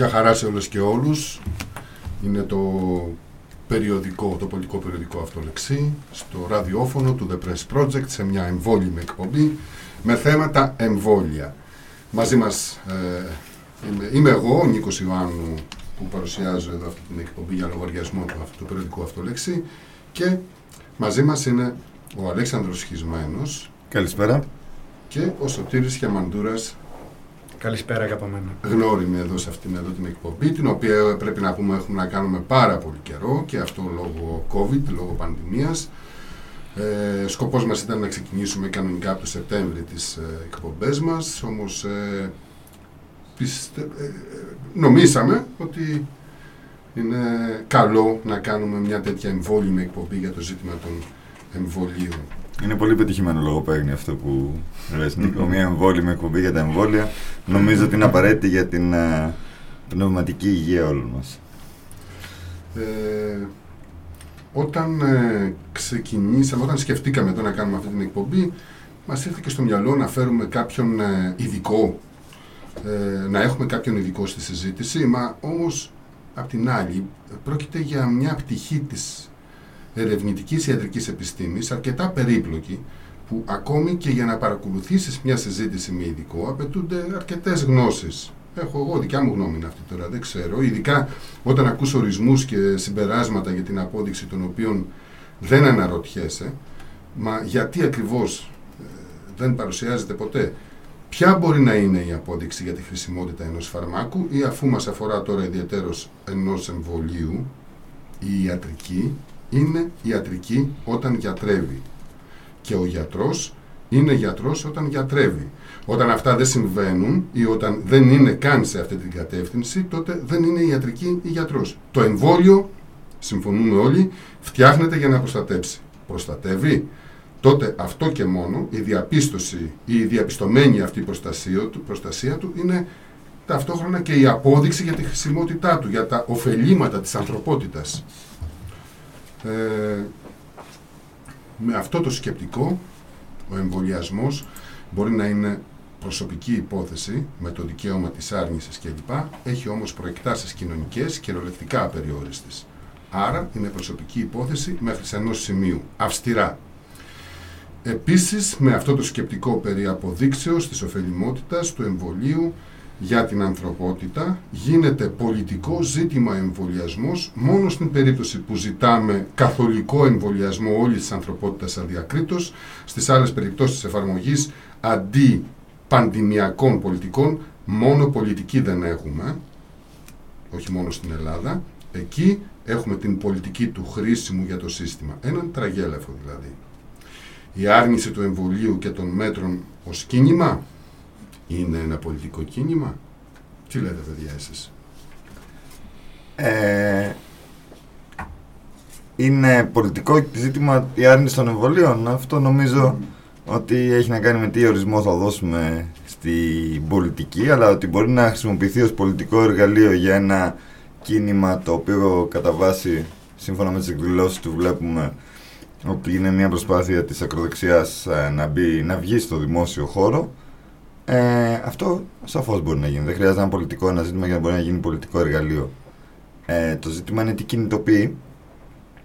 Γεια χαρά σε όλες και όλους. Είναι το περιοδικό, το πολιτικό περιοδικό αυτολεξή στο ραδιόφωνο του The Press Project σε μια εμβόλυμη εκπομπή με θέματα εμβόλια. Μαζί μας ε, είμαι, είμαι, εγώ, ο Νίκος Ιωάννου που παρουσιάζω εδώ αυτή την εκπομπή για λογαριασμό του, του περιοδικού αυτολεξή και μαζί μας είναι ο Αλέξανδρος Χισμένος. Καλησπέρα. Και ο Σωτήρης Χιαμαντούρας Καλησπέρα και από μένα. Γνώριμη εδώ σε αυτήν εδώ την εκπομπή, την οποία πρέπει να πούμε έχουμε να κάνουμε πάρα πολύ καιρό και αυτό λόγω COVID, λόγω πανδημίας. Ε, σκοπός μας ήταν να ξεκινήσουμε κανονικά από το Σεπτέμβρη τις ε, εκπομπές μας, όμως ε, πιστε, ε, ε, νομίσαμε ότι είναι καλό να κάνουμε μια τέτοια εμβόλυμη εκπομπή για το ζήτημα των εμβολίων. Είναι πολύ πετυχημένο λογοπαίγνιο αυτό που λες Νίκο, μια εμβόλυμη εκπομπή για τα εμβόλια. Νομίζω ότι είναι απαραίτητη για την uh, πνευματική υγεία όλων μας. Ε, όταν ε, ξεκινήσαμε, όταν σκεφτήκαμε εδώ να κάνουμε αυτή την εκπομπή, μας ήρθε και στο μυαλό να φέρουμε κάποιον ε, ειδικό, ε, να έχουμε κάποιον ειδικό στη συζήτηση, μα όμως απ' την άλλη πρόκειται για μια πτυχή της ερευνητικής ιατρικής επιστήμης, αρκετά περίπλοκη, που ακόμη και για να παρακολουθήσεις μια συζήτηση με ειδικό απαιτούνται αρκετές γνώσεις. Έχω εγώ δικιά μου γνώμη αυτή τώρα, δεν ξέρω. Ειδικά όταν ακούς ορισμούς και συμπεράσματα για την απόδειξη των οποίων δεν αναρωτιέσαι, μα γιατί ακριβώς ε, δεν παρουσιάζεται ποτέ. Ποια μπορεί να είναι η απόδειξη για τη χρησιμότητα ενός φαρμάκου ή αφού μας αφορά τώρα ιδιαίτερος ενός εμβολίου, η ιατρική είναι ιατρική όταν γιατρεύει. Και ο γιατρός είναι γιατρός όταν γιατρεύει. Όταν αυτά δεν συμβαίνουν ή όταν δεν είναι καν σε αυτή την κατεύθυνση, τότε δεν είναι ιατρική ή γιατρός. Το εμβόλιο, συμφωνούμε όλοι, φτιάχνεται για να προστατέψει. Προστατεύει. Τότε αυτό και μόνο, η διαπίστωση ή η διαπιστωμένη αυτή προστασία του, προστασία του είναι ταυτόχρονα και η απόδειξη για τη χρησιμότητά του, για τα ωφελήματα της ανθρωπότητας. Ε, με αυτό το σκεπτικό, ο εμβολιασμός μπορεί να είναι προσωπική υπόθεση με το δικαίωμα της άρνησης κλπ. Έχει όμως προεκτάσεις κοινωνικές και ρολευτικά απεριόριστες. Άρα είναι προσωπική υπόθεση μέχρι σε ενός σημείου. Αυστηρά. Επίσης, με αυτό το σκεπτικό περί αποδείξεως της ωφελημότητας του εμβολίου για την ανθρωπότητα γίνεται πολιτικό ζήτημα εμβολιασμός μόνο στην περίπτωση που ζητάμε καθολικό εμβολιασμό όλης της ανθρωπότητας αδιακρίτως. Στις άλλες περιπτώσεις εφαρμογής αντί πανδημιακών πολιτικών, μόνο πολιτική δεν έχουμε, όχι μόνο στην Ελλάδα. Εκεί έχουμε την πολιτική του χρήσιμου για το σύστημα. Έναν τραγέλαφο δηλαδή. Η άρνηση του εμβολίου και των μέτρων ως κίνημα είναι ένα πολιτικό κίνημα; Τι λέτε παιδιά εσείς; Ε, είναι πολιτικό ζήτημα η άρνηση των εμβολίων. Αυτό νομίζω ότι έχει να κάνει με τι ορισμό θα δώσουμε στην πολιτική, αλλά ότι μπορεί να χρησιμοποιηθεί ως πολιτικό εργαλείο για ένα κίνημα το οποίο κατά βάση, σύμφωνα με τις εκδηλώσεις του βλέπουμε ότι είναι μια προσπάθεια της ακροδεξιάς ε, να, μπει, να βγει στο δημόσιο χώρο ε, αυτό σαφώ μπορεί να γίνει. Δεν χρειάζεται ένα πολιτικό ένα ζήτημα για να μπορεί να γίνει πολιτικό εργαλείο. Ε, το ζήτημα είναι τι κινητοποιεί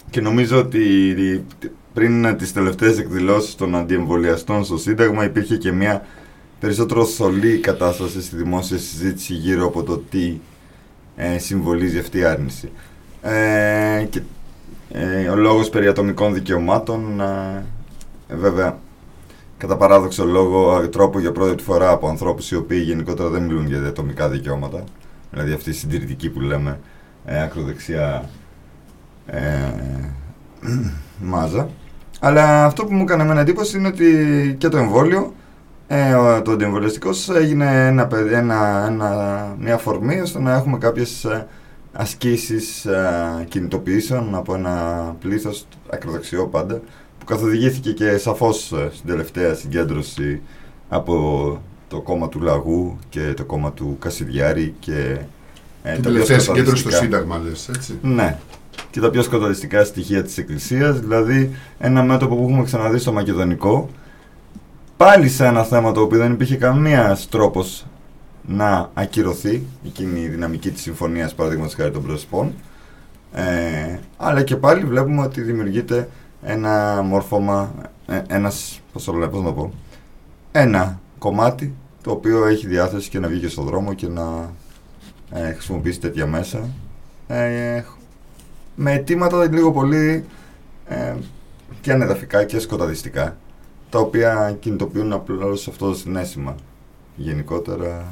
και νομίζω ότι πριν τις τελευταίες εκδηλώσεις των αντιεμβολιαστών στο Σύνταγμα υπήρχε και μια περισσότερο θολή κατάσταση στη δημόσια συζήτηση γύρω από το τι ε, συμβολίζει αυτή η άρνηση. Ε, και, ε, ο λόγος περί ατομικών δικαιωμάτων ε, βέβαια κατά παράδοξο λόγο τρόπο για πρώτη φορά από ανθρώπους οι οποίοι γενικότερα δεν μιλούν για ατομικά δικαιώματα. Δηλαδή αυτή η συντηρητική που λέμε ε, ακροδεξιά ε, μάζα. Αλλά αυτό που μου έκανε εμένα εντύπωση είναι ότι και το εμβόλιο, ε, το αντιεμβολιαστικός έγινε ένα, ένα, ένα, μια αφορμή ώστε να έχουμε κάποιες ε, ασκήσεις ε, κινητοποιήσεων από ένα πλήθος ακροδεξιό πάντα που καθοδηγήθηκε και σαφώς ε, στην τελευταία συγκέντρωση από το κόμμα του Λαγού και το κόμμα του Κασιδιάρη και ε, την τελευταία συγκέντρωση στο Σύνταγμα λες, έτσι. Ναι. Και τα πιο σκοταδιστικά στοιχεία της Εκκλησίας, δηλαδή ένα μέτωπο που έχουμε ξαναδεί στο Μακεδονικό, πάλι σε ένα θέμα το οποίο δεν υπήρχε καμία τρόπος να ακυρωθεί εκείνη η δυναμική της συμφωνίας παραδείγματος χάρη των Πρεσπών ε, αλλά και πάλι βλέπουμε ότι δημιουργείται ένα μόρφωμα, ε, ένας, πώς το λέω, πώς να το πω, ένα κομμάτι το οποίο έχει διάθεση και να βγει και στον δρόμο και να ε, χρησιμοποιήσει τέτοια μέσα. Ε, με αιτήματα λίγο πολύ ε, και ανεδαφικά και σκοταδιστικά τα οποία κινητοποιούν απλώς αυτό το συνέστημα. Γενικότερα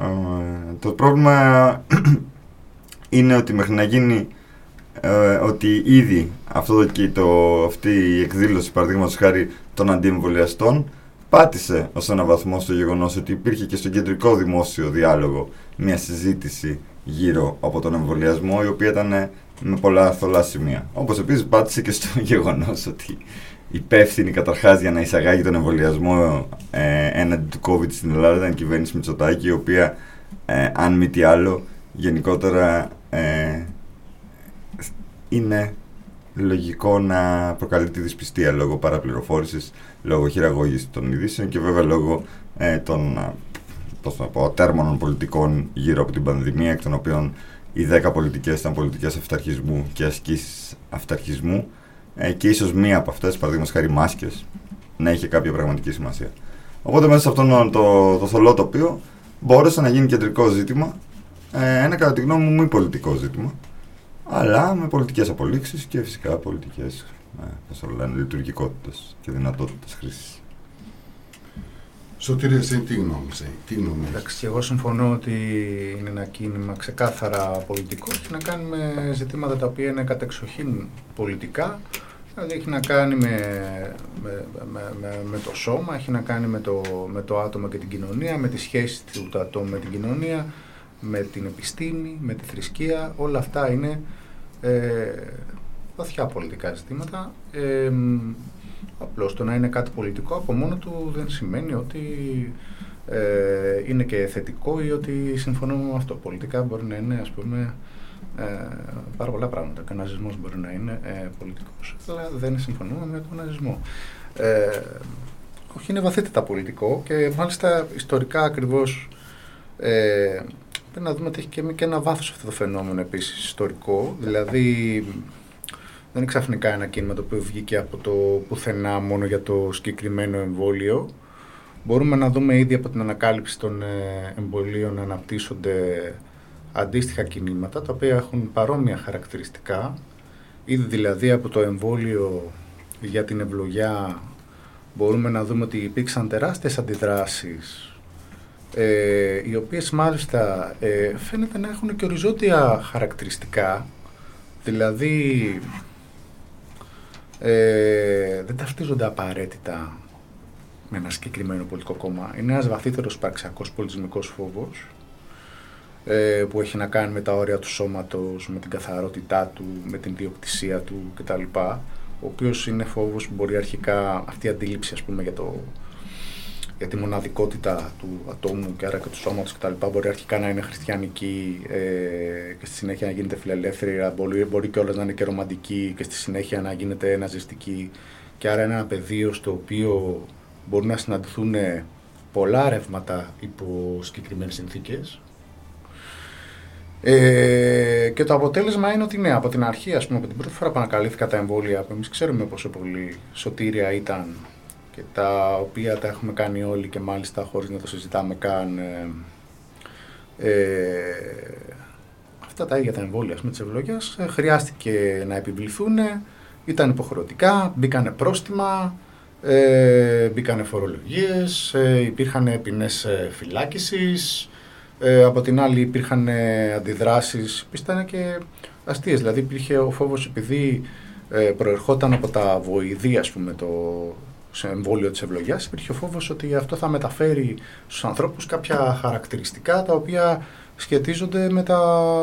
ε, το πρόβλημα είναι ότι μέχρι να γίνει ε, ότι ήδη αυτό το, το, αυτή η εκδήλωση παραδείγματος χάρη των αντιεμβολιαστών πάτησε ως ένα βαθμό στο γεγονός ότι υπήρχε και στο κεντρικό δημόσιο διάλογο μια συζήτηση γύρω από τον εμβολιασμό η οποία ήταν με πολλά θολά σημεία. Όπως επίσης πάτησε και στο γεγονός ότι υπεύθυνη καταρχάς για να εισαγάγει τον εμβολιασμό ε, έναντι του COVID στην Ελλάδα ήταν η κυβέρνηση Μητσοτάκη, η οποία, ε, αν μη τι άλλο, γενικότερα ε, είναι λογικό να προκαλεί τη δυσπιστία λόγω παραπληροφόρησης, λόγω χειραγώγησης των ειδήσεων και βέβαια λόγω ε, των πώς να πω, τέρμονων πολιτικών γύρω από την πανδημία, εκ των οποίων οι 10 πολιτικές ήταν πολιτικές αυταρχισμού και ασκήσεις αυταρχισμού ε, και ίσως μία από αυτές, παραδείγματος χάρη μάσκες, να είχε κάποια πραγματική σημασία. Οπότε μέσα σε αυτό το, το θολό τοπίο μπόρεσε να γίνει κεντρικό ζήτημα, ε, ένα κατά τη γνώμη μου μη πολιτικό ζήτημα, αλλά με πολιτικές απολύξεις και φυσικά πολιτικές ε, πώς το λένε, λειτουργικότητες και δυνατότητες χρήσης. Σωτήρια, εσύ τι γνώμη, τι γνώμη Εντάξει, εγώ συμφωνώ ότι είναι ένα κίνημα ξεκάθαρα πολιτικό και να κάνει με ζητήματα τα οποία είναι κατεξοχήν πολιτικά. Δηλαδή έχει να κάνει με, με, με, με, το σώμα, έχει να κάνει με το, με το άτομο και την κοινωνία, με τη σχέση του ατόμου με την κοινωνία, με την επιστήμη, με τη θρησκεία. Όλα αυτά είναι ε, βαθιά πολιτικά ζητήματα. Ε, Απλώς το να είναι κάτι πολιτικό από μόνο του δεν σημαίνει ότι ε, είναι και θετικό ή ότι συμφωνούμε με αυτό. Πολιτικά μπορεί να είναι, ας πούμε, ε, πάρα πολλά πράγματα. Και ο ναζισμός μπορεί να είναι ε, πολιτικός, αλλά δεν συμφωνούμε με τον ναζισμό. Ε, όχι, είναι βαθύτερα πολιτικό και μάλιστα ιστορικά ακριβώς ε, πρέπει να δούμε ότι έχει και, και ένα βάθος αυτό το φαινόμενο επίσης ιστορικό. Δηλαδή δεν είναι ξαφνικά ένα κίνημα το οποίο βγήκε από το πουθενά μόνο για το συγκεκριμένο εμβόλιο. Μπορούμε να δούμε ήδη από την ανακάλυψη των ε, εμβολίων να αναπτύσσονται αντίστοιχα κινήματα, τα οποία έχουν παρόμοια χαρακτηριστικά. Ήδη δηλαδή από το εμβόλιο για την ευλογιά μπορούμε να δούμε ότι υπήρξαν τεράστιες αντιδράσεις ε, οι οποίες μάλιστα ε, φαίνεται να έχουν και οριζόντια χαρακτηριστικά δηλαδή ε, δεν ταυτίζονται απαραίτητα με ένα συγκεκριμένο πολιτικό κόμμα. Είναι ένας βαθύτερος υπαρξιακός πολιτισμικός φόβος ε, που έχει να κάνει με τα όρια του σώματος, με την καθαρότητά του, με την διοκτησία του κτλ. Ο οποίος είναι φόβος που μπορεί αρχικά αυτή η αντίληψη ας πούμε, για το για τη μοναδικότητα του ατόμου και άρα και του σώματος κτλ. Μπορεί αρχικά να είναι χριστιανική ε, και στη συνέχεια να γίνεται φιλελεύθερη, μπορεί, μπορεί κιόλας να είναι και ρομαντική και στη συνέχεια να γίνεται ναζιστική. Και άρα είναι ένα πεδίο στο οποίο μπορούν να συναντηθούν πολλά ρεύματα υπό συγκεκριμένες συνθήκες. Ε, και το αποτέλεσμα είναι ότι ναι, από την αρχή, ας πούμε, από την πρώτη φορά που ανακαλύφθηκα τα εμβόλια, που εμείς ξέρουμε πόσο πολύ σωτήρια ήταν και τα οποία τα έχουμε κάνει όλοι και μάλιστα χωρίς να το συζητάμε καν ε, ε αυτά τα ίδια τα εμβόλια με τις ευλογές ε, χρειάστηκε να επιβληθούν, ήταν υποχρεωτικά, μπήκανε πρόστιμα, ε, μπήκανε φορολογίες, ε, υπήρχαν ποινές ε, φυλάκισης, από την άλλη υπήρχαν αντιδράσεις, ήταν και αστείες, δηλαδή υπήρχε ο φόβος επειδή προερχόταν από τα βοηδή, ας πούμε, το, σε εμβόλιο της ευλογιά, υπήρχε ο φόβος ότι αυτό θα μεταφέρει στους ανθρώπους κάποια χαρακτηριστικά τα οποία σχετίζονται με τα,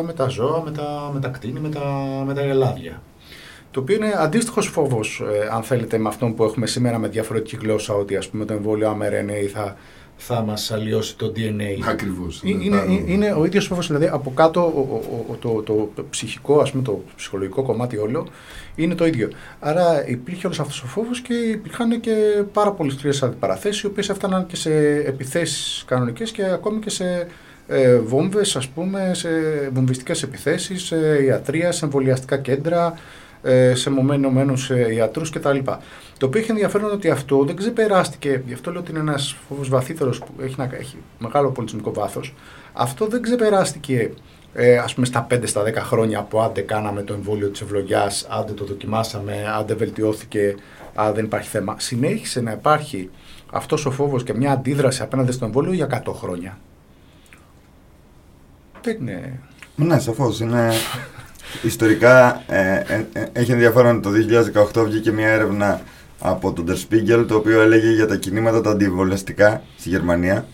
με τα ζώα, με τα, με τα κτίνη, με τα, με τα ελάδια. Το οποίο είναι αντίστοιχος φόβος, ε, αν θέλετε, με αυτόν που έχουμε σήμερα με διαφορετική γλώσσα, ότι ας πούμε το εμβόλιο mRNA θα, θα μας αλλοιώσει το DNA. Ακριβώς. Είναι, είναι, είναι ο ίδιος φόβος, δηλαδή από κάτω ο, ο, το, το, το, ψυχικό, ας πούμε, το ψυχολογικό κομμάτι όλο είναι το ίδιο. Άρα υπήρχε όλος αυτός ο φόβος και υπήρχαν και πάρα πολλές σκληρές αντιπαραθέσεις οι οποίες έφταναν και σε επιθέσεις κανονικές και ακόμη και σε ε, βόμβες, ας πούμε, σε βομβιστικές επιθέσεις, σε ιατρία, σε εμβολιαστικά κέντρα, ε, σε μομένου ε, ιατρούς κτλ. Το οποίο έχει ενδιαφέρον ότι αυτό δεν ξεπεράστηκε, γι' αυτό λέω ότι είναι ένας φόβος βαθύτερος που έχει, να, έχει μεγάλο πολιτισμικό βάθος. Αυτό δεν ξεπεράστηκε ε, ας πούμε στα 5 στα 10 χρόνια από άντε κάναμε το εμβόλιο της ευλογιάς, άντε το δοκιμάσαμε, άντε βελτιώθηκε, άντε δεν υπάρχει θέμα. Συνέχισε να υπάρχει αυτός ο φόβος και μια αντίδραση απέναντι στο εμβόλιο για 100 χρόνια. Δεν είναι... Ναι, σαφώς. Είναι Ιστορικά ε, ε, ε, έχει ενδιαφέρον το 2018 βγήκε μια έρευνα από τον Der Spiegel το οποίο έλεγε για τα κινήματα τα αντιβολιαστικά στη Γερμανία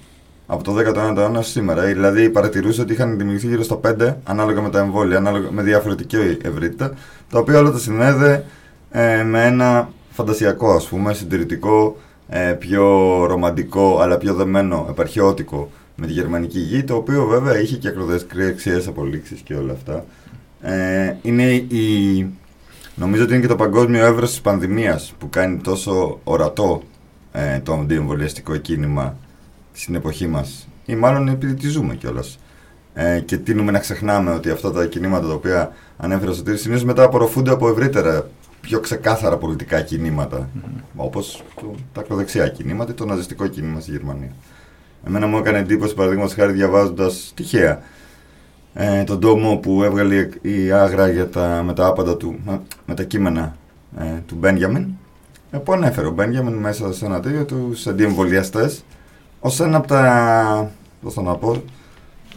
από το 19ο αιώνα σήμερα. Δηλαδή παρατηρούσε ότι είχαν δημιουργηθεί γύρω στα 5 ανάλογα με τα εμβόλια, ανάλογα με διαφορετική ευρύτητα, τα οποία όλα τα συνέδε ε, με ένα φαντασιακό ας πούμε, συντηρητικό, ε, πιο ρομαντικό αλλά πιο δεμένο, επαρχαιώτικο με τη γερμανική γη, το οποίο βέβαια είχε και ακροδεξιές απολύξεις και όλα αυτά. Ε, είναι η... Νομίζω ότι είναι και το παγκόσμιο εύρος της πανδημίας που κάνει τόσο ορατό ε, το αντιεμβολιαστικό κίνημα στην εποχή μας ή μάλλον επειδή τη ζούμε κιόλας. Ε, και τίνουμε να ξεχνάμε ότι αυτά τα κινήματα τα οποία ανέφερα στο τέλος συνήθως μετά απορροφούνται από ευρύτερα πιο ξεκάθαρα πολιτικά κινήματα mm-hmm. όπως το, τα ακροδεξιά κινήματα ή το ναζιστικό κίνημα στη Γερμανία. Εμένα μου έκανε εντύπωση παραδείγματος χάρη διαβάζοντας τυχαία ε, τον τόμο που έβγαλε η Άγρα για τα, με τα άπαντα του, με τα κείμενα ε, του Μπένιαμιν, ε, που ανέφερε ο Μπένιαμιν μέσα σε ένα τέτοιο τους αντιεμβολιαστές ως ένα από τα. Πώς θα να πω,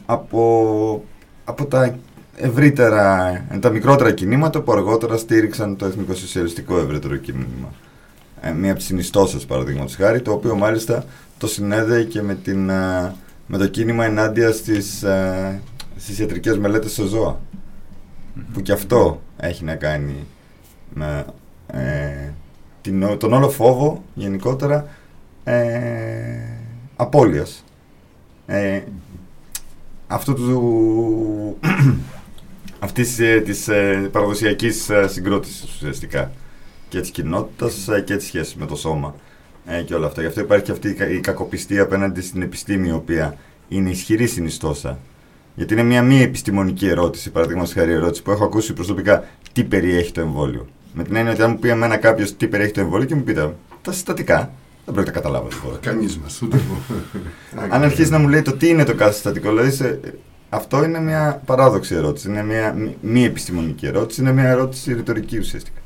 από, από τα ευρύτερα, τα μικρότερα κινήματα που αργότερα στήριξαν το εθνικό σοσιαλιστικό ευρύτερο κίνημα. Ε, μία από τις συνιστώσεις, παραδείγματος χάρη, το οποίο μάλιστα το συνέδεε και με, την, ε, με το κίνημα ενάντια στις ε, στις ιατρικές μελέτες σε ζώα. Που και αυτό έχει να κάνει με ε, την, τον όλο φόβο γενικότερα ε, απώλειας. Ε, αυτού του, αυτής ε, της ε, παραδοσιακής ε, συγκρότησης ουσιαστικά και της κοινότητας ε, και της σχέσης με το σώμα ε, και όλα αυτά. Γι' αυτό υπάρχει και αυτή η κακοπιστία απέναντι στην επιστήμη η οποία είναι ισχυρή συνιστόσα γιατί είναι μια μη επιστημονική ερώτηση, παραδείγματος χάρη ερώτηση που έχω ακούσει προσωπικά τι περιέχει το εμβόλιο. Με την έννοια ότι αν μου πει εμένα κάποιος τι περιέχει το εμβόλιο και μου πείτε τα συστατικά, δεν πρέπει να καταλάβω τώρα. Κανείς μας, ούτε εγώ. αν αρχίσει να μου λέει το τι είναι το κάθε συστατικό, δηλαδή σε, αυτό είναι μια παράδοξη ερώτηση. Είναι μια μη επιστημονική ερώτηση, είναι μια ερώτηση ρητορική ουσιαστικά.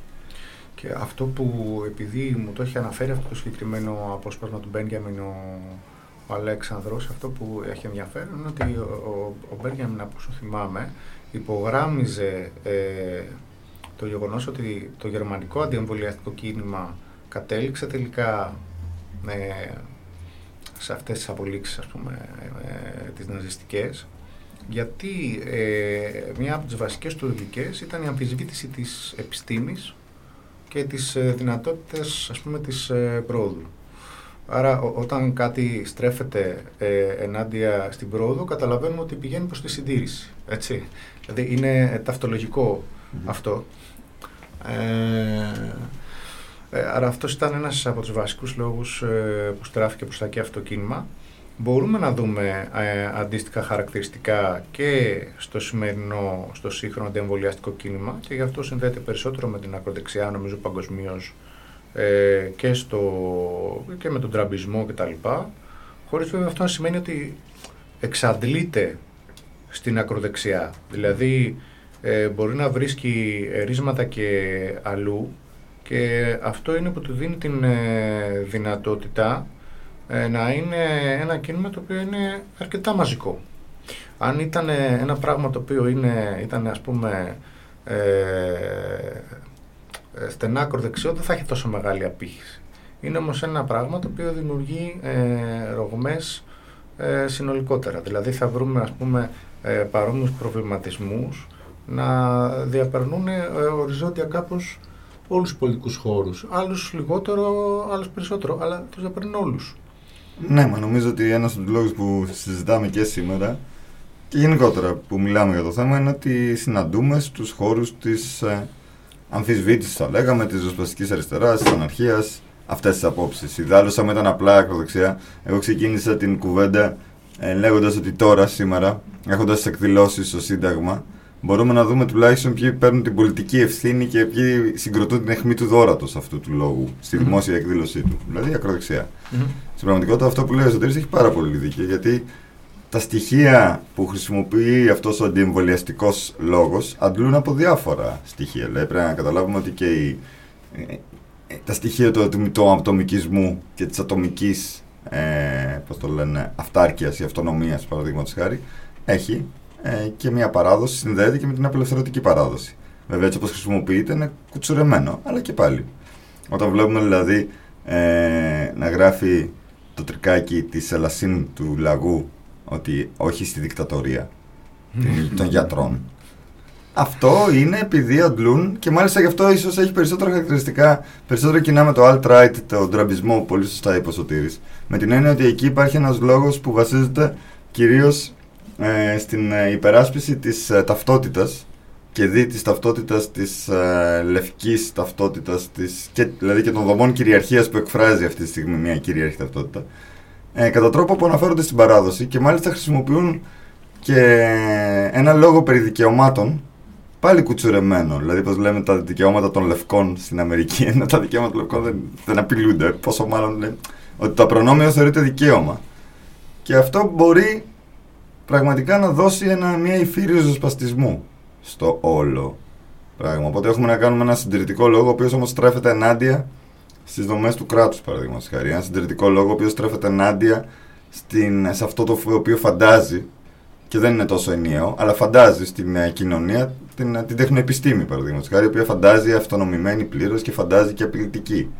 Και αυτό που επειδή μου το έχει αναφέρει αυτό το συγκεκριμένο απόσπασμα του Μπένιαμιν ο ο Αλέξανδρος, αυτό που έχει ενδιαφέρον είναι ότι ο, ο, Μπέργιαμιν, από όσο θυμάμαι, υπογράμμιζε ε, το γεγονός ότι το γερμανικό αντιεμβολιαστικό κίνημα κατέληξε τελικά ε, σε αυτές τις απολύξεις, ας πούμε, ε, τις ναζιστικές, γιατί ε, μία από τις βασικές του ειδικές ήταν η αμφισβήτηση της επιστήμης και της ε, δυνατότητας, ας πούμε, της ε, πρόοδου. Άρα όταν κάτι στρέφεται ε, ενάντια στην πρόοδο, καταλαβαίνουμε ότι πηγαίνει προς τη συντήρηση. Έτσι. Δηλαδή είναι αυτό. Ε, ε, άρα αυτός ήταν ένας από τους βασικούς λόγους ε, που στράφηκε προς τα εκεί αυτό το κίνημα. Μπορούμε να δούμε ε, αντίστοιχα χαρακτηριστικά και στο σημερινό, στο σύγχρονο αντιεμβολιαστικό κίνημα και γι' αυτό συνδέεται περισσότερο με την ακροδεξιά, νομίζω παγκοσμίως ε, και, στο, και με τον τραμπισμό κτλ. Χωρίς βέβαια αυτό να σημαίνει ότι εξαντλείται στην ακροδεξιά. Δηλαδή ε, μπορεί να βρίσκει ρίσματα και αλλού και αυτό είναι που του δίνει την ε, δυνατότητα ε, να είναι ένα κίνημα το οποίο είναι αρκετά μαζικό. Αν ήταν ένα πράγμα το οποίο είναι, ήταν ας πούμε ε, στενά ακροδεξιό δεν θα έχει τόσο μεγάλη απήχηση. Είναι όμως ένα πράγμα το οποίο δημιουργεί ε, ρογμές ε, συνολικότερα. Δηλαδή θα βρούμε ας πούμε ε, παρόμοιους προβληματισμούς να διαπερνούν ε, οριζόντια κάπως όλους τους πολιτικούς χώρους. Άλλους λιγότερο, άλλους περισσότερο, αλλά τους διαπερνούν όλους. Ναι, μα νομίζω ότι ένας από τους λόγους που συζητάμε και σήμερα και γενικότερα που μιλάμε για το θέμα είναι ότι συναντούμε στους χώρους της ε, αμφισβήτησης, θα λέγαμε, της ζωσπαστικής αριστεράς, της αναρχίας, αυτές τις απόψεις. Ιδάλλως, άμα ήταν απλά ακροδεξιά, εγώ ξεκίνησα την κουβέντα ε, λέγοντας ότι τώρα, σήμερα, έχοντας τις εκδηλώσεις στο Σύνταγμα, μπορούμε να δούμε τουλάχιστον ποιοι παίρνουν την πολιτική ευθύνη και ποιοι συγκροτούν την αιχμή του δόρατος αυτού του λόγου στη δημόσια εκδήλωσή του. Δηλαδή ακροδεξιά. Mm-hmm. Στην πραγματικότητα αυτό που λέει ο Σωτήρης έχει πάρα πολύ δίκιο γιατί τα στοιχεία που χρησιμοποιεί αυτός ο αντιεμβολιαστικός λόγος αντλούν από διάφορα στοιχεία. Δηλαδή πρέπει να καταλάβουμε ότι και η, ε, τα στοιχεία του, του ατομικισμού και της ατομικής ε, πώς το λένε, αυτάρκειας ή αυτονομίας παραδείγματος χάρη έχει ε, και μια παράδοση συνδέεται και με την απελευθερωτική παράδοση. Βέβαια έτσι όπως χρησιμοποιείται είναι κουτσουρεμένο, αλλά και πάλι. Όταν βλέπουμε δηλαδή ε, να γράφει το τρικάκι της Ελασίν του λαγού ότι όχι στη δικτατορία των γιατρών. Αυτό είναι επειδή αντλούν και μάλιστα γι' αυτό ίσως έχει περισσότερα χαρακτηριστικά, περισσότερο κοινά με το alt-right, τον τραμπισμό που πολύ σωστά είπε ο Σωτήρης. Με την έννοια ότι εκεί υπάρχει ένας λόγος που βασίζεται κυρίως ε, στην ε, υπεράσπιση της ε, ταυτότητας και δι της ταυτότητας της ε, λευκής ταυτότητας, δηλαδή και των δομών κυριαρχίας που εκφράζει αυτή τη στιγμή μια κυρίαρχη ταυτότητα ε, κατά τρόπο που αναφέρονται στην παράδοση και μάλιστα χρησιμοποιούν και ένα λόγο περί δικαιωμάτων πάλι κουτσουρεμένο. Δηλαδή, πώς λέμε τα δικαιώματα των λευκών στην Αμερική, ενώ τα δικαιώματα των λευκών δεν, δεν απειλούνται. Πόσο μάλλον λέει ότι το προνόμιο θεωρείται δικαίωμα. Και αυτό μπορεί πραγματικά να δώσει ένα, μια υφή ριζοσπαστισμού στο όλο πράγμα. Οπότε έχουμε να κάνουμε ένα συντηρητικό λόγο, ο οποίος όμως στρέφεται ενάντια στις δομές του κράτους, παραδείγματος χάρη. Ένα συντηρητικό λόγο ο οποίος στρέφεται ενάντια στην, σε αυτό το οποίο φαντάζει και δεν είναι τόσο ενιαίο, αλλά φαντάζει στην uh, κοινωνία την, uh, την τεχνοεπιστήμη, παραδείγματος χάρη, η οποία φαντάζει αυτονομημένη πλήρως και φαντάζει και απειλητική.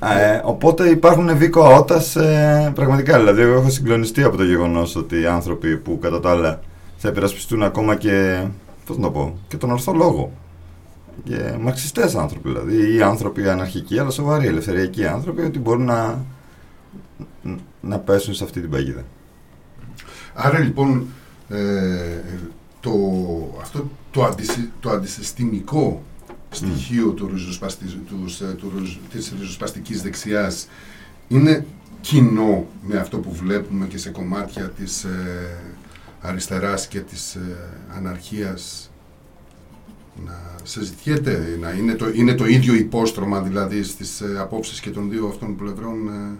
Ε, οπότε υπάρχουν βίκο αότας ε, πραγματικά. Δηλαδή, εγώ έχω συγκλονιστεί από το γεγονός ότι οι άνθρωποι που κατά τα άλλα θα υπερασπιστούν ακόμα και, πώς να το πω, και τον ορθό λόγο και μαρξιστές άνθρωποι δηλαδή. Ή άνθρωποι αναρχικοί αλλά σοβαροί ελευθεριακοί άνθρωποι ότι μπορούν να, να πέσουν σε αυτή την παγίδα. Άρα λοιπόν ε, το, αυτό το, αντισυ, το αντισυστημικό στοιχείο του τους, του, της ριζοσπαστικής δεξιάς είναι κοινό με αυτό που βλέπουμε και σε κομμάτια της ε, αριστεράς και της ε, αναρχίας να συζητιέται, να είναι το, είναι το ίδιο υπόστρωμα δηλαδή στις ε, απόψεις και των δύο αυτών πλευρών ε,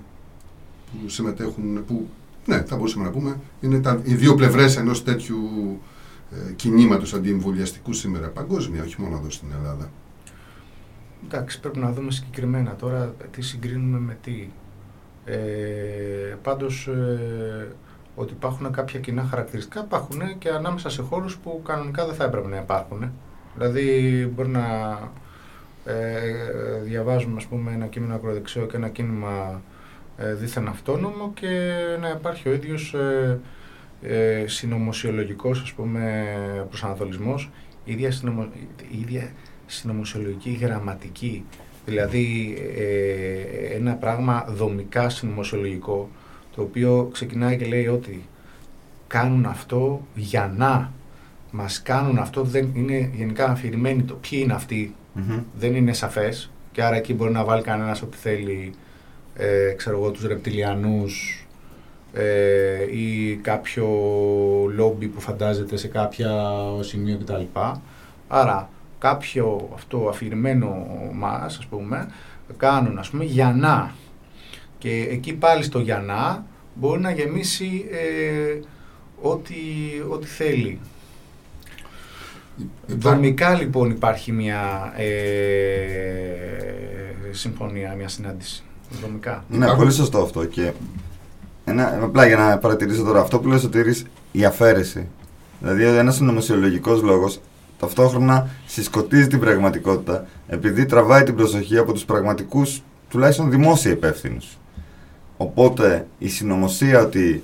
που συμμετέχουν, που ναι, θα μπορούσαμε να πούμε, είναι τα, οι δύο πλευρές ενός τέτοιου ε, κινήματος αντιεμβολιαστικού σήμερα παγκόσμια, όχι μόνο εδώ στην Ελλάδα. Εντάξει, πρέπει να δούμε συγκεκριμένα τώρα τι συγκρίνουμε με τι. Ε, πάντως, ε, ότι υπάρχουν κάποια κοινά χαρακτηριστικά, υπάρχουν και ανάμεσα σε χώρους που κανονικά δεν θα έπρεπε να υπάρχουν. Δηλαδή μπορεί να ε, διαβάζουμε ας πούμε, ένα κείμενο ακροδεξιό και ένα κίνημα ε, δίθεν αυτόνομο και να υπάρχει ο ίδιος ε, ε, συνωμοσιολογικός ας πούμε, προσανατολισμός, η ίδια, συνωμο, η ίδια συνωμοσιολογική γραμματική, δηλαδή ε, ένα πράγμα δομικά συνωμοσιολογικό, το οποίο ξεκινάει και λέει ότι κάνουν αυτό για να μας κάνουν αυτό, δεν είναι γενικά αφηρημένοι το ποιοι είναι δεν είναι σαφές και άρα εκεί μπορεί να βάλει κανένας ό,τι θέλει, ε, ξέρω εγώ, τους ρεπτιλιανούς ε, ή κάποιο λόμπι που φαντάζεται σε κάποια σημείο κτλ. Άρα κάποιο αυτό αφηρημένο μας, ας πούμε, κάνουν ας πούμε για να. Και εκεί πάλι στο για να μπορεί να γεμίσει ε, ό,τι, ό,τι θέλει. Δομικά λοιπόν υπάρχει μια ε, συμφωνία, μια συνάντηση. Δομικά. Ναι, πολύ σωστό αυτό. Και ένα, απλά για να παρατηρήσω τώρα, αυτό που λέει ο η αφαίρεση. Δηλαδή ένας νομοσιολογικό λόγος ταυτόχρονα συσκοτίζει την πραγματικότητα επειδή τραβάει την προσοχή από τους πραγματικούς τουλάχιστον δημόσια υπεύθυνους. Οπότε η συνωμοσία ότι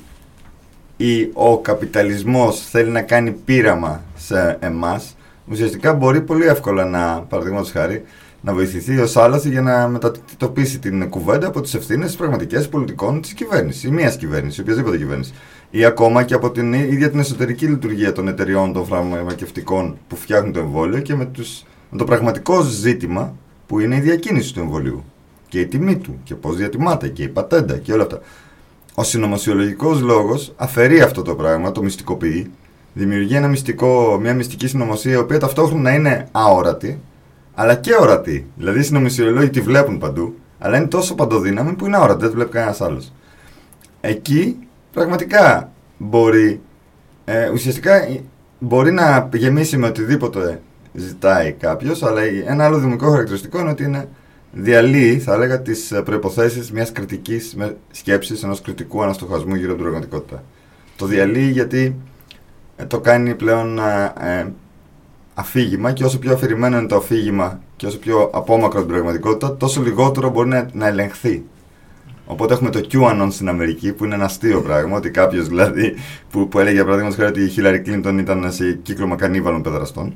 ή ο καπιταλισμός θέλει να κάνει πείραμα σε εμάς, ουσιαστικά μπορεί πολύ εύκολα να, παραδείγματος χάρη, να βοηθηθεί ω άλαση για να μετατοπίσει την κουβέντα από τις ευθύνες πραγματικέ πολιτικών της κυβέρνησης, ή μιας κυβέρνησης, οποιασδήποτε κυβέρνησης. Ή ακόμα και από την ίδια την εσωτερική λειτουργία των εταιριών των φαρμακευτικών που φτιάχνουν το εμβόλιο και με, τους, με το πραγματικό ζήτημα που είναι η διακίνηση του εμβολίου. Και η τιμή του, και πώς διατιμάται, και η πατέντα και όλα αυτά. Ο συνωμοσιολογικός λόγος αφαιρεί αυτό το πράγμα, το μυστικοποιεί, δημιουργεί ένα μυστικό, μια μυστική συνωμοσία η οποία ταυτόχρονα είναι αόρατη, αλλά και ορατή. Δηλαδή οι συνωμοσιολόγοι τη βλέπουν παντού, αλλά είναι τόσο παντοδύναμη που είναι αόρατη, δεν τη βλέπει κανένας άλλος. Εκεί πραγματικά μπορεί, ε, ουσιαστικά μπορεί να γεμίσει με οτιδήποτε ζητάει κάποιος, αλλά ένα άλλο δημικό χαρακτηριστικό είναι ότι είναι διαλύει, θα έλεγα, τις προποθέσει μιας κριτικής σκέψης, ενός κριτικού αναστοχασμού γύρω από την πραγματικότητα. Το διαλύει γιατί ε, το κάνει πλέον ε, ε, αφήγημα και όσο πιο αφηρημένο είναι το αφήγημα και όσο πιο απόμακρο την πραγματικότητα, τόσο λιγότερο μπορεί να, να ελεγχθεί. Οπότε έχουμε το QAnon στην Αμερική, που είναι ένα αστείο πράγμα, ότι κάποιος δηλαδή που, που έλεγε παραδείγματο χάρη ότι η Χίλαρη Κλίντον ήταν σε κύκλωμα κανίβαλων παιδραστών.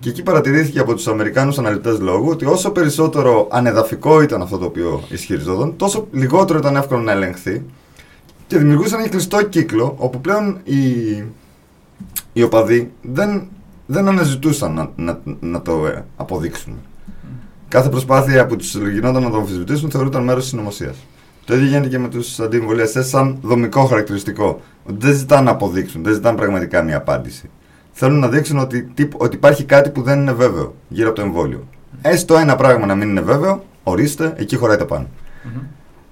Και εκεί παρατηρήθηκε από τους Αμερικάνους αναλυτές λόγου ότι όσο περισσότερο ανεδαφικό ήταν αυτό το οποίο ισχυριζόταν, τόσο λιγότερο ήταν εύκολο να ελεγχθεί και δημιουργούσε ένα κλειστό κύκλο όπου πλέον οι, οι οπαδοί δεν, δεν αναζητούσαν να, να, να το ε, αποδείξουν. Κάθε προσπάθεια που τους γινόταν να το αμφισβητήσουν θεωρούταν μέρος της συνωμοσίας. Το ίδιο γίνεται και με τους αντιεμβολιαστές σαν δομικό χαρακτηριστικό. Ότι δεν ζητάνε να αποδείξουν, δεν ζητάνε πραγματικά μια απάντηση. Θέλουν να δείξουν ότι, ότι υπάρχει κάτι που δεν είναι βέβαιο γύρω από το εμβόλιο. Έστω ένα πράγμα να μην είναι βέβαιο, ορίστε, εκεί χωράει πάνω. Mm-hmm.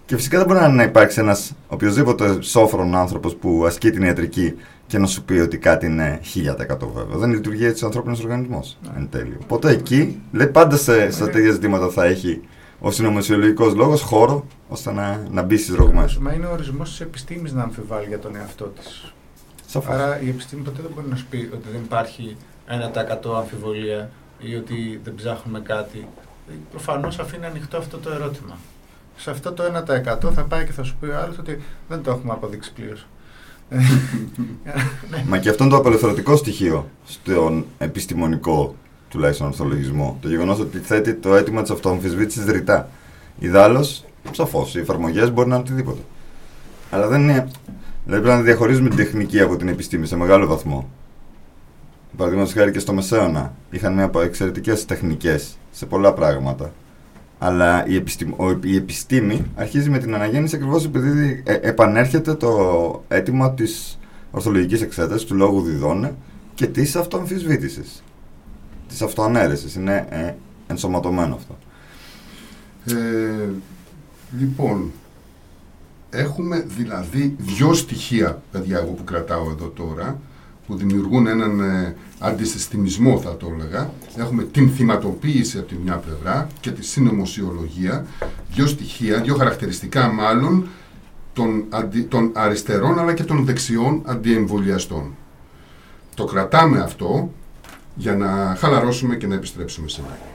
Και φυσικά δεν μπορεί να υπάρξει ένας οποιοδήποτε σόφρον άνθρωπος που ασκεί την ιατρική και να σου πει ότι κάτι είναι 1000% βέβαιο. Δεν λειτουργεί έτσι ο ανθρώπινος οργανισμός mm-hmm. εν τέλει. Οπότε εκεί, λέει πάντα σε, σε τέτοια ζητήματα θα έχει ο συνωμοσιολογικός λόγος χώρο ώστε να, να μπει στις ρογμές. Μα είναι ο ορισμός της επιστήμης να αμφιβάλλει για τον εαυτό της. Άρα η επιστήμη ποτέ δεν μπορεί να σου πει ότι δεν υπάρχει 1% αμφιβολία ή ότι δεν ψάχνουμε κάτι. Προφανώς αφήνει ανοιχτό αυτό το ερώτημα. Σε αυτό το 1% θα πάει και θα σου πει ο άλλος ότι δεν το έχουμε αποδείξει πλήρως. Μα και αυτό είναι το απελευθερωτικό στοιχείο στον επιστημονικό τουλάχιστον ορθολογισμό. Το γεγονός ότι θέτει το αίτημα της αυτοαμφισβήτησης ρητά. Ιδάλω, σαφώς, οι εφαρμογές μπορεί να είναι οτιδήποτε. Αλλά δεν είναι. Δηλαδή πρέπει να διαχωρίζουμε την τεχνική από την επιστήμη σε μεγάλο βαθμό. Παραδείγματος χάρη και στο Μεσαίωνα είχαν μια από εξαιρετικές τεχνικές σε πολλά πράγματα. Αλλά η επιστήμη, η επιστήμη αρχίζει με την αναγέννηση ακριβώς επειδή ε, επανέρχεται το αίτημα της ορθολογικής εξέτασης του λόγου διδώνε και της αυτοαμφισβήτησης της αυτοανέρεσης. Είναι ε, ενσωματωμένο αυτό. Ε, λοιπόν, έχουμε δηλαδή δυο στοιχεία, παιδιά, εγώ που κρατάω εδώ τώρα, που δημιουργούν έναν ε, αντισυστημισμό θα το έλεγα. Έχουμε την θυματοποίηση από τη μια πλευρά και τη συνωμοσιολογία, δύο στοιχεία, δύο χαρακτηριστικά μάλλον των, αντι, των αριστερών αλλά και των δεξιών αντιεμβολιαστών. Το κρατάμε αυτό για να χαλαρώσουμε και να επιστρέψουμε σήμερα. lonely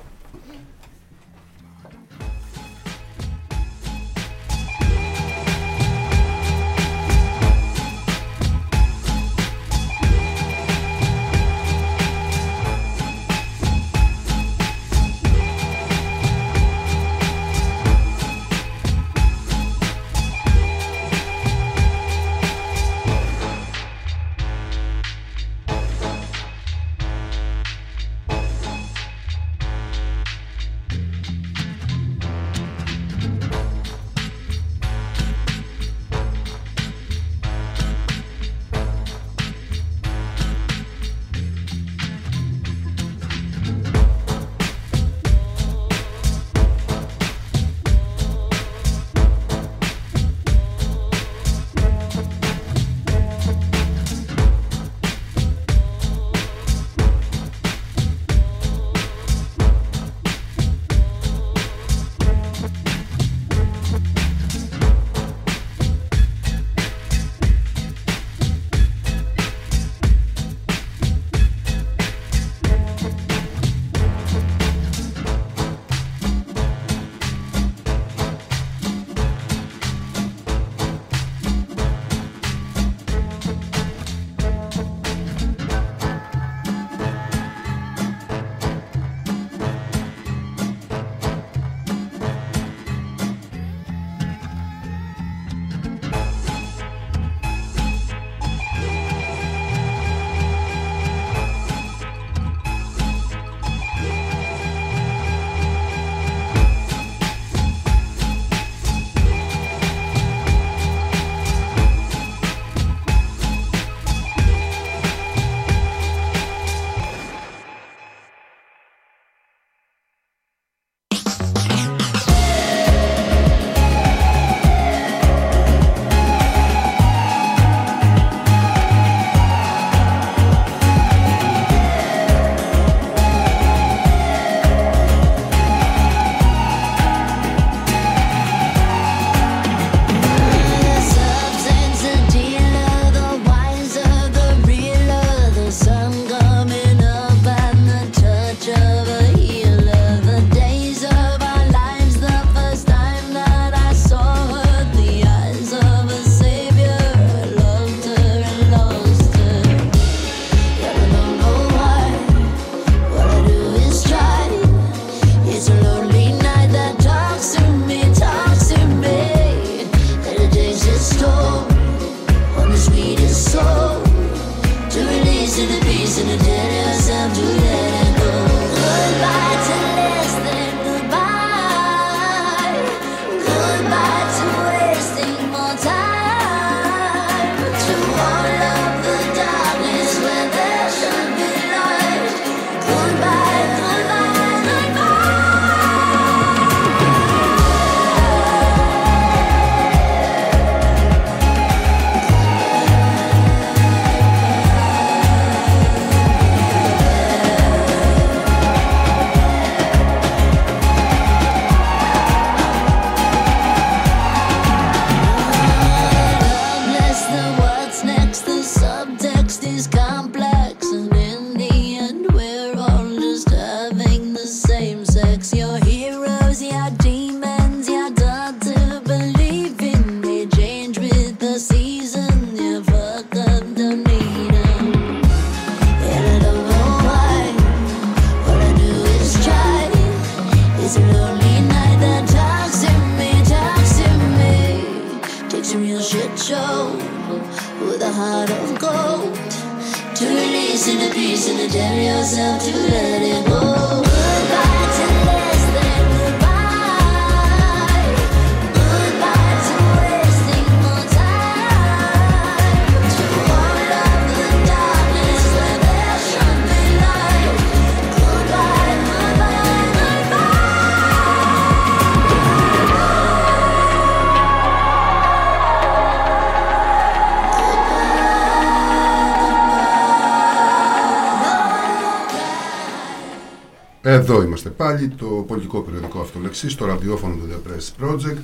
πάλι, το πολιτικό περιοδικό αυτολεξής, στο ραδιόφωνο του The Press Project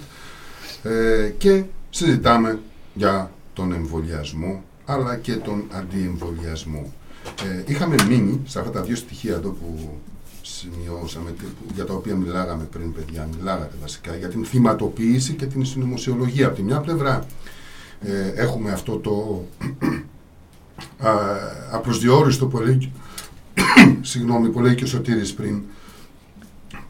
ε, και συζητάμε για τον εμβολιασμό αλλά και τον αντιεμβολιασμό. Ε, είχαμε μείνει σε αυτά τα δύο στοιχεία εδώ που σημειώσαμε, που- για τα οποία μιλάγαμε πριν, παιδιά, μιλάγατε βασικά, για την θυματοποίηση και την συνωμοσιολογία. Από τη μια πλευρά ε, έχουμε αυτό το α, απροσδιόριστο που λέει, συγγνώμη, που λέει και ο Σωτήρης πριν,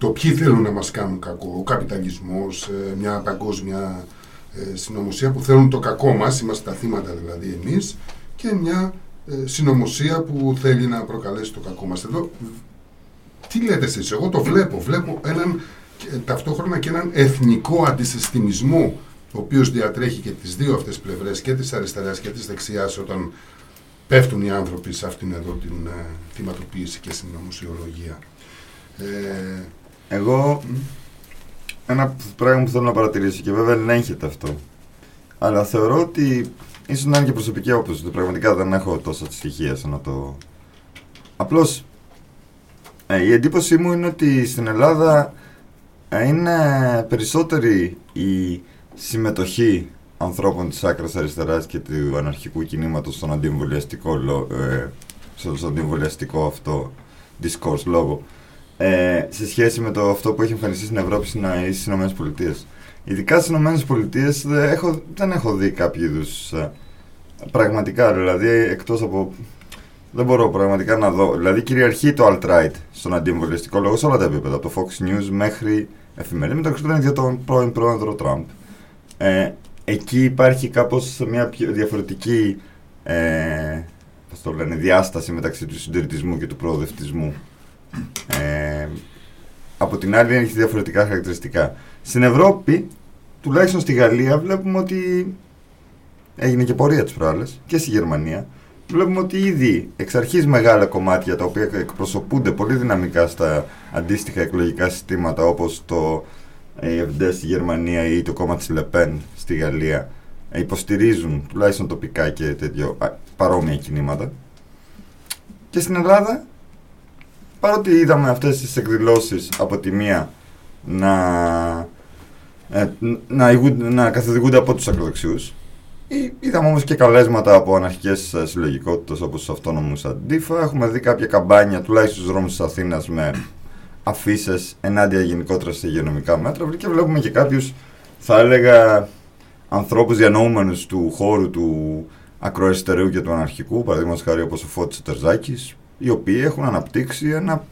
το ποιοι θέλουν να μας κάνουν κακό, ο καπιταλισμός, ε, μια παγκόσμια ε, συνωμοσία που θέλουν το κακό μας, είμαστε τα θύματα δηλαδή εμείς, και μια ε, συνωμοσία που θέλει να προκαλέσει το κακό μας. Εδώ, τι λέτε εσείς, εγώ το βλέπω, βλέπω έναν, ε, ταυτόχρονα και έναν εθνικό αντισυστημισμό ο οποίος διατρέχει και τις δύο αυτές πλευρές και της αριστεράς και της δεξιάς όταν πέφτουν οι άνθρωποι σε αυτήν εδώ την ε, θυματοποίηση και συνωμοσιολογία. Ε, Εγώ ένα πράγμα που θέλω να παρατηρήσω και βέβαια ελέγχεται αυτό. Αλλά θεωρώ ότι ίσως να είναι και προσωπική άποψη. ότι Πραγματικά δεν έχω τόσα στοιχεία σαν να το. Απλώς η εντύπωσή μου είναι ότι στην Ελλάδα ε, είναι περισσότερη η συμμετοχή ανθρώπων της άκρας αριστεράς και του αναρχικού κινήματος στον αντιεμβολιαστικό, λο- ε, στον αντιεμβολιαστικό αυτό discourse λόγο ε, σε σχέση με το αυτό που έχει εμφανιστεί στην Ευρώπη ή στις Ηνωμένες Πολιτείες. Ειδικά στις Ηνωμένες Πολιτείες έχω, δεν έχω δει κάποιο είδους. πραγματικά, δηλαδή εκτός από. Δεν μπορώ πραγματικά να δω. Δηλαδή κυριαρχεί το alt-right στον αντιεμβολιαστικό λόγο σε όλα τα επίπεδα. Από το Fox News μέχρι εφημερίδα. Μεταξύ των ίδιων τον πρώην πρόεδρο Τραμπ. Ε, εκεί υπάρχει κάπως μια πιο διαφορετική ε, πώς το λένε, διάσταση μεταξύ του συντηρητισμού και του προοδευτισμού. Ε, από την άλλη έχει διαφορετικά χαρακτηριστικά. Στην Ευρώπη, τουλάχιστον στη Γαλλία, βλέπουμε ότι έγινε και πορεία τις προάλλες και στη Γερμανία. Βλέπουμε ότι ήδη εξ αρχής μεγάλα κομμάτια τα οποία εκπροσωπούνται πολύ δυναμικά στα αντίστοιχα εκλογικά συστήματα όπως το AFD στη Γερμανία ή το κόμμα της Λεπέν στη Γαλλία ε, υποστηρίζουν τουλάχιστον τοπικά και τέτοιο α, παρόμοια κινήματα. Και στην Ελλάδα παρότι είδαμε αυτές τις εκδηλώσεις από τη μία να, ε, να, ηγούν- να καθοδηγούνται από τους ακροδεξιούς Ή- είδαμε όμως και καλέσματα από αναρχικές ε, συλλογικότητες όπως τους αυτόνομους αντίφα. Έχουμε δει κάποια καμπάνια τουλάχιστον στους δρόμους της Αθήνας με αφήσεις ενάντια γενικότερα σε υγειονομικά μέτρα. Και βλέπουμε και κάποιους θα έλεγα ανθρώπους διανοούμενους του χώρου του ακροαριστερού και του αναρχικού. Παραδείγματος χάρη όπως ο Φώτης Τερζάκης οι οποίοι έχουν αναπτύξει ένα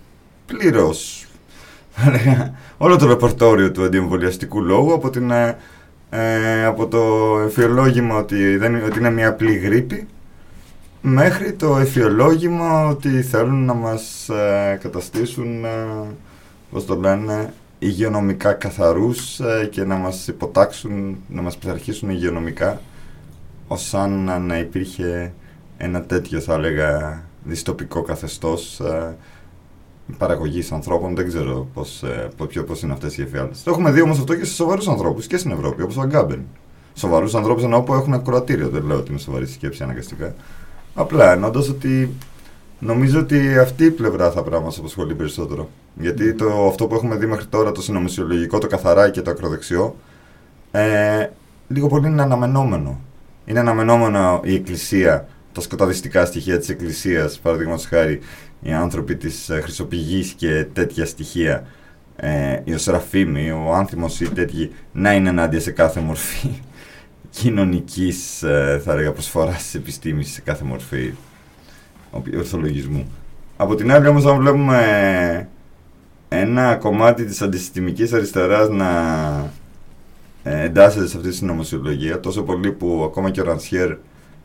πλήρως θα έλεγα, όλο το ρεπορτόριο του αντιεμβολιαστικού λόγου από, την, ε, ε, από το εφιολόγημα ότι, δεν, ότι είναι μια απλή γρήπη μέχρι το εφιολόγημα ότι θέλουν να μας ε, καταστήσουν ε, πώς το λένε υγειονομικά καθαρούς ε, και να μας υποτάξουν, να μας πειθαρχήσουν υγειονομικά ως σαν να υπήρχε ένα τέτοιο θα έλεγα δυστοπικό καθεστώς ε, παραγωγής ανθρώπων. Δεν ξέρω πώς, ε, πώς, ποιο- πώς είναι αυτές οι εφιάλτες. Το έχουμε δει όμως αυτό και σε σοβαρούς ανθρώπους και στην Ευρώπη, όπως ο Αγκάμπεν. Σοβαρούς ανθρώπους εννοώ που έχουν ακροατήριο, δεν λέω ότι είναι σοβαρή σκέψη αναγκαστικά. Απλά εννοώντας ότι νομίζω ότι αυτή η πλευρά θα πρέπει να μας απασχολεί περισσότερο. Γιατί το, αυτό που έχουμε δει μέχρι τώρα, το συνωμοσιολογικό, το καθαρά και το ακροδεξιό, ε, λίγο πολύ είναι αναμενόμενο. Είναι αναμενόμενο η Εκκλησία, τα σκοταδιστικά στοιχεία της Εκκλησίας, παραδείγματος χάρη, οι άνθρωποι της ε, Χρυσοπηγής και τέτοια στοιχεία, ε, η Σεραφείμη, ο Άνθιμος ή τέτοιοι, να είναι ενάντια σε κάθε μορφή κοινωνικής, ε, θα έλεγα, προσφοράς της επιστήμης, σε κάθε μορφή οπι- ορθολογισμού. Από την άλλη όμως, αν βλέπουμε ένα κομμάτι της αντισυστημικής αριστεράς να ε, εντάσσεται σε αυτή τη συνωμοσιολογία τόσο πολύ που ακόμα και ο Ρανσιέρ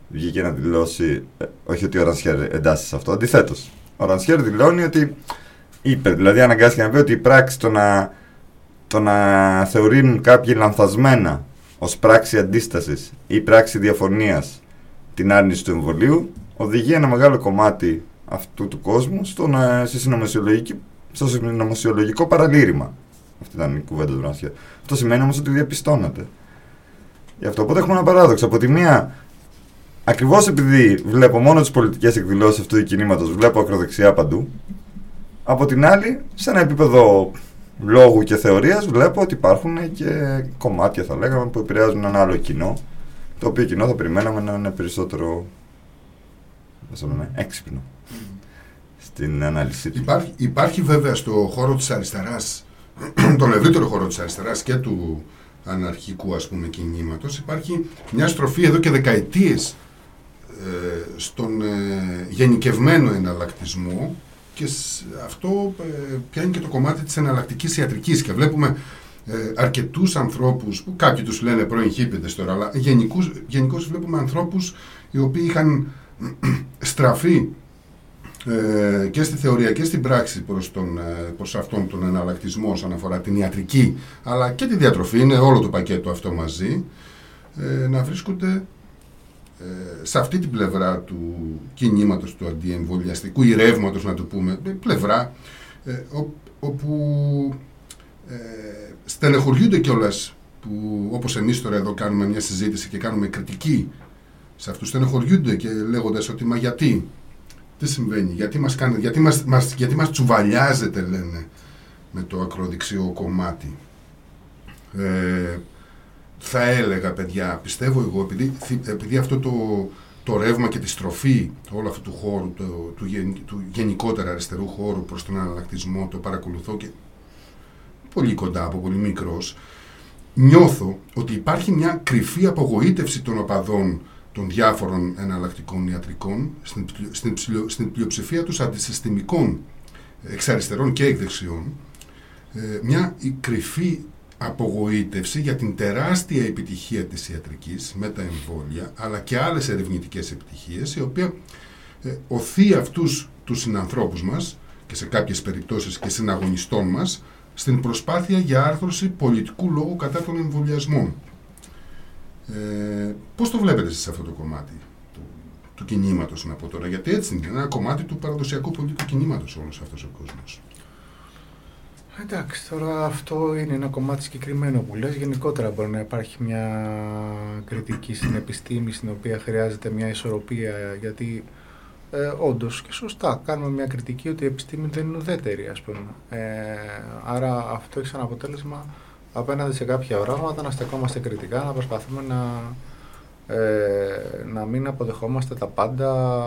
βγήκε να δηλώσει ε, όχι ότι ο Ρανσιέρ εντάσσεται σε αυτό, αντιθέτως. Ο Ρανσιέρ δηλώνει ότι είπε, δηλαδή αναγκάστηκε να πει ότι η πράξη το να, το να θεωρούν κάποιοι λανθασμένα ως πράξη αντίστασης ή πράξη διαφωνίας την άρνηση του εμβολίου οδηγεί ένα μεγάλο κομμάτι αυτού του κόσμου στο, στο συνωμοσιολογικό παραλήρημα. Αυτή ήταν η κουβέντα του Ρανσιέρ. Αυτό σημαίνει όμως ότι διαπιστώνεται. Γι' αυτό οπότε έχουμε ένα παράδοξο. Από τη μία, ακριβώς επειδή βλέπω μόνο τις πολιτικές εκδηλώσεις αυτού του κινήματος, βλέπω ακροδεξιά παντού. Από την άλλη, σε ένα επίπεδο λόγου και θεωρίας, βλέπω ότι υπάρχουν και κομμάτια, θα λέγαμε, που επηρεάζουν ένα άλλο κοινό. Το οποίο κοινό θα περιμέναμε να είναι περισσότερο. Πώς το έξυπνο στην ανάλυση του. Υπάρχει, υπάρχει βέβαια στο χώρο της αριστεράς, τον ευρύτερο χώρο της αριστεράς και του αναρχικού ας πούμε κινήματος, υπάρχει μια στροφή εδώ και δεκαετίες ε, στον ε, γενικευμένο εναλλακτισμό και αυτό ε, πιάνει και το κομμάτι της εναλλακτικής ιατρικής και βλέπουμε ε, αρκετούς ανθρώπους που κάποιοι τους λένε πρώην χίπηδες τώρα αλλά γενικώς βλέπουμε ανθρώπους οι οποίοι είχαν στραφεί ε, και στη θεωρία και στην πράξη προς, τον, ε, προς αυτόν τον εναλλακτισμό όσον αφορά την ιατρική αλλά και τη διατροφή, είναι όλο το πακέτο αυτό μαζί, ε, να βρίσκονται ε, σε αυτή την πλευρά του κινήματος του αντιεμβολιαστικού ή ρεύματος να το πούμε, πλευρά ε, όπου ε, στενεχωριούνται κιόλας που όπως εμείς τώρα εδώ κάνουμε μια συζήτηση και κάνουμε κριτική σε αυτούς στενεχωριούνται και λέγοντας ότι μα γιατί; Τι συμβαίνει, γιατί μας, κάνει, γιατί μας, μας, γιατί μας τσουβαλιάζεται λένε με το ακροδεξιό κομμάτι. Ε, θα έλεγα παιδιά, πιστεύω εγώ, επειδή, επειδή αυτό το, το ρεύμα και τη στροφή όλου αυτού του χώρου, το, του, του γενικότερα αριστερού χώρου προς τον αναλλακτισμό, το παρακολουθώ και πολύ κοντά από πολύ μικρός, νιώθω ότι υπάρχει μια κρυφή απογοήτευση των οπαδών των διάφορων εναλλακτικών ιατρικών, στην, στην, στην πλειοψηφία τους αντισυστημικών εξαριστερών και εκδεξιών, ε, μια κρυφή απογοήτευση για την τεράστια επιτυχία της ιατρικής με τα εμβόλια, αλλά και άλλες ερευνητικές επιτυχίες, η οποία ε, οθεί αυτούς τους συνανθρώπους μας και σε κάποιες περιπτώσεις και συναγωνιστών μας στην προσπάθεια για άρθρωση πολιτικού λόγου κατά των εμβολιασμών. Ε, πώς το βλέπετε σε αυτό το κομμάτι του, του κινήματος, να πω τώρα, γιατί έτσι είναι ένα κομμάτι του παραδοσιακού πολιτικού κινήματος όλος αυτός ο κόσμος. Εντάξει, τώρα αυτό είναι ένα κομμάτι συγκεκριμένο που λες. Γενικότερα μπορεί να υπάρχει μια κριτική στην επιστήμη στην οποία χρειάζεται μια ισορροπία γιατί ε, όντως και σωστά κάνουμε μια κριτική ότι η επιστήμη δεν είναι ουδέτερη ας πούμε. Ε, άρα αυτό έχει σαν αποτέλεσμα απέναντι σε κάποια πράγματα να στεκόμαστε κριτικά, να προσπαθούμε να, ε, να μην αποδεχόμαστε τα πάντα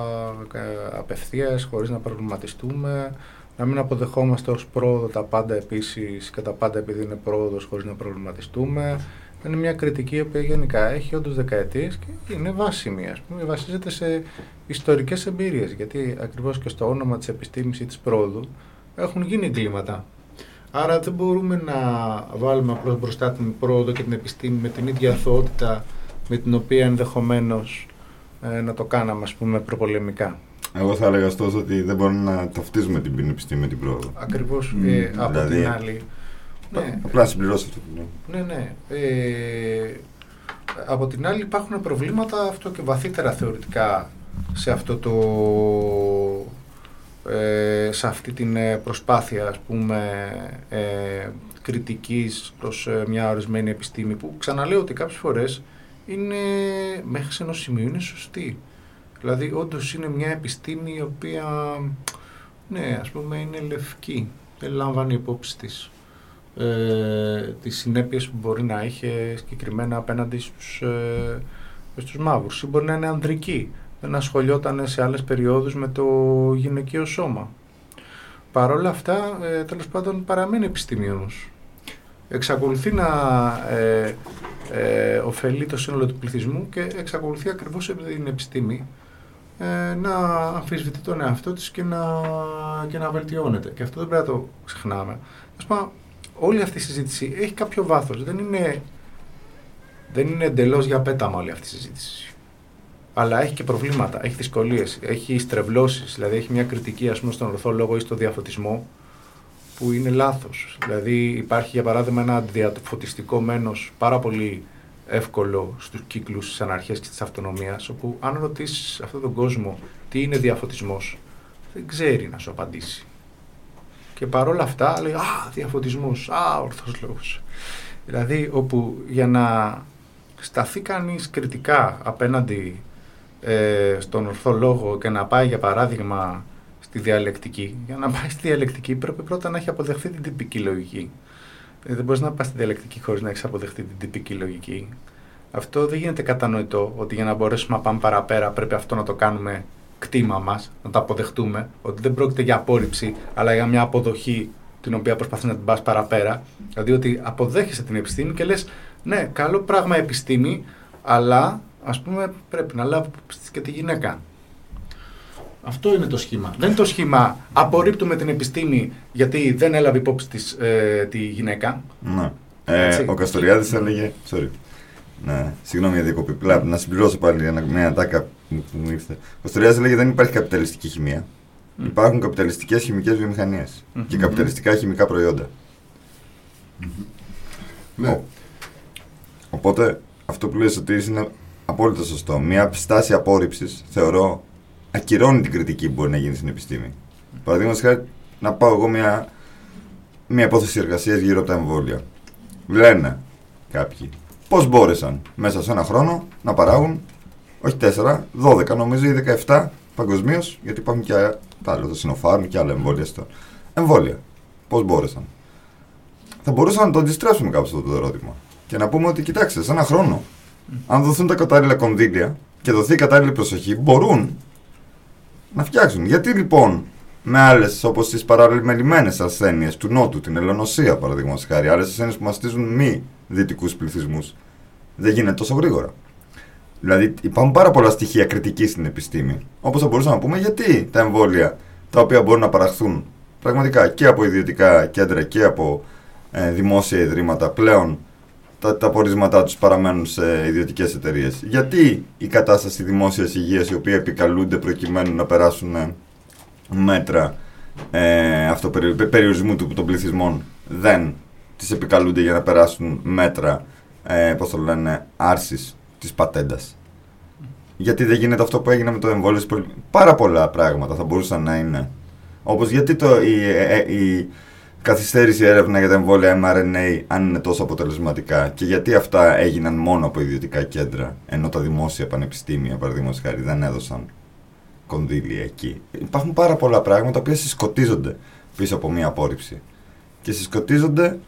ε, απευθείας χωρίς να προβληματιστούμε, να μην αποδεχόμαστε ως πρόοδο τα πάντα επίσης και τα πάντα επειδή είναι πρόοδος χωρίς να προβληματιστούμε. Είναι μια κριτική η οποία γενικά έχει όντως δεκαετίες και είναι βάσιμη, ας πούμε, βασίζεται σε ιστορικές εμπειρίες, γιατί ακριβώς και στο όνομα της επιστήμης ή της πρόοδου έχουν γίνει εγκλήματα Άρα δεν μπορούμε να βάλουμε απλώς μπροστά την πρόοδο και την επιστήμη με την ίδια αθωότητα με την οποία ενδεχομένως ε, να το κάναμε ας πούμε προπολεμικά. Εγώ θα έλεγα ωστόσο ότι δεν μπορούμε να ταυτίζουμε την επιστήμη με την πρόοδο. Ακριβώς. Ε, από δηλαδή, την άλλη. Ναι. Απλά να συμπληρώσω αυτό Ναι, ναι. Ε, από την άλλη υπάρχουν προβλήματα αυτό και βαθύτερα θεωρητικά σε αυτό το ε, σε αυτή την ε, προσπάθεια ας πούμε ε, κριτικής προς ε, μια ορισμένη επιστήμη που ξαναλέω ότι κάποιες φορές είναι μέχρι σε ενός σημείου είναι σωστή. Δηλαδή όντως είναι μια επιστήμη η οποία ναι ας πούμε είναι λευκή, δεν λάμβανε υπόψη της ε, τις συνέπειες που μπορεί να είχε συγκεκριμένα απέναντι στους, ε, στους μαύρους ή μπορεί να είναι ανδρική δεν ασχολιόταν σε άλλες περιόδους με το γυναικείο σώμα. Παρ' όλα αυτά, ε, τέλος πάντων, παραμένει επιστήμη όμως. Εξακολουθεί να ε, ε, ωφελεί το σύνολο του πληθυσμού και εξακολουθεί ακριβώς επειδή είναι επιστήμη ε, να αμφισβητεί τον εαυτό της και να, και να βελτιώνεται. Και αυτό δεν πρέπει να το ξεχνάμε. Ας πούμε, όλη αυτή η συζήτηση έχει κάποιο βάθος. Δεν είναι, δεν είναι εντελώς για πέταμα όλη αυτή η συζήτηση. Αλλά έχει και προβλήματα, έχει δυσκολίες, έχει στρεβλώσεις. Δηλαδή έχει μια κριτική ας πούμε, στον ορθό λόγο ή στο διαφωτισμό που είναι λάθος. Δηλαδή υπάρχει για παράδειγμα ένα διαφωτιστικό μένος πάρα πολύ εύκολο στους κύκλους της αναρχίας και της αυτονομίας, όπου αν ρωτήσεις αυτόν τον κόσμο τι είναι διαφωτισμός, δεν ξέρει να σου απαντήσει. Και παρόλα αυτά λέει «Α, διαφωτισμός, α, ορθός λόγος». Δηλαδή, όπου για να σταθεί κανείς κριτικά απέναντι ε, στον ορθό λόγο και να πάει για παράδειγμα στη διαλεκτική, για να πάει στη διαλεκτική πρέπει πρώτα να έχει αποδεχθεί την τυπική λογική. Ε, δεν μπορείς να πας στη διαλεκτική χωρίς να έχεις αποδεχτεί την τυπική λογική. Αυτό δεν γίνεται κατανοητό ότι για να μπορέσουμε να πάμε παραπέρα πρέπει αυτό να το κάνουμε κτήμα μας, να το αποδεχτούμε. Ότι δεν πρόκειται για απόρριψη, αλλά για μια αποδοχή την οποία προσπαθείς να την πας παραπέρα. Δηλαδή ότι αποδέχεσαι την επιστήμη και λες, ναι, καλό πράγμα επιστήμη, αλλά ας πούμε πρέπει να λάβει και τη γυναίκα. Αυτό είναι το σχήμα. Δεν είναι το σχήμα απορρίπτουμε την επιστήμη γιατί δεν έλαβε υπόψη της, ε, τη γυναίκα. Ναι. Ε, ο Καστοριάδης έλεγε... Sorry. Ναι, συγγνώμη για διακοπή. Πλά, να συμπληρώσω πάλι μια ατάκα που μου ήρθε. Ο Καστοριάδης έλεγε δεν υπάρχει καπιταλιστική χημεία. Mm. Υπάρχουν καπιταλιστικές χημικές βιομηχανίες mm-hmm. και καπιταλιστικά χημικά προϊόντα. Mm-hmm. Ναι. Ο, οπότε αυτό που λες ότι είναι απόλυτα σωστό. Μια στάση απόρριψης θεωρώ ακυρώνει την κριτική που μπορεί να γίνει στην επιστήμη. Παραδείγματος χάρη, να πάω εγώ μια, μια υπόθεση εργασίας γύρω από τα εμβόλια. Λένε κάποιοι πώς μπόρεσαν μέσα σε ένα χρόνο να παράγουν όχι 4, 12 νομίζω ή 17 παγκοσμίως, γιατί υπάρχουν και τα άλλα, το Sinopharm και άλλα εμβόλια στο. Εμβόλια. Πώς μπόρεσαν. Θα μπορούσαμε να το αντιστρέψουμε κάπως αυτό το ερώτημα. Και να πούμε ότι κοιτάξτε, σε ένα χρόνο, αν δοθούν τα κατάλληλα κονδύλια και δοθεί η κατάλληλη προσοχή, μπορούν να φτιάξουν. Γιατί λοιπόν με άλλες όπως τις παραμελημένε ασθένειες του Νότου, την ελονοσία παραδείγματος χάρη, άλλες ασθένειες που μαστίζουν μη δυτικούς πληθυσμούς, δεν γίνεται τόσο γρήγορα. Δηλαδή υπάρχουν πάρα πολλά στοιχεία κριτική στην επιστήμη. Όπως θα μπορούσαμε να πούμε γιατί τα εμβόλια τα οποία μπορούν να παραχθούν πραγματικά και από ιδιωτικά κέντρα και από ε, δημόσια ιδρύματα πλέον τα, τα πορίσματά τους παραμένουν σε ιδιωτικές εταιρείες. Γιατί η κατάσταση δημόσιας υγείας, οι οποίοι επικαλούνται προκειμένου να περάσουν ε, μέτρα ε, περιορισμού του, των πληθυσμών, δεν τις επικαλούνται για να περάσουν μέτρα, ε, πώς το λένε, άρσης της πατέντας. Γιατί δεν γίνεται αυτό που έγινε με το εμβόλιο. Πάρα πολλά πράγματα θα μπορούσαν να είναι. Όπως γιατί το, η, ε, ε, η, καθυστέρησε η έρευνα για τα εμβόλια mRNA αν είναι τόσο αποτελεσματικά και γιατί αυτά έγιναν μόνο από ιδιωτικά κέντρα ενώ τα δημόσια πανεπιστήμια παραδείγματος χάρη δεν έδωσαν κονδύλια εκεί. Υπάρχουν πάρα πολλά πράγματα που συσκοτίζονται πίσω από μία απόρριψη και συσκοτίζονται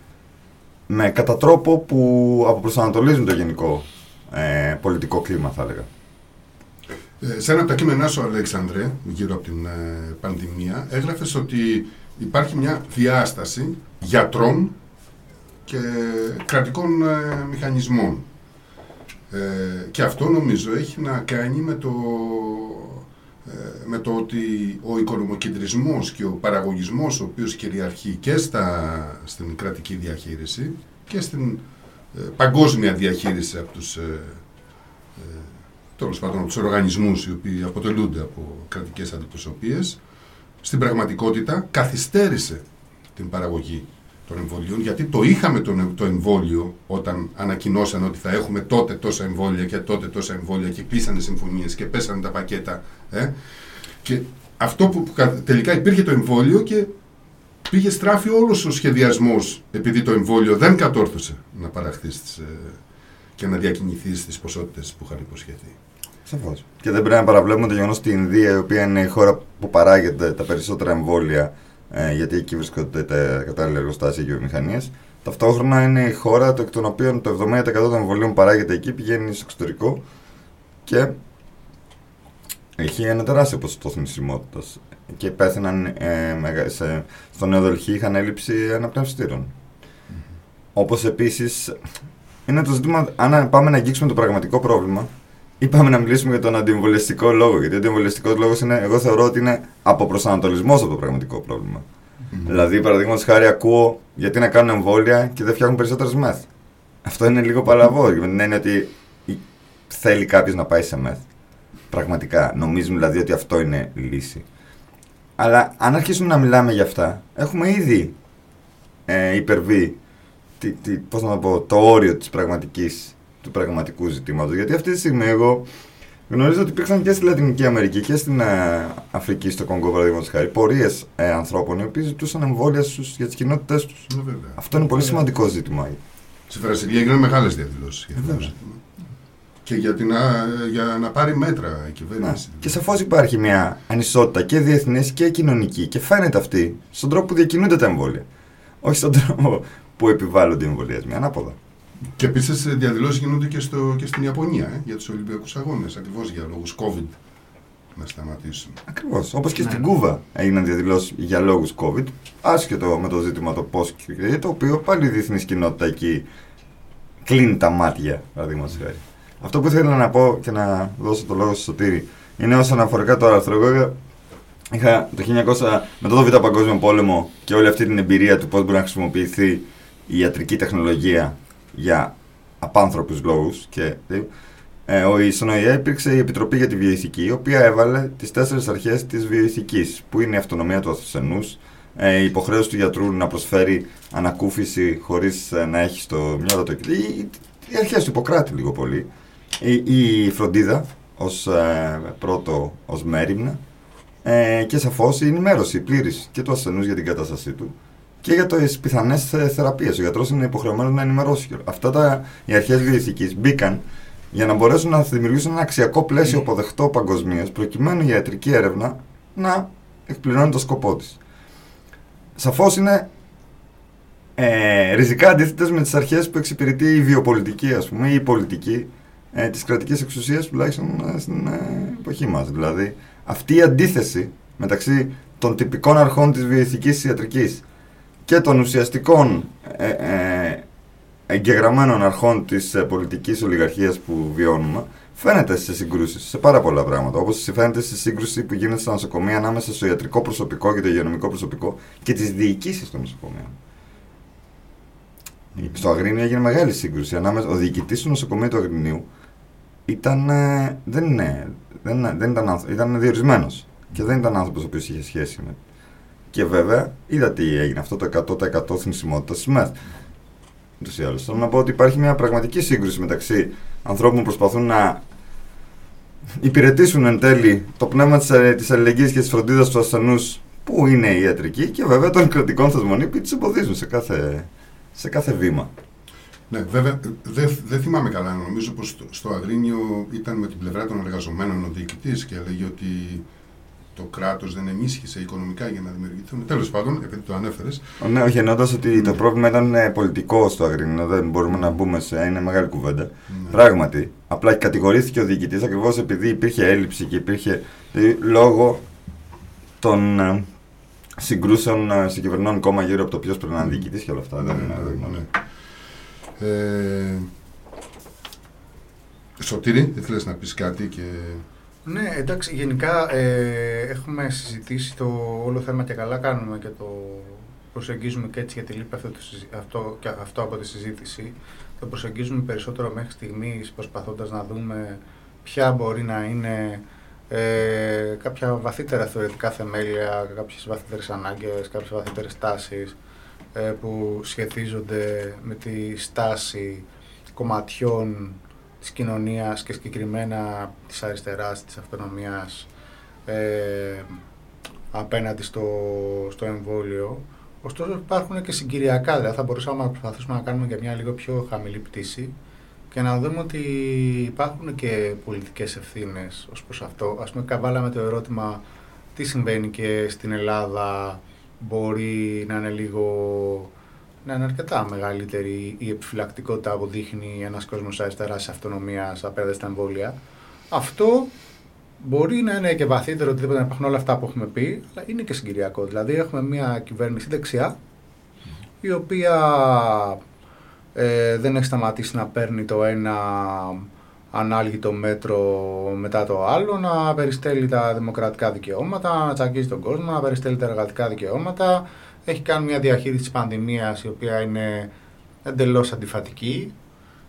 με κατά τρόπο που αποπροσανατολίζουν το γενικό ε, πολιτικό κλίμα θα έλεγα. Ε, σε ένα από τα κείμενά σου, Αλέξανδρε, γύρω από την ε, πανδημία, έγραφες ότι υπάρχει μια διάσταση γιατρών και κρατικών ε, μηχανισμών. Ε, και αυτό νομίζω έχει να κάνει με το, ε, με το ότι ο οικονομοκεντρισμός και ο παραγωγισμός ο οποίος κυριαρχεί και στα, στην κρατική διαχείριση και στην παγκόσμια διαχείριση από τους τέλος πάντων τους οργανισμούς οι οποίοι αποτελούνται από κρατικές αντιπροσωπείες στην πραγματικότητα καθυστέρησε την παραγωγή των εμβολίων, γιατί το είχαμε το, το εμβόλιο όταν ανακοινώσαν ότι θα έχουμε τότε τόσα εμβόλια και τότε τόσα εμβόλια και κλείσανε συμφωνίες και πέσανε τα πακέτα. Ε. Και αυτό που, τελικά υπήρχε το εμβόλιο και πήγε στράφει όλος ο σχεδιασμός επειδή το εμβόλιο δεν κατόρθωσε να παραχθεί ε, και να διακινηθεί στις ποσότητες που είχαν υποσχεθεί. Σαφώς. Και δεν πρέπει να παραβλέπουμε το γεγονός ότι η Ινδία, η οποία είναι η χώρα που παράγεται τα περισσότερα εμβόλια, ε, γιατί εκεί βρίσκονται τα κατάλληλα εργοστάσια και βιομηχανίες, ταυτόχρονα είναι η χώρα το εκ των οποίων το 70% των εμβολίων παράγεται εκεί, πηγαίνει στο εξωτερικό και έχει ένα τεράστιο ποσοστό θνησιμότητας. Και πέθαναν ε, σε, στο Νέο Δελχή, είχαν έλλειψη αναπνευστήρων. Mm-hmm. Όπως επίσης είναι το ζήτημα, αν πάμε να αγγίξουμε το πραγματικό πρόβλημα, είπαμε να μιλήσουμε για τον αντιεμβολιαστικό λόγο. Γιατί ο αντιεμβολιαστικό λόγος είναι, εγώ θεωρώ ότι είναι αποπροσανατολισμός από το πραγματικό πρόβλημα. Δηλαδή, παραδείγματος χάρη, ακούω γιατί να κάνουν εμβόλια και δεν φτιάχνουν περισσότερες μεθ. Αυτό είναι λίγο παλαβό. Με την έννοια ότι θέλει κάποιος να πάει σε μεθ. Πραγματικά. Νομίζουμε δηλαδή ότι αυτό είναι η λύση. Αλλά αν αρχίσουμε να μιλάμε για αυτά, έχουμε ήδη ε, υπερβεί τι, τι, πώς να το, πω, το όριο της πραγματικής, του πραγματικού ζητήματος. Γιατί αυτή τη στιγμή εγώ γνωρίζω ότι υπήρξαν και στη Λατινική Αμερική και στην ε, Αφρική, στο Κονγκό, παραδείγματος χάρη, πορείες ε, ανθρώπων οι οποίοι ζητούσαν εμβόλια στους, για τις κοινότητές τους. Ναι, Αυτό είναι πολύ σημαντικό ζήτημα. Στη Βραζιλία έγιναν μεγάλες διαδηλώσεις για αυτό το ζήτημα. Και για, την, α, για να πάρει μέτρα η κυβέρνηση. Και σαφώς υπάρχει μια ανισότητα και διεθνής και κοινωνική και φαίνεται αυτή στον τρόπο που διακινούνται τα εμβόλια. Όχι στον τρόπο που επιβάλλονται οι εμβολιασμοί. Ανάποδα. Και επίσης διαδηλώσεις γίνονται και, στο, και στην Ιαπωνία ε, για τους Ολυμπιακούς Αγώνες. Ακριβώς για λόγους COVID να σταματήσουν. Ακριβώς. Όπως και στην Κούβα έγιναν διαδηλώσεις για λόγους COVID, άσχετο με το ζήτημα το πώ και το οποίο πάλι η διεθνής κοινότητα εκεί κλείνει τα μάτια, παραδείγματος χάρη. Αυτό που ήθελα να πω και να δώσω το λόγο στο Σωτήρη είναι όσον αφορά το άρθρο. Εγώ είχα το 1900, με το Β' Παγκόσμιο Πόλεμο και όλη αυτή την εμπειρία του πώς μπορεί να χρησιμοποιηθεί η ιατρική τεχνολογία για απάνθρωπους λόγους και ε, ο, στον ΟΗΕ υπήρξε η Επιτροπή για τη Βιοειθική, η οποία έβαλε τις τέσσερις αρχές της βιοειθικής, που είναι η αυτονομία του ασθενούς, ε, η υποχρέωση του γιατρού να προσφέρει ανακούφιση χωρίς ε, να έχει στο μυαλό του οι, οι αρχές του Ιπποκράτη λίγο πολύ, η, η φροντίδα ως ε, πρώτο ως μέρημνα ε, και σαφώς η ενημέρωση πλήρης και του ασθενούς για την κατάστασή του και για τις πιθανές θεραπείες. Ο γιατρός είναι υποχρεωμένος να ενημερώσει. Αυτά τα, οι αρχές βιοειθική μπήκαν για να μπορέσουν να δημιουργήσουν ένα αξιακό πλαίσιο αποδεκτό παγκοσμίως, προκειμένου η ιατρική έρευνα να εκπληρώνει το σκοπό της. Σαφώς είναι ε, ριζικά αντίθετες με τις αρχές που εξυπηρετεί η βιοπολιτική, ας πούμε, ή η πολιτική ε, της κρατικής εξουσίας, τουλάχιστον ε, στην ε, εποχή μας. Δηλαδή, αυτή η αντίθεση μεταξύ των τυπικών αρχών της βιοειθική ιατρικής και των ουσιαστικών ε, ε, εγγεγραμμένων αρχών της ε, πολιτικής ολιγαρχίας που βιώνουμε φαίνεται σε συγκρούσεις, σε πάρα πολλά πράγματα. Όπως φαίνεται στη σύγκρουση που γίνεται στα νοσοκομεία ανάμεσα στο ιατρικό προσωπικό και το υγειονομικό προσωπικό και τις διοικήσεις των νοσοκομείων. Στο Αγρίνιο έγινε μεγάλη σύγκρουση. Ανάμεσα, ο διοικητής του νοσοκομείου του Αγρινίου ήταν, ε, δεν, είναι, δεν, δεν ήταν, ήταν διορισμένος και δεν ήταν άνθρωπος ο οποίος είχε σχέση με και βέβαια είδα τι έγινε αυτό το 100% θνησιμότητα τη ΜΕΘ. Ούτως ή άλλως. Θέλω να πω ότι υπάρχει μια πραγματική σύγκρουση μεταξύ ανθρώπων που προσπαθούν να υπηρετήσουν εν τέλει το πνεύμα της αλληλεγγύης και της φροντίδας του ασθενούς που είναι η ιατρική και βέβαια των κρατικών θεσμών που τις εμποδίζουν σε κάθε, σε κάθε βήμα. Ναι, βέβαια, δεν δε θυμάμαι καλά. Νομίζω πως στο, στο Αγρίνιο ήταν με την πλευρά των εργαζομένων ο διοικητής και έλεγε ότι το κράτος δεν ενίσχυσε οικονομικά για να δημιουργηθούν. Τέλος πάντων, επειδή το ανέφερες. Ναι, όχι, εννοώντας ότι το πρόβλημα ήταν ε, πολιτικό στο Αγρίνιο, δεν μπορούμε να μπούμε σε. είναι μεγάλη κουβέντα. Ναι. Πράγματι. Απλά κατηγορήθηκε ο διοικητής ακριβώς επειδή υπήρχε έλλειψη και υπήρχε. λόγω των ε, συγκρούσεων ε, συγκυβερνών κόμμα γύρω από το ποιος πρέπει να είναι διοικητής και όλα αυτά. Ναι, ναι, ναι. Ε, Σωτήρη, ήθελες να πεις κάτι και ναι, εντάξει, γενικά ε, έχουμε συζητήσει το όλο θέμα και καλά κάνουμε και το προσεγγίζουμε και έτσι γιατί λείπει αυτό, αυτό, και αυτό από τη συζήτηση. Το προσεγγίζουμε περισσότερο μέχρι στιγμής προσπαθώντας να δούμε ποια μπορεί να είναι ε, κάποια βαθύτερα θεωρητικά θεμέλια, κάποιες βαθύτερες ανάγκες, κάποιες βαθύτερες τάσεις ε, που σχετίζονται με τη στάση κομματιών της κοινωνίας και συγκεκριμένα της αριστεράς, της αυτονομίας ε, απέναντι στο, στο εμβόλιο. Ωστόσο υπάρχουν και συγκυριακά, δηλαδή θα μπορούσαμε να προσπαθήσουμε να κάνουμε και μια λίγο πιο χαμηλή πτήση και να δούμε ότι υπάρχουν και πολιτικές ευθύνες ως προς αυτό. Ας πούμε καβάλαμε το ερώτημα τι συμβαίνει και στην Ελλάδα μπορεί να είναι λίγο να είναι αρκετά μεγαλύτερη η επιφυλακτικότητα που δείχνει ένας κόσμος αριστεράς της αυτονομίας απέναντι στα εμβόλια. Αυτό μπορεί να είναι και βαθύτερο οτιδήποτε να υπάρχουν όλα αυτά που έχουμε πει, αλλά είναι και συγκυριακό. Δηλαδή, έχουμε μια κυβέρνηση δεξιά, η οποία ε, δεν έχει σταματήσει να παίρνει το ένα ανάλγει το μέτρο μετά το άλλο, να περιστέλει τα δημοκρατικά δικαιώματα, να τσακίζει τον κόσμο, να περιστέλει τα εργατικά δικαιώματα. Έχει κάνει μια διαχείριση της πανδημίας η οποία είναι εντελώς αντιφατική.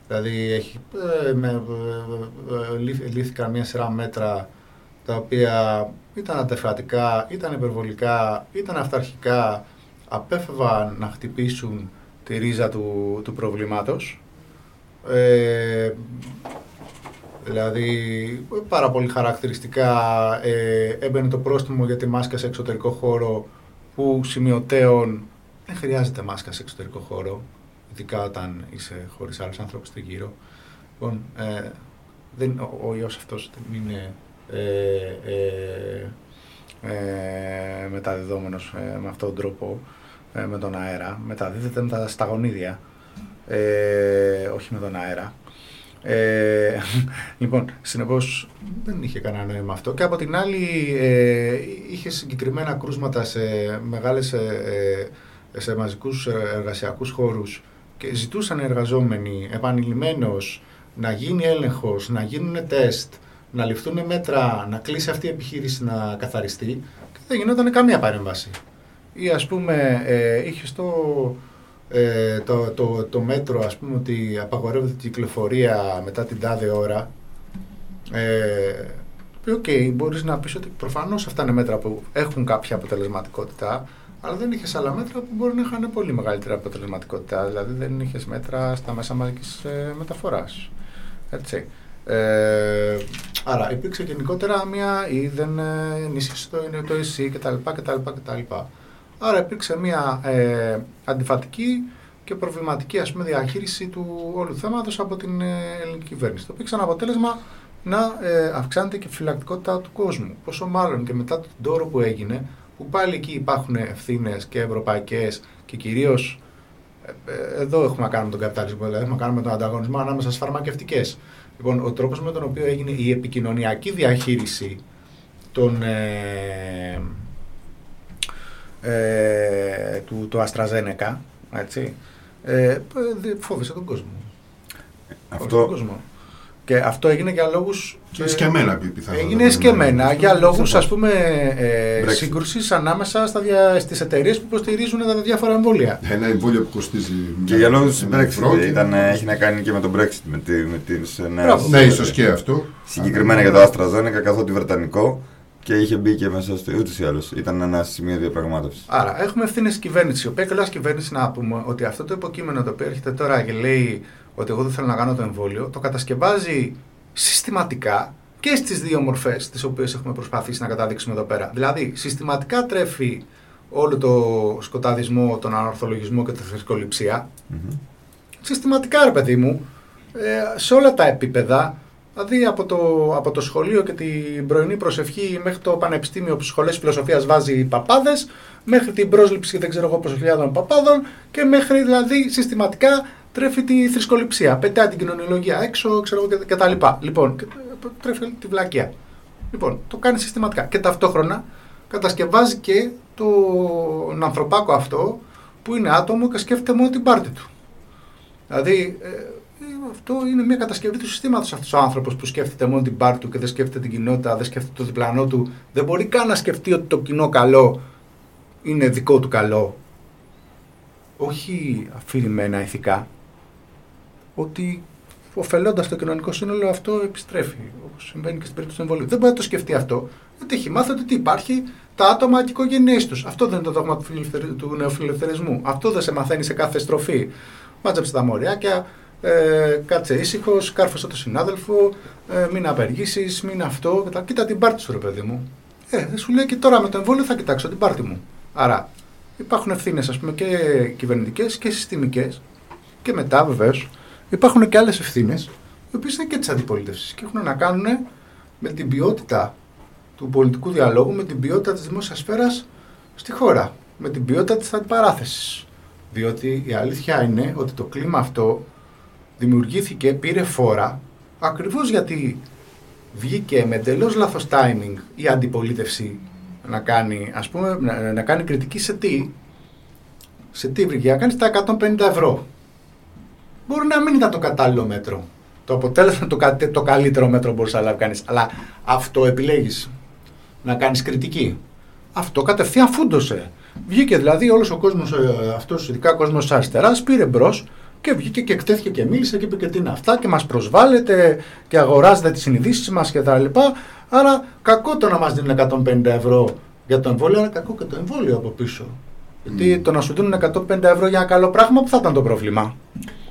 Δηλαδή έχει, ε, με, ε, ε, λύθ- λύθηκαν μια σειρά μέτρα τα οποία ήταν αντεφατικά, ήταν υπερβολικά, ήταν αυταρχικά, απέφευγαν να χτυπήσουν τη ρίζα του, του προβλήματος. Ε, δηλαδή, πάρα πολύ χαρακτηριστικά ε, έμπαινε το πρόστιμο για τη μάσκα σε εξωτερικό χώρο που σημειωτέων δεν χρειάζεται μάσκα σε εξωτερικό χώρο, ειδικά όταν είσαι χωρίς άλλους ανθρώπους στο γύρω. Λοιπόν, ε, δεν, ο, ο ιός αυτός δεν είναι ε, ε, ε, μεταδιδόμενος ε, με αυτόν τον τρόπο, ε, με τον αέρα. Μεταδίδεται με τα σταγονίδια, ε, όχι με τον αέρα. Ε, λοιπόν, συνεπώς δεν είχε κανένα νόημα αυτό. Και από την άλλη, ε, είχε συγκεκριμένα κρούσματα σε μεγάλες, ε, ε, σε μαζικούς εργασιακούς χώρους και ζητούσαν οι εργαζόμενοι επανειλημμένως να γίνει έλεγχος, να γίνουν τεστ, να ληφθούν μέτρα, να κλείσει αυτή η επιχείρηση να καθαριστεί και δεν γινόταν καμία παρέμβαση. Ή ας πούμε, ε, είχε το, ε, το, το, το μέτρο ας πούμε ότι απαγορεύεται η κυκλοφορία μετά την τάδε ώρα ε, OK, okay, μπορείς να πεις ότι προφανώς αυτά είναι μέτρα που έχουν κάποια αποτελεσματικότητα αλλά δεν είχες άλλα μέτρα που μπορεί να είχαν πολύ μεγαλύτερη αποτελεσματικότητα. Δηλαδή δεν είχες μέτρα στα μέσα μαζικής ε, μεταφοράς. Έτσι. Ε, άρα υπήρξε γενικότερα μια ή δεν ε, ενίσχυσε το, το ΕΣΥ κτλ, κτλ, κτλ. Άρα υπήρξε μια ε, αντιφατική και προβληματική ας πούμε, διαχείριση του όλου θέματος από την ε, ελληνική κυβέρνηση. Το οποίο είχε σαν αποτέλεσμα να ε, αυξάνεται και η φυλακτικότητα του κόσμου. Πόσο μάλλον και μετά τον τόρο που έγινε, που πάλι εκεί υπάρχουν ευθύνες και ευρωπαϊκές και κυρίως εδώ έχουμε να κάνουμε τον καπιταλισμό, δηλαδή έχουμε να κάνουμε τον ανταγωνισμό ανάμεσα στις φαρμακευτικές. Λοιπόν, ο τρόπος με τον οποίο έγινε η επικοινωνιακή διαχείριση των, ε, ε, του, του AstraZeneca, έτσι, ε, φόβησε τον κόσμο. Αυτό, Τον κόσμο. Και αυτό έγινε για λόγους. Και σκεμμένα πιθανότατα. Έγινε σκεμμένα για λόγους Σαφώς. ας πούμε ε, Brexit. σύγκρουσης ανάμεσα στα δια, στις εταιρείες που υποστηρίζουν τα διάφορα εμβόλια. Ένα εμβόλιο που κοστίζει. και για λόγους ένα Brexit. ευρώ και- Ήταν, έχει να κάνει και με το Brexit, με, τη, με τις νέες... Μπράβο. Ναι, ίσως και αυτό. Συγκεκριμένα για το AstraZeneca καθότι βρετανικό και είχε μπει και μέσα στο. ούτως ή άλλως. Ήταν ένα σημείο διαπραγμάτευσης. Άρα, έχουμε ευθύνες κυβέρνηση. Η οποία και κυβέρνηση να πούμε ότι αυτό το υποκείμενο το οποίο έρχεται τώρα και λέει ότι εγώ δεν θέλω να κάνω το εμβόλιο, το κατασκευάζει συστηματικά και στις δύο μορφές τις οποίες έχουμε προσπαθήσει να καταδείξουμε εδώ πέρα. Δηλαδή, συστηματικά τρέφει όλο το σκοταδισμό, τον ανορθολογισμό και τη θρησκοληψία. Συστηματικά, ρε παιδί μου, ε, σε όλα τα επίπεδα, δηλαδή από το, από το σχολείο και την πρωινή προσευχή μέχρι το πανεπιστήμιο που σχολές φιλοσοφίας βάζει παπάδες, μέχρι την πρόσληψη δεν ξέρω εγώ πόσο χιλιάδων παπάδων και μέχρι δηλαδή συστηματικά τρέφει τη θρησκοληψία, πετάει την κοινωνιολογία έξω, ξέρω εγώ και, και τα λοιπά. Λοιπόν, και, ε, τρέφει τη βλακεία. Λοιπόν, το κάνει συστηματικά και ταυτόχρονα κατασκευάζει και τον ανθρωπάκο αυτό που είναι άτομο και σκέφτεται μόνο την πάρτη του. Δηλαδή, ε, ε, αυτό είναι μια κατασκευή του συστήματος αυτός ο άνθρωπος που σκέφτεται μόνο την πάρτη του και δεν σκέφτεται την κοινότητα, δεν σκέφτεται το διπλανό του. Δεν μπορεί καν να σκεφτεί ότι το κοινό καλό είναι δικό του καλό. Όχι αφηρημένα ηθικά. Ότι ωφελώντας το κοινωνικό σύνολο αυτό επιστρέφει. Όπως συμβαίνει και στην περίπτωση του εμβολίου. Δεν μπορεί να το σκεφτεί αυτό. Γιατί έχει μάθει ότι τι υπάρχει τα άτομα και οι οικογένειές τους. Αυτό δεν είναι το δόγμα του, φιλελευθερ- του νεοφιλελευθερισμού. Αυτό δεν σε μαθαίνει σε κάθε στροφή. Μάτζεψε τα μοριάκια, ε, κάτσε ήσυχος, κάρφωσε τον συνάδελφο, ε, μην απεργήσεις, μην αυτό. κτλ. Κοίτα την πάρτη σου, ρε παιδί μου. Ε, δεν σου λέει και τώρα με το εμβόλιο θα κοιτάξω την πάρτη μου. Άρα υπάρχουν ευθύνες, ας πούμε, και κυβερνητικές και συστημικές. Και μετά, βεβαίως, υπάρχουν και άλλες ευθύνες, οι οποίες είναι και της αντιπολίτευσης και έχουν να κάνουν με την ποιότητα του πολιτικού διαλόγου, με την ποιότητα της δημόσιας σφαίρας στη χώρα, με την ποιότητα της αντιπαράθεσης. Διότι η αλήθεια είναι ότι το κλίμα αυτό δημιουργήθηκε, πήρε φόρα, ακριβώς γιατί βγήκε με εντελώς λάθος timing η αντιπολίτευση να κάνει, ας πούμε, να, να κάνει κριτική σε τι, σε τι βρήκε, να κάνει στα 150 ευρώ. Μπορεί να μην ήταν το κατάλληλο μέτρο. Το αποτέλεσμα το, κα- το καλύτερο μέτρο μπορούσε να λάβει κανείς. Αλλά αυτό επιλέγεις να κάνεις κριτική. Αυτό κατευθείαν φούντωσε. Βγήκε δηλαδή όλος ο κόσμος, αυτός ειδικά ο κόσμος της αριστεράς, πήρε μπρος και βγήκε και εκτέθηκε και μίλησε και είπε και τι είναι αυτά και μας προσβάλλετε και αγοράζετε τις συνειδήσεις μας κτλ. Άρα κακό το να μας δίνουν 150 ευρώ για το εμβόλιο, αλλά κακό και το εμβόλιο από πίσω. Γιατί το να σου δίνουν 150 ευρώ για ένα καλό πράγμα, που θα ήταν το πρόβλημα.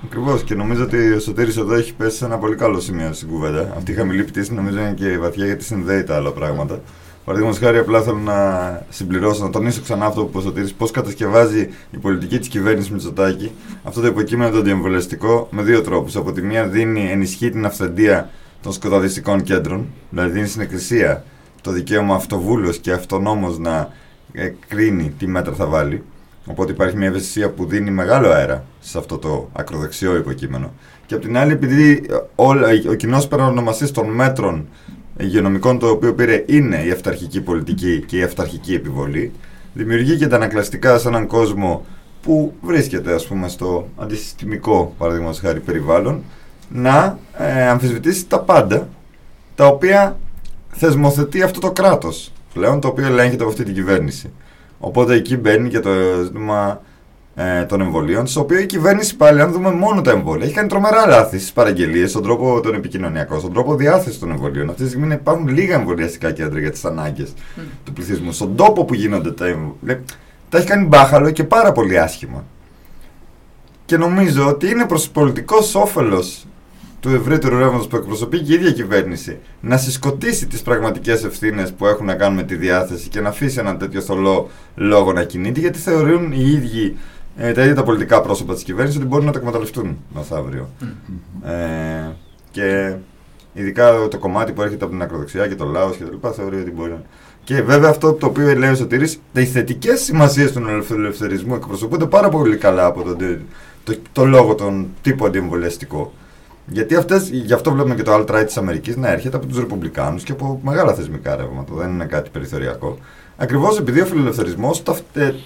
Ακριβώς και νομίζω ότι ο Σωτήρης εδώ έχει πέσει σε ένα πολύ καλό σημείο στην κουβέντα. Αυτή η χαμηλή πτήση νομίζω είναι και βαθιά γιατί συνδέει τα άλλα πράγματα. Παραδείγματος χάρη, απλά θέλω να συμπληρώσω, να τονίσω ξανά αυτό που είπε ο Σωτήρης, πώς κατασκευάζει η πολιτική της κυβέρνησης Μητσοτάκη αυτό το υποκείμενο το αντιεμβολιαστικό με δύο τρόπους. Από τη μία δίνει, ενισχύει την αυθεντία των σκοταδιστικών κέντρων, δηλαδή δίνει στην Εκκλησία το δικαίωμα αυτοβούλος και αυτονόμως να ε, κρίνει τι μέτρα θα βάλει. Οπότε υπάρχει μια ευαισθησία που δίνει μεγάλο αέρα σε αυτό το ακροδεξιό υποκείμενο. Και απ' την άλλη, επειδή ε, όλα, ο κοινός παρανομαστής των μέτρων υγειονομικών το οποίο πήρε είναι η αυταρχική πολιτική και η αυταρχική επιβολή, δημιουργεί και τα ανακλαστικά σε έναν κόσμο που βρίσκεται ας πούμε στο αντισυστημικό παραδείγματος χάρη περιβάλλον να ε, αμφισβητήσει τα πάντα τα οποία θεσμοθετεί αυτό το κράτος πλέον το οποίο ελέγχεται από αυτή την κυβέρνηση. Οπότε εκεί μπαίνει και το ζήτημα ε, των εμβολίων, στο οποίο η κυβέρνηση πάλι, αν δούμε μόνο τα εμβόλια, έχει κάνει τρομερά λάθη στις παραγγελίες, στον τρόπο τον επικοινωνιακό, στον τρόπο διάθεση των εμβολίων. Αυτή τη στιγμή υπάρχουν λίγα εμβολιαστικά κέντρα για τις ανάγκες του πληθυσμού. Στον τόπο που γίνονται τα εμβόλια, τα έχει κάνει μπάχαλο και πάρα πολύ άσχημα. Και νομίζω ότι είναι προς πολιτικός όφελος του ευρύτερου ρεύματος που εκπροσωπεί και η ίδια κυβέρνηση να συσκοτήσει τις πραγματικές ευθύνες που έχουν να κάνουν με τη διάθεση και να αφήσει έναν τέτοιο θολό λόγο να κινείται, γιατί θεωρούν οι ίδιοι ε, τα ίδια τα πολιτικά πρόσωπα της κυβέρνησης ότι μπορούν να το εκμεταλλευτούν μεθαύριο. Ε, και ειδικά το κομμάτι που έρχεται από την ακροδεξιά και το λαός και τα λοιπά θεωρεί ότι μπορεί να. Και βέβαια αυτό το οποίο λέει ο Σωτήρης, οι θετικές σημασίες του ελευθερισμού εκπροσωπούνται πάρα πολύ καλά από το, το, το λόγο των τύπου αντιεμβολιαστικό. Γιατί αυτές, γι' αυτό βλέπουμε και το alt-right της Αμερικής να έρχεται από τους Ρεπουμπλικάνους και από μεγάλα θεσμικά ρεύματα. Δεν είναι κάτι περιθωριακό. Ακριβώς επειδή ο φιλελευθερισμός το,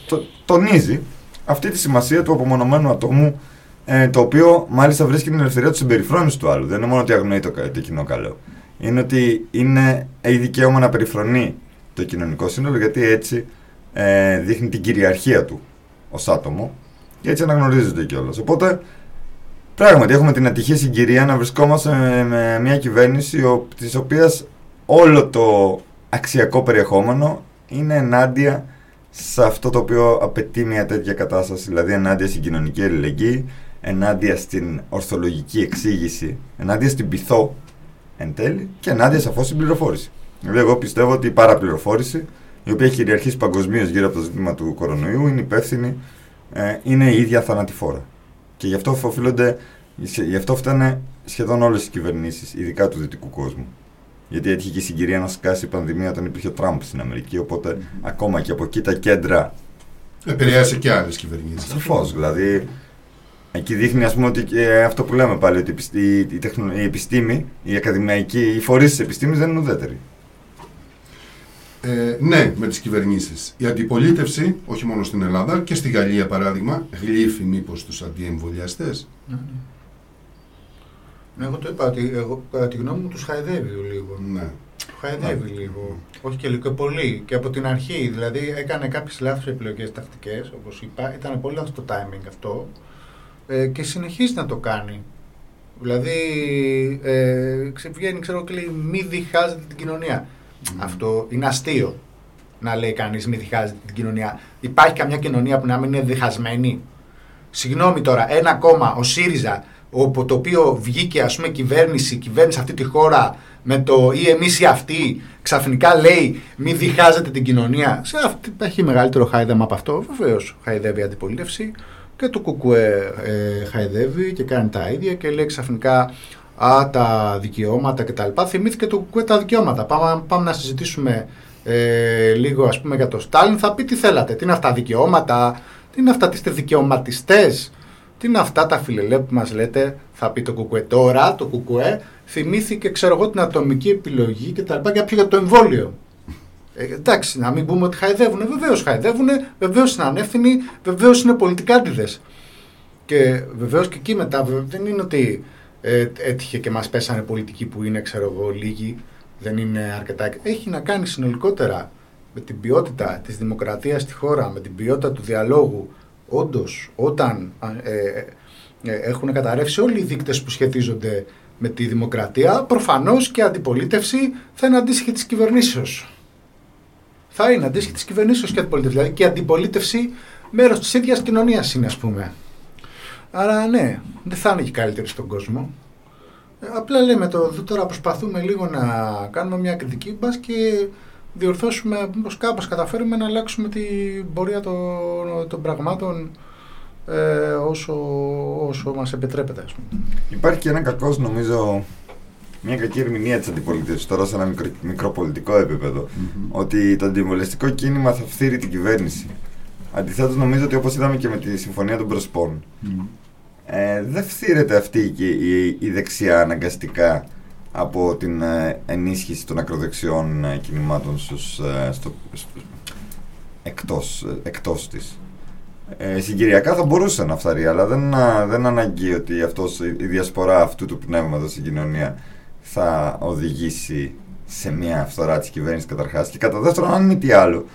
το, τονίζει αυτή τη σημασία του απομονωμένου ατόμου, ε, το οποίο μάλιστα βρίσκει την ελευθερία του συμπεριφρόνησης του άλλου. Δεν είναι μόνο ότι αγνοεί το, το κοινό καλό. Είναι ότι είναι, έχει δικαίωμα να περιφρονεί το κοινωνικό σύνολο, γιατί έτσι ε, δείχνει την κυριαρχία του ως άτομο και έτσι αναγνωρίζεται κιόλας. Οπότε Πράγματι, έχουμε την ατυχή συγκυρία να βρισκόμαστε με, με μια κυβέρνηση της οποίας όλο το αξιακό περιεχόμενο είναι ενάντια σε αυτό το οποίο απαιτεί μια τέτοια κατάσταση, δηλαδή ενάντια στην κοινωνική αλληλεγγύη, ενάντια στην ορθολογική εξήγηση, ενάντια στην πειθό εν τέλει και ενάντια σαφώς στην πληροφόρηση. Δηλαδή, εγώ πιστεύω ότι η παραπληροφόρηση, η οποία έχει κυριαρχήσει παγκοσμίως γύρω από το ζήτημα του κορονοϊού, είναι υπεύθυνη, ε, είναι η ίδια θανατηφόρα. Και γι' αυτό οφείλονται, γι' αυτό φτάνε σχεδόν όλες οι κυβερνήσεις, ειδικά του δυτικού κόσμου. Γιατί έτυχε και η συγκυρία να σκάσει η πανδημία όταν υπήρχε ο Τραμπ στην Αμερική. Οπότε ακόμα και από εκεί τα κέντρα. Επηρέασε και άλλες κυβερνήσεις. Σαφώς. Δηλαδή, εκεί δείχνει ας πούμε, ότι και αυτό που λέμε πάλι, ότι η, η, τεχνο, η επιστήμη, η ακαδημαϊκή, οι φορείς της επιστήμης δεν είναι ουδέτεροι. Ε, ναι, με τις κυβερνήσεις. Η αντιπολίτευση, όχι μόνο στην Ελλάδα, και στη Γαλλία παράδειγμα, γλύφει μήπως τους αντιεμβολιαστές. Ναι, ναι. Εγώ το είπα ότι εγώ, κατά τη γνώμη μου τους χαϊδεύει λίγο. Ναι. Τους χαϊδεύει λίγο. Όχι και λίγο, και πολύ. Και από την αρχή. Δηλαδή έκανε κάποιες λάθος επιλογές τακτικές, όπως είπα. Ήταν πολύ λάθος το timing αυτό. Ε, και συνεχίζει να το κάνει. Δηλαδή, ε, βγαίνει, ξέρω και λέει, μη διχάζετε την κοινωνία. Αυτό είναι αστείο να λέει κανείς μη διχάζεται την κοινωνία. Υπάρχει καμιά κοινωνία που να μην είναι διχασμένη. Συγγνώμη τώρα, ένα κόμμα, ο ΣΥΡΙΖΑ, όπου το οποίο βγήκε ας πούμε κυβέρνηση, κυβέρνηση αυτή τη χώρα με το ή εμείς ή αυτοί, ξαφνικά λέει μη διχάζεται την κοινωνία. Σε αυτή έχει μεγαλύτερο χάιδεμα από αυτό. Βεβαίως χαϊδεύει η αντιπολίτευση και το ΚΚΕ ε, χαϊδεύει και κάνει τα ίδια και λέει ξαφνικά α, τα δικαιώματα κτλ. Θυμήθηκε το ΚΚΕ τα δικαιώματα. Πάμε, πάμε να συζητήσουμε ε, λίγο ας πούμε για το Στάλιν. Θα πει τι θέλατε, τι είναι αυτά δικαιώματα, τι είναι αυτά, τις είστε δικαιωματιστές, τι είναι αυτά τα φιλελέ που μας λέτε, θα πει το ΚΚΕ. Τώρα το ΚΚΕ θυμήθηκε, ξέρω εγώ, την ατομική επιλογή και τα λοιπά και για το εμβόλιο. Ε, εντάξει, να μην πούμε ότι χαϊδεύουν. Βεβαίως χαϊδεύουν, βεβαίως είναι ανεύθυνοι, βεβαίως είναι πολιτικάντιδες. Και βεβαίως και εκεί μετά δεν είναι ότι ε, έτυχε και μας πέσανε πολιτικοί που είναι, ξέρω εγώ, λίγοι, δεν είναι αρκετά. Έχει να κάνει συνολικότερα με την ποιότητα της δημοκρατίας στη χώρα, με την ποιότητα του διαλόγου. Όντως, όταν ε, ε, ε, έχουν καταρρεύσει όλοι οι δείκτες που σχετίζονται με τη δημοκρατία, προφανώς και αντιπολίτευση θα είναι αντίστοιχη της κυβερνήσεως. Θα είναι αντίστοιχη της κυβερνήσεως και αντιπολίτευση. Δηλαδή και αντιπολίτευση μέρος της ίδιας κοινωνίας είναι, ας πούμε. Άρα ναι, δεν θα είναι και καλύτερη στον κόσμο. Ε, απλά λέμε το, τώρα προσπαθούμε λίγο να κάνουμε μια κριτική μπας και διορθώσουμε, μήπως κάπως καταφέρουμε να αλλάξουμε την πορεία των, των πραγμάτων ε, όσο, όσο μας επιτρέπεται. Ας πούμε. Υπάρχει και ένα κακό, νομίζω, μια κακή ερμηνεία της αντιπολίτευσης τώρα σε ένα μικρο, μικροπολιτικό επίπεδο. Ότι το αντιεμβολιαστικό κίνημα θα φθείρει την κυβέρνηση. Αντιθέτως, νομίζω ότι όπως είδαμε και με τη Συμφωνία των Προσπών, ε, δεν φθείρεται αυτή η, η, η δεξιά αναγκαστικά από την ε, ενίσχυση των ακροδεξιών ε, κινημάτων στους, ε, στο, στο, εκτός, ε, εκτός της. Ε, συγκυριακά θα μπορούσε να φθαρεί, αλλά δεν, α, δεν αναγκεί ότι αυτός, η η διασπορά αυτού του πνεύματος στην κοινωνία θα οδηγήσει σε μια φθορά της κυβέρνησης καταρχάς και κατά δεύτερον, αν μη τι άλλο,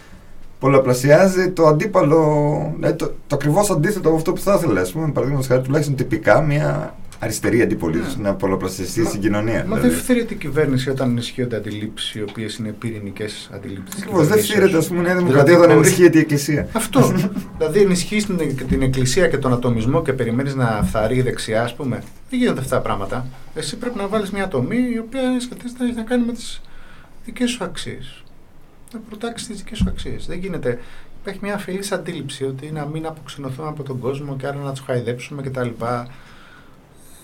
πολλαπλασιάζει το αντίπαλο, ε, το, το ακριβώς αντίθετο από αυτό που θα ήθελε. Α πούμε, παραδείγματος χάρη, τουλάχιστον τυπικά μια αριστερή αντιπολίτευση να πολλαπλασιαστεί στην κοινωνία. Μα δηλαδή. δεν φθείρεται η κυβέρνηση όταν ενισχύονται αντιλήψεις οι οποίες είναι πυρηνικές αντιλήψεις. Ακριβώς, δεν φθείρεται, ας πούμε, η Νέα Δημοκρατία όταν μπορεί- ενισχύεται η Εκκλησία. Αυτό. δηλαδή ενισχύεις την, την εκκλησία και τον ατομισμό και περιμένεις να φθαρεί η δεξιά, ας πούμε. Δεν γίνονται αυτά τα πράγματα. Εσύ πρέπει να βάλεις μια ατομή η οποία σχετίζεται έχει να κάνει με τις δικές σου αξίες. Να προτάξει τις δικές σου αξίες. Δεν γίνεται. Υπάρχει μια αφιλή αντίληψη ότι να μην αποξενωθούμε από τον κόσμο και άρα να τους χαϊδέψουμε κτλ.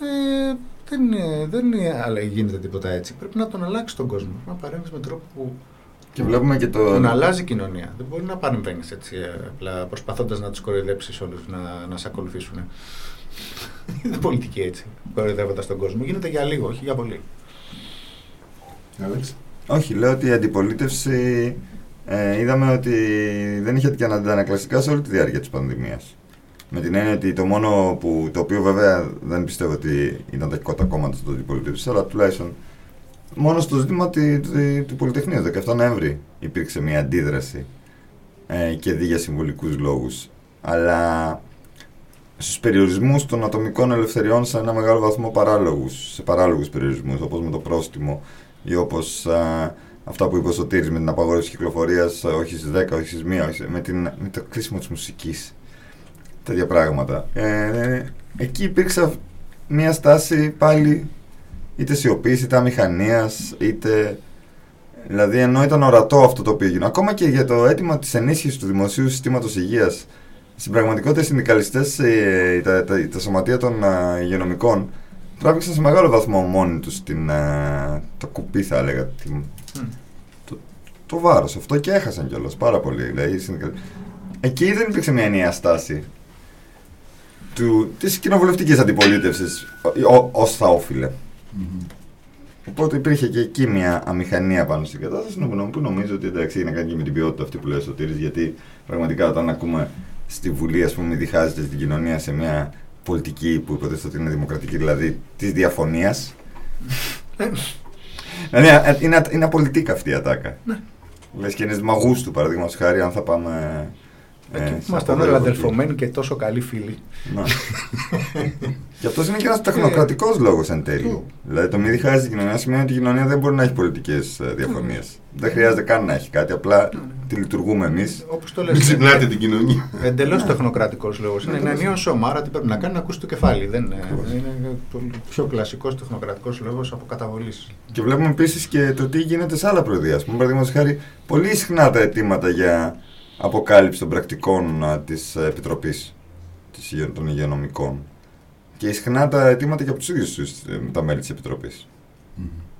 Ε, δεν, είναι, δεν είναι, αλλά γίνεται τίποτα έτσι. Πρέπει να τον αλλάξει τον κόσμο. Να παρέμβεις με τρόπο που Και βλέπουμε και το. να αλλάζει η κοινωνία. Δεν μπορεί να παρεμβαίνεις έτσι, ε, απλά προσπαθώντας να τους κοροϊδέψεις όλους να, να σε ακολουθήσουν. Είναι πολιτική έτσι, κοροϊδεύοντας τον κόσμο. Γίνεται για λίγο, όχι για πολύ. Άλεξ. Όχι, λέω ότι η αντιπολίτευση ε, είδαμε ότι δεν είχε και αντανακλαστικά σε όλη τη διάρκεια της πανδημίας. Με την έννοια ότι το μόνο που, το οποίο βέβαια δεν πιστεύω ότι ήταν τα κότα κόμματα στην αντιπολίτευση, αλλά τουλάχιστον μόνο στο ζήτημα τη, τη, του Πολυτεχνείου. 17 Νοέμβρη υπήρξε μια αντίδραση ε, και δι για συμβολικούς λόγους. Αλλά στους περιορισμούς των ατομικών ελευθεριών σε ένα μεγάλο βαθμό παράλογους, σε παράλογους περιορισμούς, όπως με το πρόστιμο ή όπως α, αυτά που είπε ο Σωτήρης με την απαγόρευση κυκλοφορίας, α, όχι στις 10, όχι στις 1, όχι, σε- με, την, με το κλείσιμο της μουσικής. Τέτοια πράγματα. Ε, εκεί υπήρξε μια στάση πάλι είτε σιωπής, είτε αμηχανίας, είτε... Δηλαδή ενώ ήταν ορατό αυτό το οποίο έγινε. Ακόμα και για το αίτημα της ενίσχυσης του δημοσίου συστήματος υγείας, στην πραγματικότητα οι συνδικαλιστές, ε, τα, τα, τα σωματεία των α, υγειονομικών, τράβηξαν σε μεγάλο βαθμό μόνοι τους την, α, το κουπί θα έλεγα, την, το, το βάρος αυτό και έχασαν κιόλας πάρα πολύ. Δηλαδή, οι συνδικα- Εκεί δεν υπήρξε μια ενιαία στάση του, της κοινοβουλευτικής αντιπολίτευσης ό- ως θα όφιλε. Οπότε υπήρχε και εκεί μια αμηχανία πάνω στην κατάσταση που νομ- που νομίζω ότι εντάξει έχει να κάνει και με την ποιότητα αυτή που λέει ο Σωτήρης γιατί πραγματικά όταν ακούμε στη Βουλή ας πούμε διχάζεται στην κοινωνία σε μια πολιτική που υποτίθεται ότι είναι δημοκρατική δηλαδή της διαφωνίας δηλαδή ε, είναι, είναι απολυτικά αυτή η ατάκα. Λες και είναι μαγούς του παραδείγματος χάρη αν θα πάμε ε, σε Ήμασταν όλοι αποδέχοντα. αδελφωμένοι και τόσο καλοί φίλοι. Ναι. και αυτός είναι και ένας τεχνοκρατικός λόγος εν τέλει. δηλαδή το μη διχάζει την κοινωνία σημαίνει ότι η κοινωνία δεν μπορεί να έχει πολιτικές διαφωνίες. Δεν χρειάζεται καν να έχει κάτι, απλά τη λειτουργούμε εμείς. Όπως το Μην λες, ξυπνάτε την κοινωνία. Εντελώς τεχνοκρατικός λόγος. Είναι ένα ενίο σώμα, άρα τι πρέπει να κάνει να ακούσει το κεφάλι. Δεν είναι, είναι το πιο κλασικός τεχνοκρατικός λόγος από καταβολή. Και βλέπουμε επίσης και το τι γίνεται σε άλλα προεδρία. Α πούμε, παραδείγματος χάρη, πολύ συχνά τα αιτήματα για αποκάλυψη των πρακτικών της Επιτροπής των Υγειονομικών. Και συχνά τα αιτήματα και από τους ίδιους τα μέλη της Επιτροπής.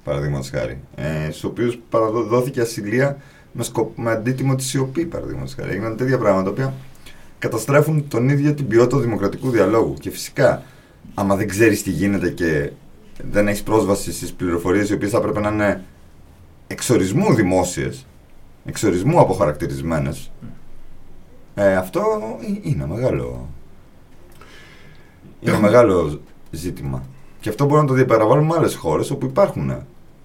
Παραδείγματος χάρη. Ε, Στους οποίους παραδόθηκε ασυλία με, σκοπ, με αντίτιμο τη σιωπή, παραδείγματος χάρη. Έγιναν τέτοια πράγματα τα οποία καταστρέφουν τον ίδιο την ποιότητα του δημοκρατικού διαλόγου. Και φυσικά, άμα δεν ξέρεις τι γίνεται και δεν έχεις πρόσβαση στις πληροφορίες οι οποίες θα έπρεπε να είναι εξορισμού δημόσιες, εξορισμού αποχαρακτηρισμένες, ε, αυτό ε, είναι μεγάλο. Είναι μεγάλο ζήτημα. Και αυτό μπορούμε να το διαπαραβάλουμε με άλλες χώρες όπου υπάρχουν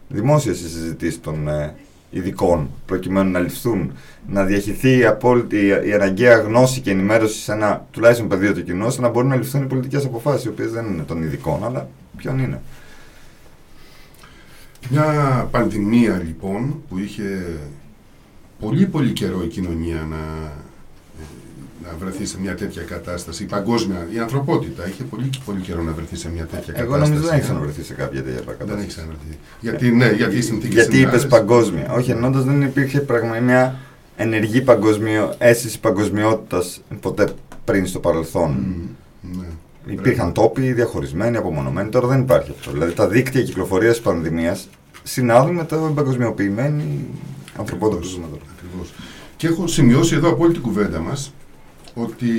δημόσιες συζητήσεις των ε, ειδικών προκειμένου να ληφθούν, να διαχειριστεί η απόλυτη, η αναγκαία γνώση και ενημέρωση σε ένα τουλάχιστον πεδίο του κοινού, ώστε να μπορούν να ληφθούν οι πολιτικές αποφάσεις, οι οποίες δεν είναι των ειδικών, αλλά ποιον είναι. Μια πανδημία λοιπόν που είχε πολύ πολύ καιρό η κοινωνία να, ε, να βρεθεί σε μια τέτοια κατάσταση. Η παγκόσμια, η ανθρωπότητα είχε πολύ, πολύ καιρό να βρεθεί σε μια τέτοια Εγώ κατάσταση. νομίζω δεν έχει ξαναβρεθεί σε κάποια τέτοια κατάσταση. Δεν έχει ξαναβρεθεί. Γιατί, ναι, γιατί οι συνθήκες Γιατί είναι είπες άλλες. παγκόσμια. Όχι, εννοώντας δεν υπήρχε πραγματικά μια ενεργή παγκοσμιο... αίσθηση παγκοσμιότητας ποτέ πριν στο παρελθόν. Μμ, ναι. Υπήρχαν τόποι διαχωρισμένοι, απομονωμένοι. Τώρα δεν υπάρχει αυτό. Δηλαδή τα δίκτυα κυκλοφορίας της πανδημίας συνάδουν με την παγκοσμιοποιημένη ανθρωπότητα που ζούμε τώρα. Ακριβώς. Και έχω σημειώσει εδώ από όλη την κουβέντα μας ότι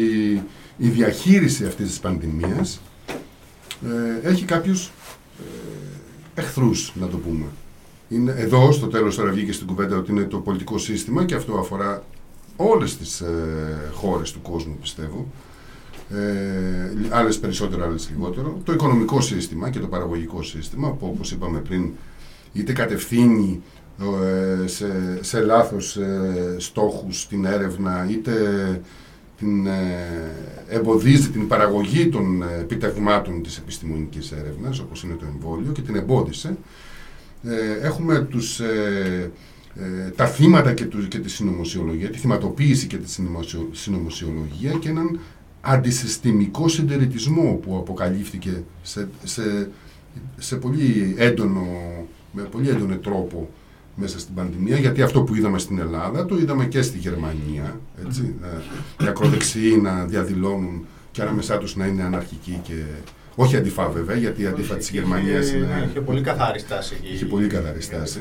η διαχείριση αυτής της πανδημίας ε, έχει κάποιους ε, εχθρούς, να το πούμε. Είναι, εδώ στο τέλος τώρα βγήκε στην κουβέντα ότι είναι το πολιτικό σύστημα και αυτό αφορά όλες τις ε, χώρες του κόσμου πιστεύω. Ε, άλλες περισσότερο, άλλες λιγότερο. Το οικονομικό σύστημα και το παραγωγικό σύστημα που όπως είπαμε πριν είτε κατευθύνει ε, σε, σε λάθος ε, στόχους την έρευνα είτε την, ε, εμποδίζει την παραγωγή των ε, επιτευγμάτων της επιστημονικής έρευνας όπως είναι το εμβόλιο και την εμπόδισε. Ε, έχουμε τους, ε, ε, τα θύματα και, τους, και τη συνωμοσιολογία, τη θυματοποίηση και τη συνωμοσιο- συνωμοσιολογία και έναν αντισυστημικό συντηρητισμό που αποκαλύφθηκε σε, σε, σε πολύ έντονο, με πολύ έντονο τρόπο μέσα στην πανδημία, γιατί αυτό που είδαμε στην Ελλάδα το είδαμε και στη Γερμανία, έτσι, ε, οι ακροδεξιοί να διαδηλώνουν και ανάμεσά τους να είναι αναρχικοί και όχι αντιφά βέβαια, γιατί η αντίφα της Γερμανίας Είχε- είναι... Είχε πολύ καθαρή στάση εκεί. Είχε πολύ καθαρή στάση.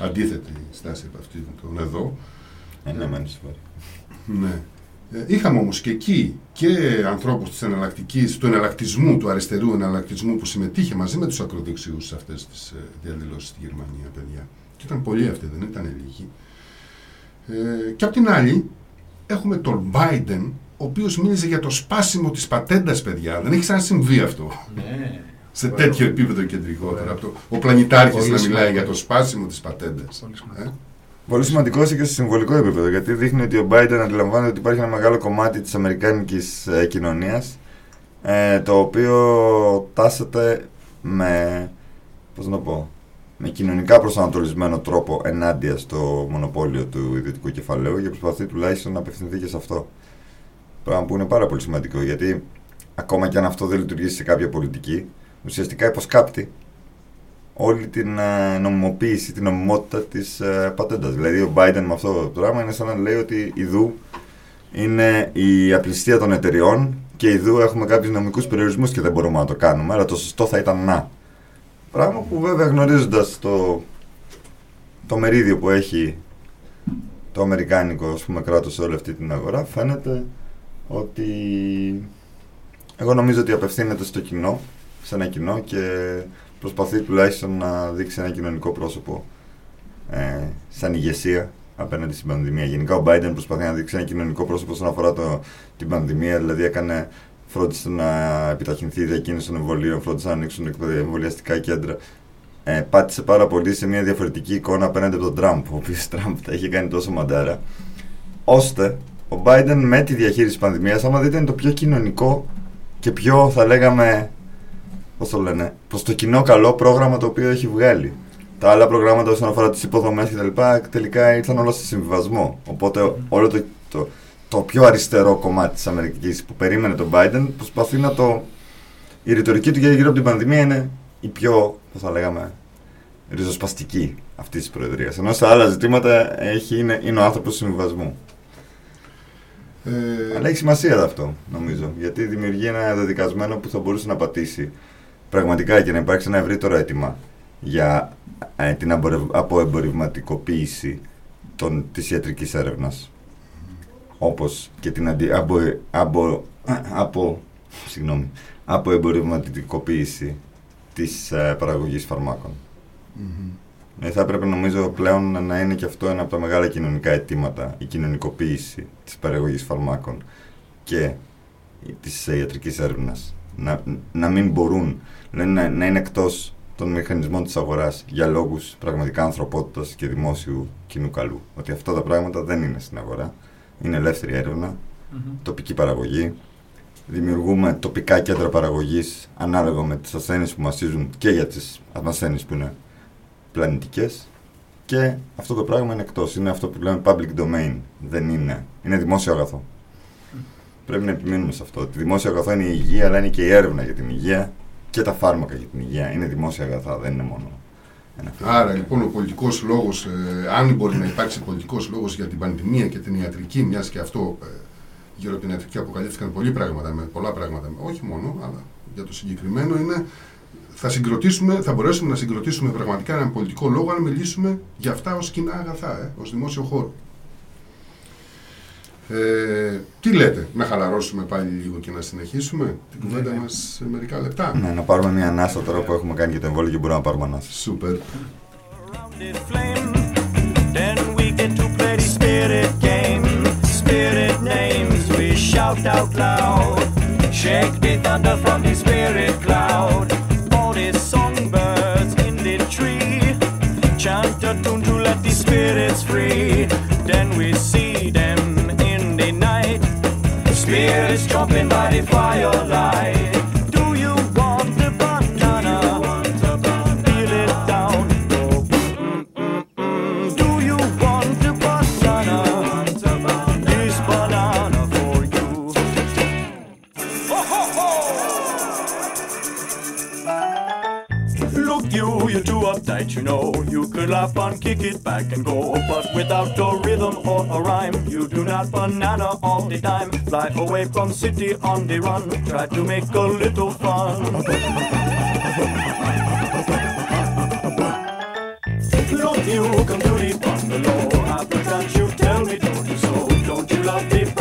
Αντίθετη στάση από αυτή των εδώ. Ε, ναι, μένει συμφέρει. Ναι. Ε, Είχαμε όμως και εκεί και ανθρώπους της εναλλακτικής, του εναλλακτισμού, του αριστερού εναλλακτισμού που συμμετείχε μαζί με τους ακροδεξιούς σε αυτές τις ε, διαδηλώσεις στη Γερμανία, παιδιά. Και ήταν πολλοί αυτοί, δεν ήταν λίγοι. Ε, και απ' την άλλη, έχουμε τον Biden, ο οποίος μίλησε για το σπάσιμο της πατέντας, παιδιά. Δεν έχει ξανασυμβεί αυτό. Ναι. Σε Ωραίο. τέτοιο επίπεδο κεντρικότερο. Από το, ο πλανητάρχης Πολύ να μιλάει σημαντικό. για το σπάσιμο της πατέντας. Πολύ σημαντικό. Ε; Πολύ σημαντικό είναι και σε συμβολικό επίπεδο γιατί δείχνει ότι ο Biden αντιλαμβάνεται ότι υπάρχει ένα μεγάλο κομμάτι της αμερικάνικης ε, κοινωνίας ε, το οποίο τάσεται με. Πώς να το πω. Με κοινωνικά προσανατολισμένο τρόπο ενάντια στο μονοπόλιο του ιδιωτικού κεφαλαίου και προσπαθεί τουλάχιστον να απευθυνθεί και σε αυτό. Πράγμα που είναι πάρα πολύ σημαντικό γιατί ακόμα και αν αυτό δεν λειτουργήσει σε κάποια πολιτική, ουσιαστικά υποσκάπτει όλη την ε, νομιμοποίηση, την νομιμότητα της ε, πατέντας. Δηλαδή, ο Biden με αυτό το πράγμα είναι σαν να λέει ότι ιδού είναι η απληστία των εταιριών και ιδού έχουμε κάποιους νομικούς περιορισμούς και δεν μπορούμε να το κάνουμε. Αλλά το σωστό θα ήταν να. Πράγμα που βέβαια γνωρίζοντας το, το μερίδιο που έχει το αμερικάνικο ας πούμε, κράτος σε όλη αυτή την αγορά φαίνεται ότι εγώ νομίζω ότι απευθύνεται στο κοινό, σε ένα κοινό και προσπαθεί τουλάχιστον να δείξει ένα κοινωνικό πρόσωπο ε, σαν ηγεσία απέναντι στην πανδημία. Γενικά ο Biden προσπαθεί να δείξει ένα κοινωνικό πρόσωπο όσον αφορά το, την πανδημία, δηλαδή έκανε φρόντισε να επιταχυνθεί η διακίνηση των εμβολίων, φρόντισε να ανοίξουν εμβολιαστικά κέντρα. Ε, πάτησε πάρα πολύ σε μια διαφορετική εικόνα απέναντι από τον Τραμπ, ο οποίος Τραμπ τα είχε κάνει τόσο μαντάρα. Ώστε ο Biden με τη διαχείριση της πανδημίας, άμα δείτε, είναι το πιο κοινωνικό και πιο, θα λέγαμε, πώς το λένε, προς το κοινό καλό πρόγραμμα το οποίο έχει βγάλει. Τα άλλα προγράμματα όσον αφορά τις υποδομές και τα λοιπά, τελικά ήρθαν όλα σε συμβιβασμό. Οπότε όλο το, το, το πιο αριστερό κομμάτι της Αμερικής που περίμενε τον Biden προσπαθεί να το... Η ρητορική του γύρω από την πανδημία είναι η πιο, πώς θα λέγαμε, ριζοσπαστική αυτής της προεδρίας. Ενώ σε άλλα ζητήματα έχει, είναι, είναι ο άνθρωπος συμβιβασμού. Ε, Αλλά έχει σημασία αυτό, νομίζω. Γιατί δημιουργεί ένα δεδικασμένο που θα μπορούσε να πατήσει πραγματικά και να υπάρξει ένα ευρύτερο αίτημα για ε, την απορευ- αποεμπορευματικοποίηση των, της ιατρικής έρευνας. Όπως και την αντι, απο, απο, απο, συγγνώμη, αποεμπορευματικοποίηση της ε, παραγωγής φαρμάκων. μμμ. Ε, θα έπρεπε νομίζω πλέον να είναι και αυτό ένα από τα μεγάλα κοινωνικά αιτήματα, η κοινωνικοποίηση της παραγωγής φαρμάκων και της ε, ιατρικής έρευνας. να, να μην μπορούν να, να, να είναι εκτός των μηχανισμών της αγοράς για λόγους πραγματικά ανθρωπότητας και δημόσιου κοινού καλού. Ότι αυτά τα πράγματα δεν είναι στην αγορά. Είναι ελεύθερη έρευνα, τοπική παραγωγή. Δημιουργούμε τοπικά κέντρα παραγωγής ανάλογα με τις ασθένειες που μασίζουν και για τις ασθένειες που είναι πλανητικές. Και αυτό το πράγμα είναι εκτός. Είναι αυτό που λέμε public domain. Δεν είναι. Είναι δημόσιο αγαθό. Πρέπει να επιμείνουμε σε αυτό. Ότι δημόσιο αγαθό είναι η υγεία, αλλά είναι και η έρευνα για την υγεία και τα φάρμακα για την υγεία. Είναι δημόσια αγαθά, δεν είναι μόνο ένα Άρα λοιπόν ο πολιτικός λόγος, ε, αν μπορεί να υπάρξει πολιτικός λόγος για την πανδημία και την ιατρική, μιας και αυτό ε, γύρω από την ιατρική αποκαλύφθηκαν πολλοί πράγματα, με, πολλά πράγματα, όχι μόνο, αλλά για το συγκεκριμένο είναι θα, συγκροτήσουμε, θα μπορέσουμε να συγκροτήσουμε πραγματικά έναν πολιτικό λόγο αν μιλήσουμε για αυτά ως κοινά αγαθά, ε, ως δημόσιο χώρο. Ε, τι λέτε, να χαλαρώσουμε πάλι λίγο και να συνεχίσουμε την κουβέντα Ναι, ναι. μας σε μερικά λεπτά; Ναι, να πάρουμε μια ανάσα τώρα που έχουμε κάνει και το εμβόλιο και μπορούμε να πάρουμε ανάσα. Σούπερ. rounded flame. Then we get to play the spirit game. Spirit names we shout out loud. Shake the thunder from the spirit cloud. All the songbirds in the tree chant a tune to let the spirits free. Spirits jumping by the firelight. Do you want the banana? Feel it down. Do you want the banana? This banana for you. Ho, ho, ho! Look, you, you're too uptight, you know. Could laugh and kick it back and go. But without a rhythm or a rhyme, you do not banana all the time. Fly away from city on the run. Try to make a little fun. Look, you come to the bungalow. After that, you tell me, don't you so? Don't you love the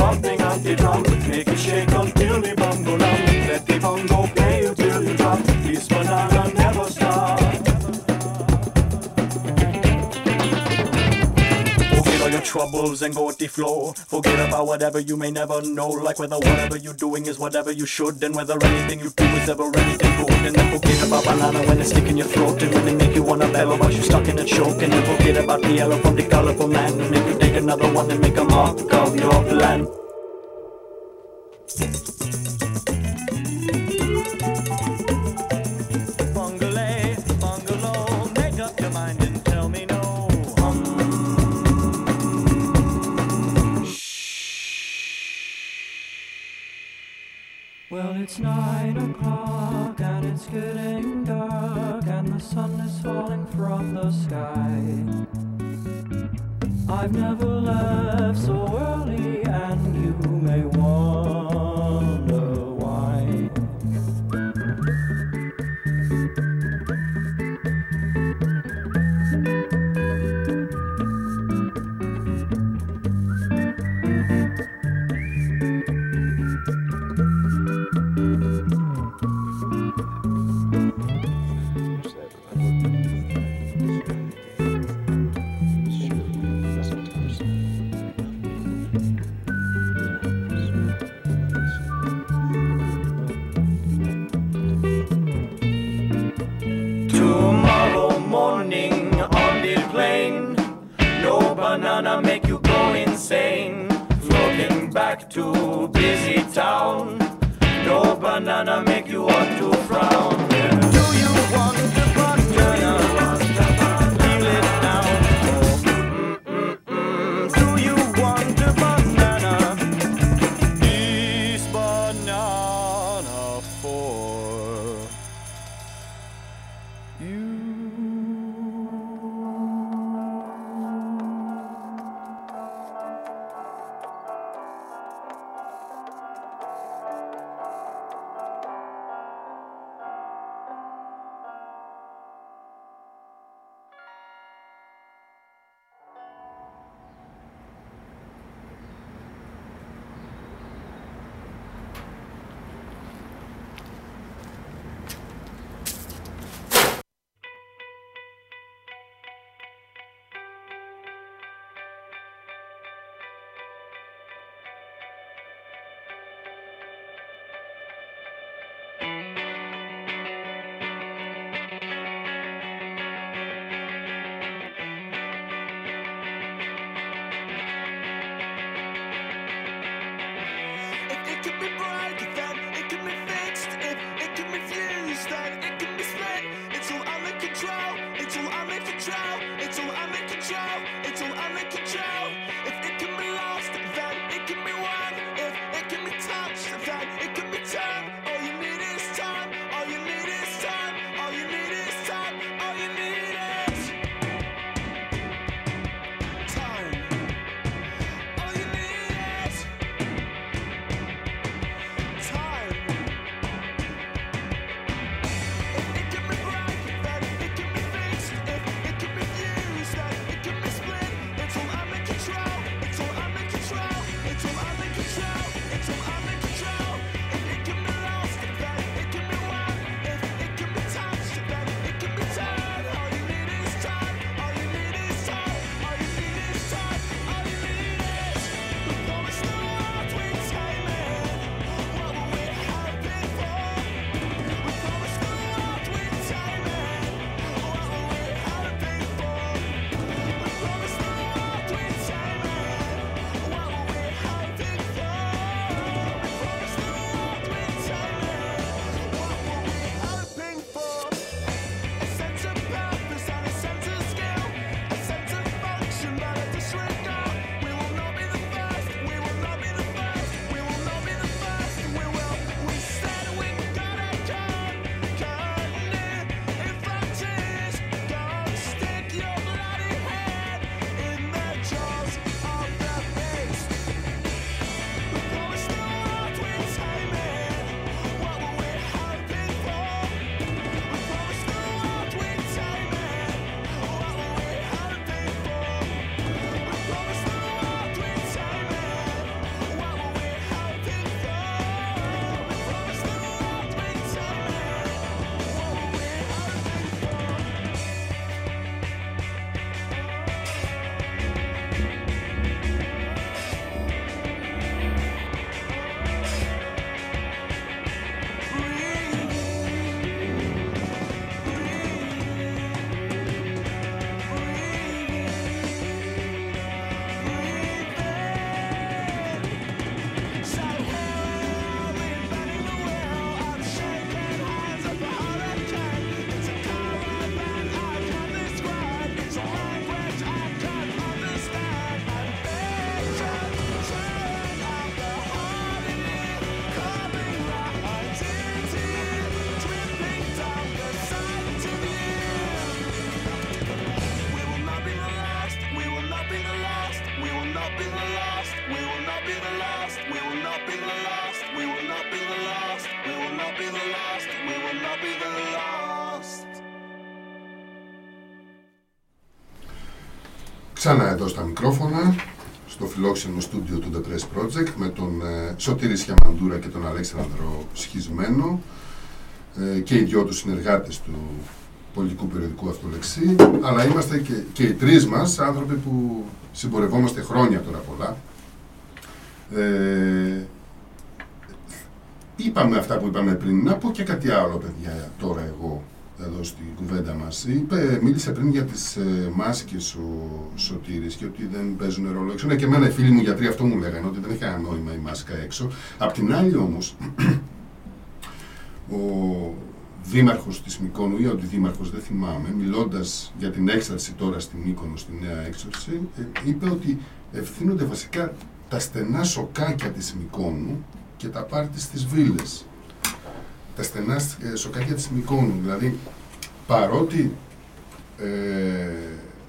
troubles and go the flow. Forget about whatever you may never know. Like whether whatever you're doing is whatever you should, and whether anything you do is ever anything good. And then forget about banana when it's stuck in your throat, and when they make you wanna bellow while you're stuck in a choke. And then forget about the yellow from the colorful man, and make you take another one and make a mark of your plan. It's nine o'clock and it's getting dark, and the sun is falling from the sky. I've never left so early, and you may Ξανά εδώ στα μικρόφωνα, στο φιλόξενο στούντιο του The Press Project με τον ε, Σωτήρη Σιαμαντούρα και τον Αλέξανδρο Σχισμένο ε, και οι δυο τους συνεργάτες του πολιτικού περιοδικού Αυτολεξή. Αλλά είμαστε και, και οι τρεις μας άνθρωποι που συμπορευόμαστε χρόνια τώρα πολλά. Ε, είπαμε αυτά που είπαμε πριν. Να πω και κάτι άλλο παιδιά τώρα εγώ εδώ στην κουβέντα μας. Είπε, μίλησε πριν για τις ε, μάσκες ο Σωτήρης και ότι δεν παίζουν ρόλο έξω. Ναι, και εμένα οι φίλοι μου γιατροί αυτό μου λέγανε, ότι δεν έχει κανένα νόημα η μάσκα έξω. Απ' την άλλη όμως, ο δήμαρχος της Μυκόνου ή ο αντιδήμαρχος, δεν θυμάμαι, μιλώντας για την έξαρση τώρα στην Μύκονο, στη νέα έξαρση, ε, είπε ότι ευθύνονται βασικά τα στενά σοκάκια της Μυκόνου και τα πάρτι στις βίλες τα στενά ε, σοκάκια της Μυκόνου. Δηλαδή, παρότι ε,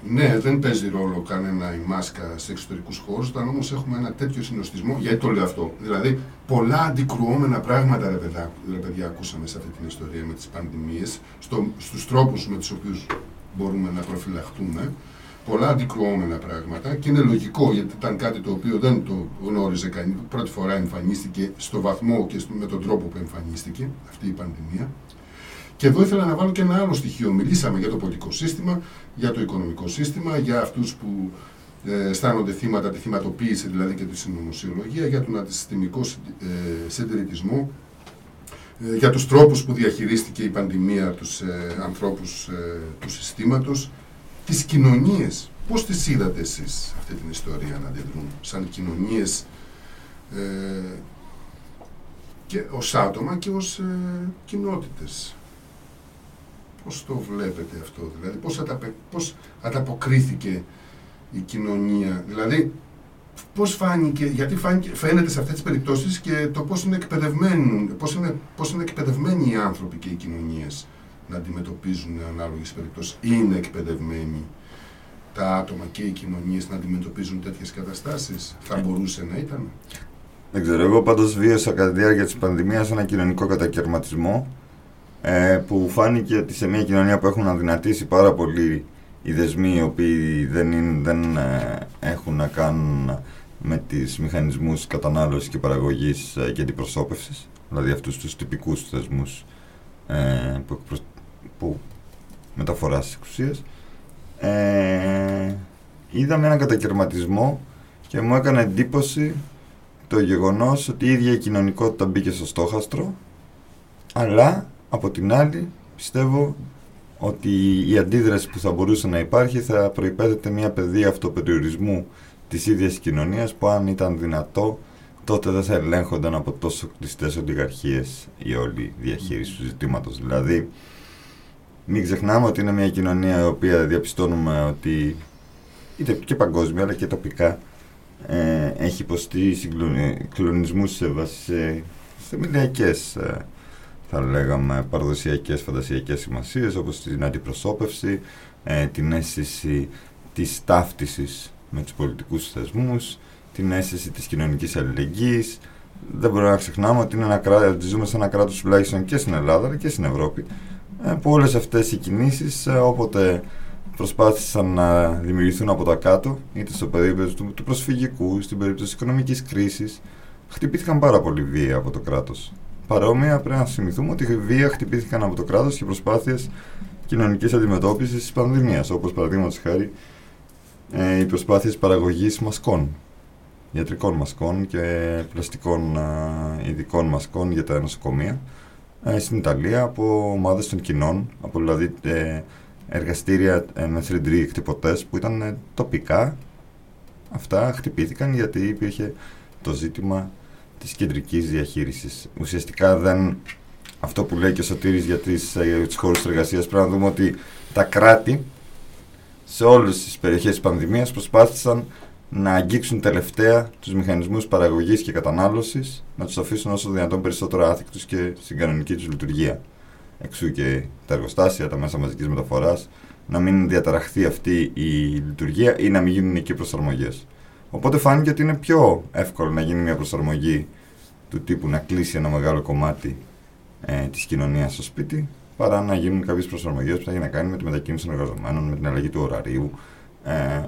ναι, δεν παίζει ρόλο κανένα η μάσκα σε εξωτερικούς χώρους, όταν όμως έχουμε ένα τέτοιο συνοστισμό, γιατί το λέω αυτό. Δηλαδή, πολλά αντικρουόμενα πράγματα, ρε παιδιά, ρε παιδιά ακούσαμε σε αυτή την ιστορία με τις πανδημίες, στο, στους τρόπους με τους οποίους μπορούμε να προφυλαχτούμε, πολλά αντικρουόμενα πράγματα και είναι λογικό γιατί ήταν κάτι το οποίο δεν το γνώριζε κανείς. Πρώτη φορά εμφανίστηκε στο βαθμό και στο- με τον τρόπο που εμφανίστηκε αυτή η πανδημία. Και εδώ ήθελα να βάλω και ένα άλλο στοιχείο. Μιλήσαμε για το πολιτικό σύστημα, για το οικονομικό σύστημα, για αυτούς που ε, αισθάνονται θύματα, τη θυματοποίηση δηλαδή και τη συνωμοσιολογία, για τον αντισυστημικό συν- ε, συντηρητισμό, ε, για τους τρόπους που διαχειρίστηκε η πανδημία τους ε, ανθρώπους ε, του συστήματος, τις κοινωνίες. Πώς τις είδατε εσείς αυτή την ιστορία να αντιδρούν σαν κοινωνίες ε, και ως άτομα και ως ε, κοινότητες; Πώς το βλέπετε αυτό, δηλαδή πώς, ανταπε, πώς ανταποκρίθηκε η κοινωνία, δηλαδή πώς φάνηκε, γιατί φάνηκε, φαίνεται σε αυτές τις περιπτώσεις και το πώς είναι, εκπαιδευμένοι, πώς, είναι, πώς είναι εκπαιδευμένοι οι άνθρωποι και οι κοινωνίες να αντιμετωπίζουν ανάλογες περιπτώσεις. Είναι εκπαιδευμένοι τα άτομα και οι κοινωνίες να αντιμετωπίζουν τέτοιες καταστάσεις. Θα μπορούσε να ήταν. Δεν ξέρω, εγώ πάντως βίωσα κατά τη διάρκεια της πανδημίας ένα κοινωνικό κατακαιρματισμό ε, που φάνηκε ότι σε μια κοινωνία που έχουν αδυνατήσει πάρα πολύ οι δεσμοί οι οποίοι δεν, είναι, δεν ε, έχουν να κάνουν με τις μηχανισμούς κατανάλωσης και παραγωγής ε, και αντιπροσώπευσης, δηλαδή αυτούς τους τυπικούς θεσμούς ε, που, εκπροσ... που μεταφοράς της εξουσίας, ε, είδαμε έναν κατακαιρματισμό και μου έκανε εντύπωση το γεγονός ότι η ίδια η κοινωνικότητα μπήκε στο στόχαστρο αλλά από την άλλη πιστεύω ότι η αντίδραση που θα μπορούσε να υπάρχει θα προϋπέθεται μια παιδεία αυτοπεριορισμού της ίδιας κοινωνίας που αν ήταν δυνατό τότε δεν θα ελέγχονταν από τόσο κλειστές ολιγαρχίες η όλη διαχείριση του ζητήματος. Δηλαδή μην ξεχνάμε ότι είναι μια κοινωνία η οποία διαπιστώνουμε ότι είτε και παγκόσμια αλλά και τοπικά ε, έχει υποστεί συγκλονισμούς σε, βάση- σε θεμελιακές ε, θα λέγαμε παραδοσιακές φαντασιακές σημασίες όπως την αντιπροσώπευση, ε, την αίσθηση της ταύτισης με τους πολιτικούς θεσμούς, την αίσθηση της κοινωνικής αλληλεγγύης. Δεν μπορούμε να ξεχνάμε ότι, είναι ένα κράτος, ότι ζούμε σε ένα κράτος τουλάχιστον και στην Ελλάδα αλλά και στην Ευρώπη ε, που όλες αυτές οι κινήσεις ε, όποτε προσπάθησαν να δημιουργηθούν από τα κάτω είτε στο περίπτωση του, του προσφυγικού, στην περίπτωση της οικονομικής κρίσης χτυπήθηκαν πάρα πολύ βία από το κράτος. Παρόμοια πρέπει να θυμηθούμε ότι η βία χτυπήθηκαν από το κράτος και προσπάθειες κοινωνικής αντιμετώπισης της πανδημίας όπως παραδείγματος χάρη ε, οι προσπάθειες παραγωγής μασκών ιατρικών μασκών και πλαστικών α, ειδικών μασκών για τα νοσοκομεία ε, στην Ιταλία από ομάδες των κοινών, από δηλαδή ε, εργαστήρια ε, με 3D εκτυπωτές που ήταν ε, τοπικά. Αυτά χτυπήθηκαν γιατί υπήρχε το ζήτημα της κεντρικής διαχείρισης. Ουσιαστικά δεν... Αυτό που λέει και ο Σωτήρης για τις, ε, για τους χώρους εργασίας πρέπει να δούμε ότι τα κράτη σε όλες τις περιοχές της πανδημίας προσπάθησαν να αγγίξουν τελευταία τους μηχανισμούς παραγωγής και κατανάλωσης, να τους αφήσουν όσο δυνατόν περισσότερο άθικτους και στην κανονική τους λειτουργία. Εξού και τα εργοστάσια, τα μέσα μαζικής μεταφοράς, να μην διαταραχθεί αυτή η λειτουργία ή να μην γίνουν εκεί προσαρμογές. Οπότε φάνηκε ότι είναι πιο εύκολο να γίνει μια προσαρμογή του τύπου να κλείσει ένα μεγάλο κομμάτι ε, της κοινωνίας στο σπίτι, παρά να γίνουν κάποιες προσαρμογές που θα έχει να κάνει με τη μετακίνηση των εργαζομένων, με την αλλαγή του ωραρίου, ε,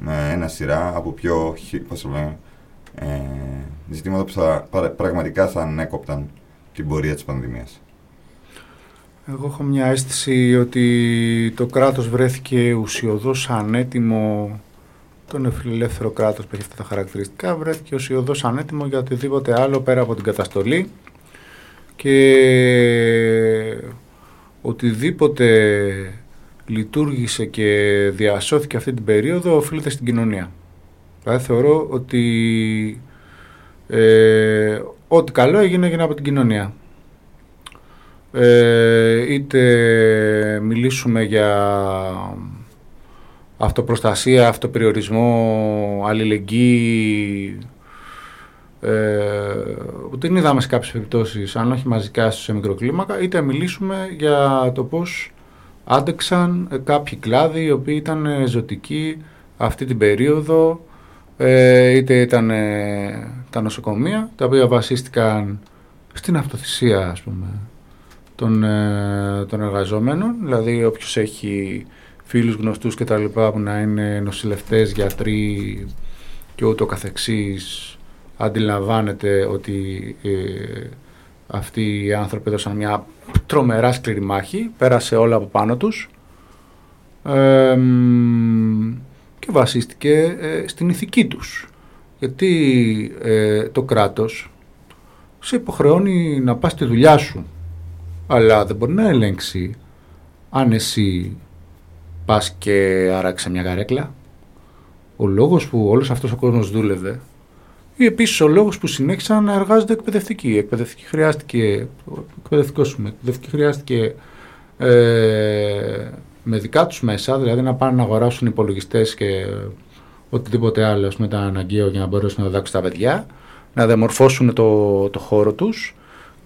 με ένα σειρά από πιο χι- πώς το λέμε, ε, ζητήματα που θα, παρα- πραγματικά θα ανέκοπταν την πορεία της πανδημίας. Εγώ έχω μια αίσθηση ότι το κράτος βρέθηκε ουσιοδός ανέτοιμο το νεοφιλελεύθερο κράτος που έχει αυτά τα χαρακτηριστικά βρέθηκε ουσιοδός ανέτοιμο για οτιδήποτε άλλο πέρα από την καταστολή και οτιδήποτε λειτουργήσε και διασώθηκε αυτή την περίοδο οφείλεται στην κοινωνία. Δηλαδή θεωρώ ότι ε, ό,τι καλό έγινε έγινε από την κοινωνία. Ε, είτε μιλήσουμε για αυτοπροστασία, αυτοπεριορισμό, αλληλεγγύη, ε, που την είδαμε σε κάποιες περιπτώσεις, αν όχι μαζικά σε μικροκλίμακα, είτε μιλήσουμε για το πώς άντεξαν ε, κάποιοι κλάδοι οι οποίοι ήταν ε, ζωτικοί αυτή την περίοδο, ε, είτε ήταν ε, τα νοσοκομεία, τα οποία βασίστηκαν στην αυτοθυσία, ας πούμε, των, ε, των εργαζόμενων, δηλαδή όποιος έχει φίλους γνωστούς και τα λοιπά που να είναι νοσηλευτές, γιατροί και ούτω καθεξής αντιλαμβάνεται ότι ε, αυτοί οι άνθρωποι έδωσαν μια τρομερά σκληρή μάχη, πέρασε όλα από πάνω τους ε, μ, και βασίστηκε ε, στην ηθική τους. Γιατί ε, το κράτος σε υποχρεώνει να πας στη δουλειά σου, αλλά δεν μπορεί να ελέγξει αν εσύ πας και άραξε μια καρέκλα. Ο λόγος που όλος αυτός ο κόσμος δούλευε Ή επίσης ο λόγος που συνέχισαν να εργάζονται εκπαιδευτικοί. Η εκπαιδευτική χρειάστηκε. Ο εκπαιδευτικός μου, η εκπαιδευτική χρειάστηκε ε, με δικά τους μέσα, δηλαδή να πάνε να αγοράσουν υπολογιστές και οτιδήποτε άλλο ας πούμε, ήταν αναγκαίο για να μπορέσουν να διδάξουν τα παιδιά, να διαμορφώσουν το, το χώρο τους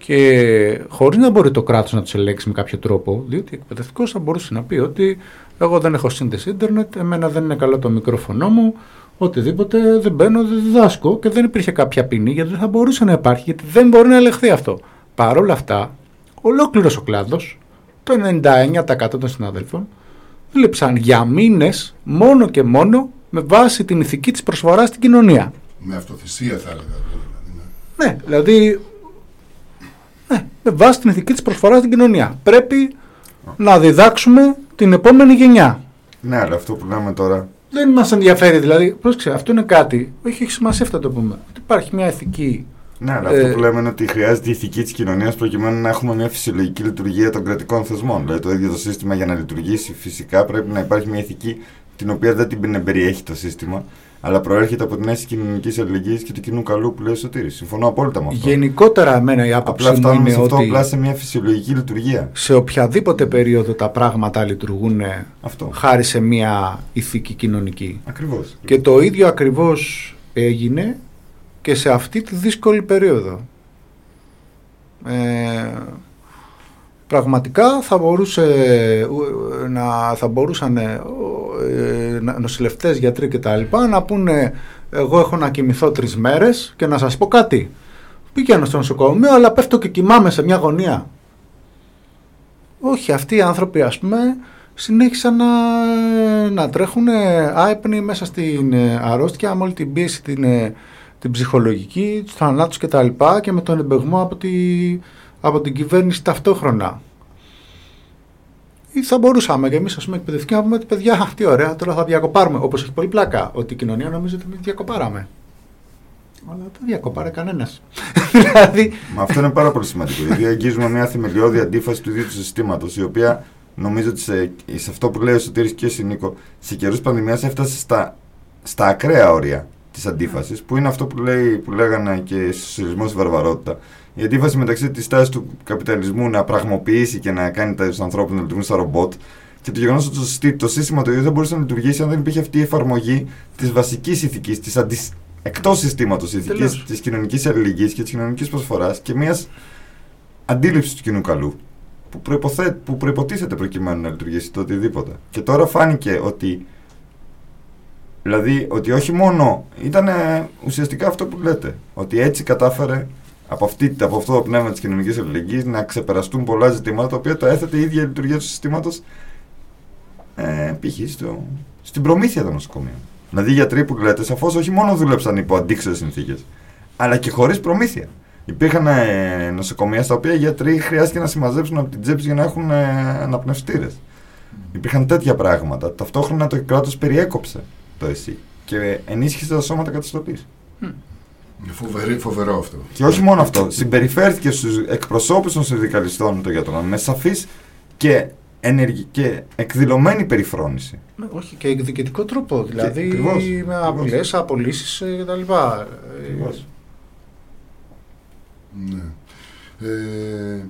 και χωρίς να μπορεί το κράτος να τους ελέγξει με κάποιο τρόπο, διότι ο εκπαιδευτικός θα μπορούσε να πει ότι εγώ δεν έχω σύνδεση ίντερνετ, εμένα δεν είναι καλό το μικρόφωνο μου, οτιδήποτε δεν μπαίνω, δεν διδάσκω και δεν υπήρχε κάποια ποινή γιατί δεν θα μπορούσε να υπάρχει, γιατί δεν μπορεί να ελεγχθεί αυτό. Παρ' όλα αυτά, ολόκληρος ο κλάδος, το 99% των συνάδελφων, δούλεψαν για μήνες μόνο και μόνο με βάση την ηθική της προσφοράς στην κοινωνία. Με αυτοθυσία θα έλεγα. Δηλαδή, ναι. Ναι, δηλαδή. Ναι, με βάση την ηθική της προσφοράς στην κοινωνία. Πρέπει να διδάξουμε την επόμενη γενιά. Ναι, αλλά αυτό που λέμε τώρα. Δεν μας ενδιαφέρει, δηλαδή. Πρόσεξε, αυτό είναι κάτι. Όχι, έχει σημασία αυτό το πούμε. Ότι υπάρχει μια ηθική. Ναι, αλλά Ε, αυτό που λέμε είναι ότι χρειάζεται η ηθική της κοινωνίας προκειμένου να έχουμε μια φυσιολογική λειτουργία των κρατικών θεσμών. Δηλαδή, το ίδιο το σύστημα για να λειτουργήσει φυσικά πρέπει να υπάρχει μια ηθική την οποία δεν την περιέχει το σύστημα, αλλά προέρχεται από την αίσθηση κοινωνικής αλληλεγγύης και του κοινού καλού που λέει ο Σωτήρης. Συμφωνώ απόλυτα με αυτό. Γενικότερα, εμένα η άποψή Απλά μου φτάνουμε είναι σε αυτό ότι απλά σε μια φυσιολογική λειτουργία. σε οποιαδήποτε περίοδο τα πράγματα λειτουργούν Αυτό. χάρη σε μια ηθική κοινωνική. Ακριβώς. Και το ίδιο ακριβώς έγινε και σε αυτή τη δύσκολη περίοδο. Ε, πραγματικά θα, μπορούσε, ε, να, θα μπορούσαν ε, ε, να- νοσηλευτές, γιατροί και τα λοιπά να πούνε εγώ έχω να κοιμηθώ τρεις μέρες και να σας πω κάτι. Πήγαινα στο νοσοκομείο αλλά πέφτω και κοιμάμαι σε μια γωνία. Όχι, αυτοί οι άνθρωποι ας πούμε συνέχισαν να, να τρέχουν άϊπνοι μέσα στην ε, αρρώστια με όλη την πίεση την, ε, την ψυχολογική, τους θανάτους και τα λοιπά και με τον εμπεγμό από, τη, από την κυβέρνηση ταυτόχρονα. Ή θα μπορούσαμε και εμείς, ας πούμε, εκπαιδευτικοί να πούμε ότι παιδιά, αχ, τι ωραία, τώρα θα διακοπάρουμε. Όπως έχει πολύ πλάκα, ότι η κοινωνία νομίζει ότι εμείς διακοπάραμε. Αλλά δεν διακοπάρε κανένας. δηλαδή, Μα αυτό είναι πάρα πολύ σημαντικό. Γιατί αγγίζουμε μια θεμελιώδη αντίφαση του ίδιου του συστήματος, η οποία νομίζω ότι σε, σε αυτό που λέει ο Σωτήρης και εσύ Νίκο, σε καιρούς πανδημίας έφτασε στα, στα ακραία όρια της αντίφασης, που είναι αυτό που, λέει, που λέγανε και σοσιαλισμός στη βαρβαρότητα. Η αντίφαση μεταξύ της τάσης του καπιταλισμού να πραγμοποιήσει και να κάνει τους ανθρώπους να λειτουργούν σαν ρομπότ και το γεγονός ότι το, συστή- το σύστημα το ίδιο δεν μπορούσε να λειτουργήσει αν δεν υπήρχε αυτή η εφαρμογή της βασικής ηθικής, της αντι... εκτός συστήματος ηθικής, Τελείως. της κοινωνικής αλληλεγγύης και της κοινωνικής προσφοράς και μιας αντίληψης του κοινού καλού που, προϋποθέ, που προϋποτίθεται προκειμένου να λειτουργήσει το οτιδήποτε. Και τώρα φάνηκε ότι δηλαδή ότι όχι μόνο ήταν ε, ουσιαστικά αυτό που λέτε ότι έτσι κατάφερε από, αυτή, από αυτό το πνεύμα της κοινωνικής αλληλεγγύης να ξεπεραστούν πολλά ζητήματα τα οποία τα έθετε η ίδια η λειτουργία του συστήματος ε, π.χ. στο- στην προμήθεια των νοσοκομείων. Δηλαδή οι γιατροί που λέτε σαφώς όχι μόνο δούλεψαν υπό αντίξωες συνθήκες αλλά και χωρίς προμήθεια. Υπήρχαν ε, νοσοκομεία στα οποία οι γιατροί χρειάστηκε να συμμαζέψουν από την τσέπη για να έχουν ε, αναπνευστήρες. Υπήρχαν τέτοια πράγματα. Ταυτόχρονα το κράτος περιέκοψε το ΕΣΥ και ενίσχυσε τα σώματα καταστροφής. Είναι φοβερή, φοβερό αυτό. Και όχι μόνο αυτό, συμπεριφέρθηκε στους εκπροσώπους των συνδικαλιστών των γιατρών με σαφής και, ενεργη... και εκδηλωμένη περιφρόνηση. Ναι, όχι και εκδικητικό τρόπο. Δηλαδή ακριβώς, με ακριβώς. απειλές, απολύσεις κτλ. Ακριβώς. Ναι. Ε,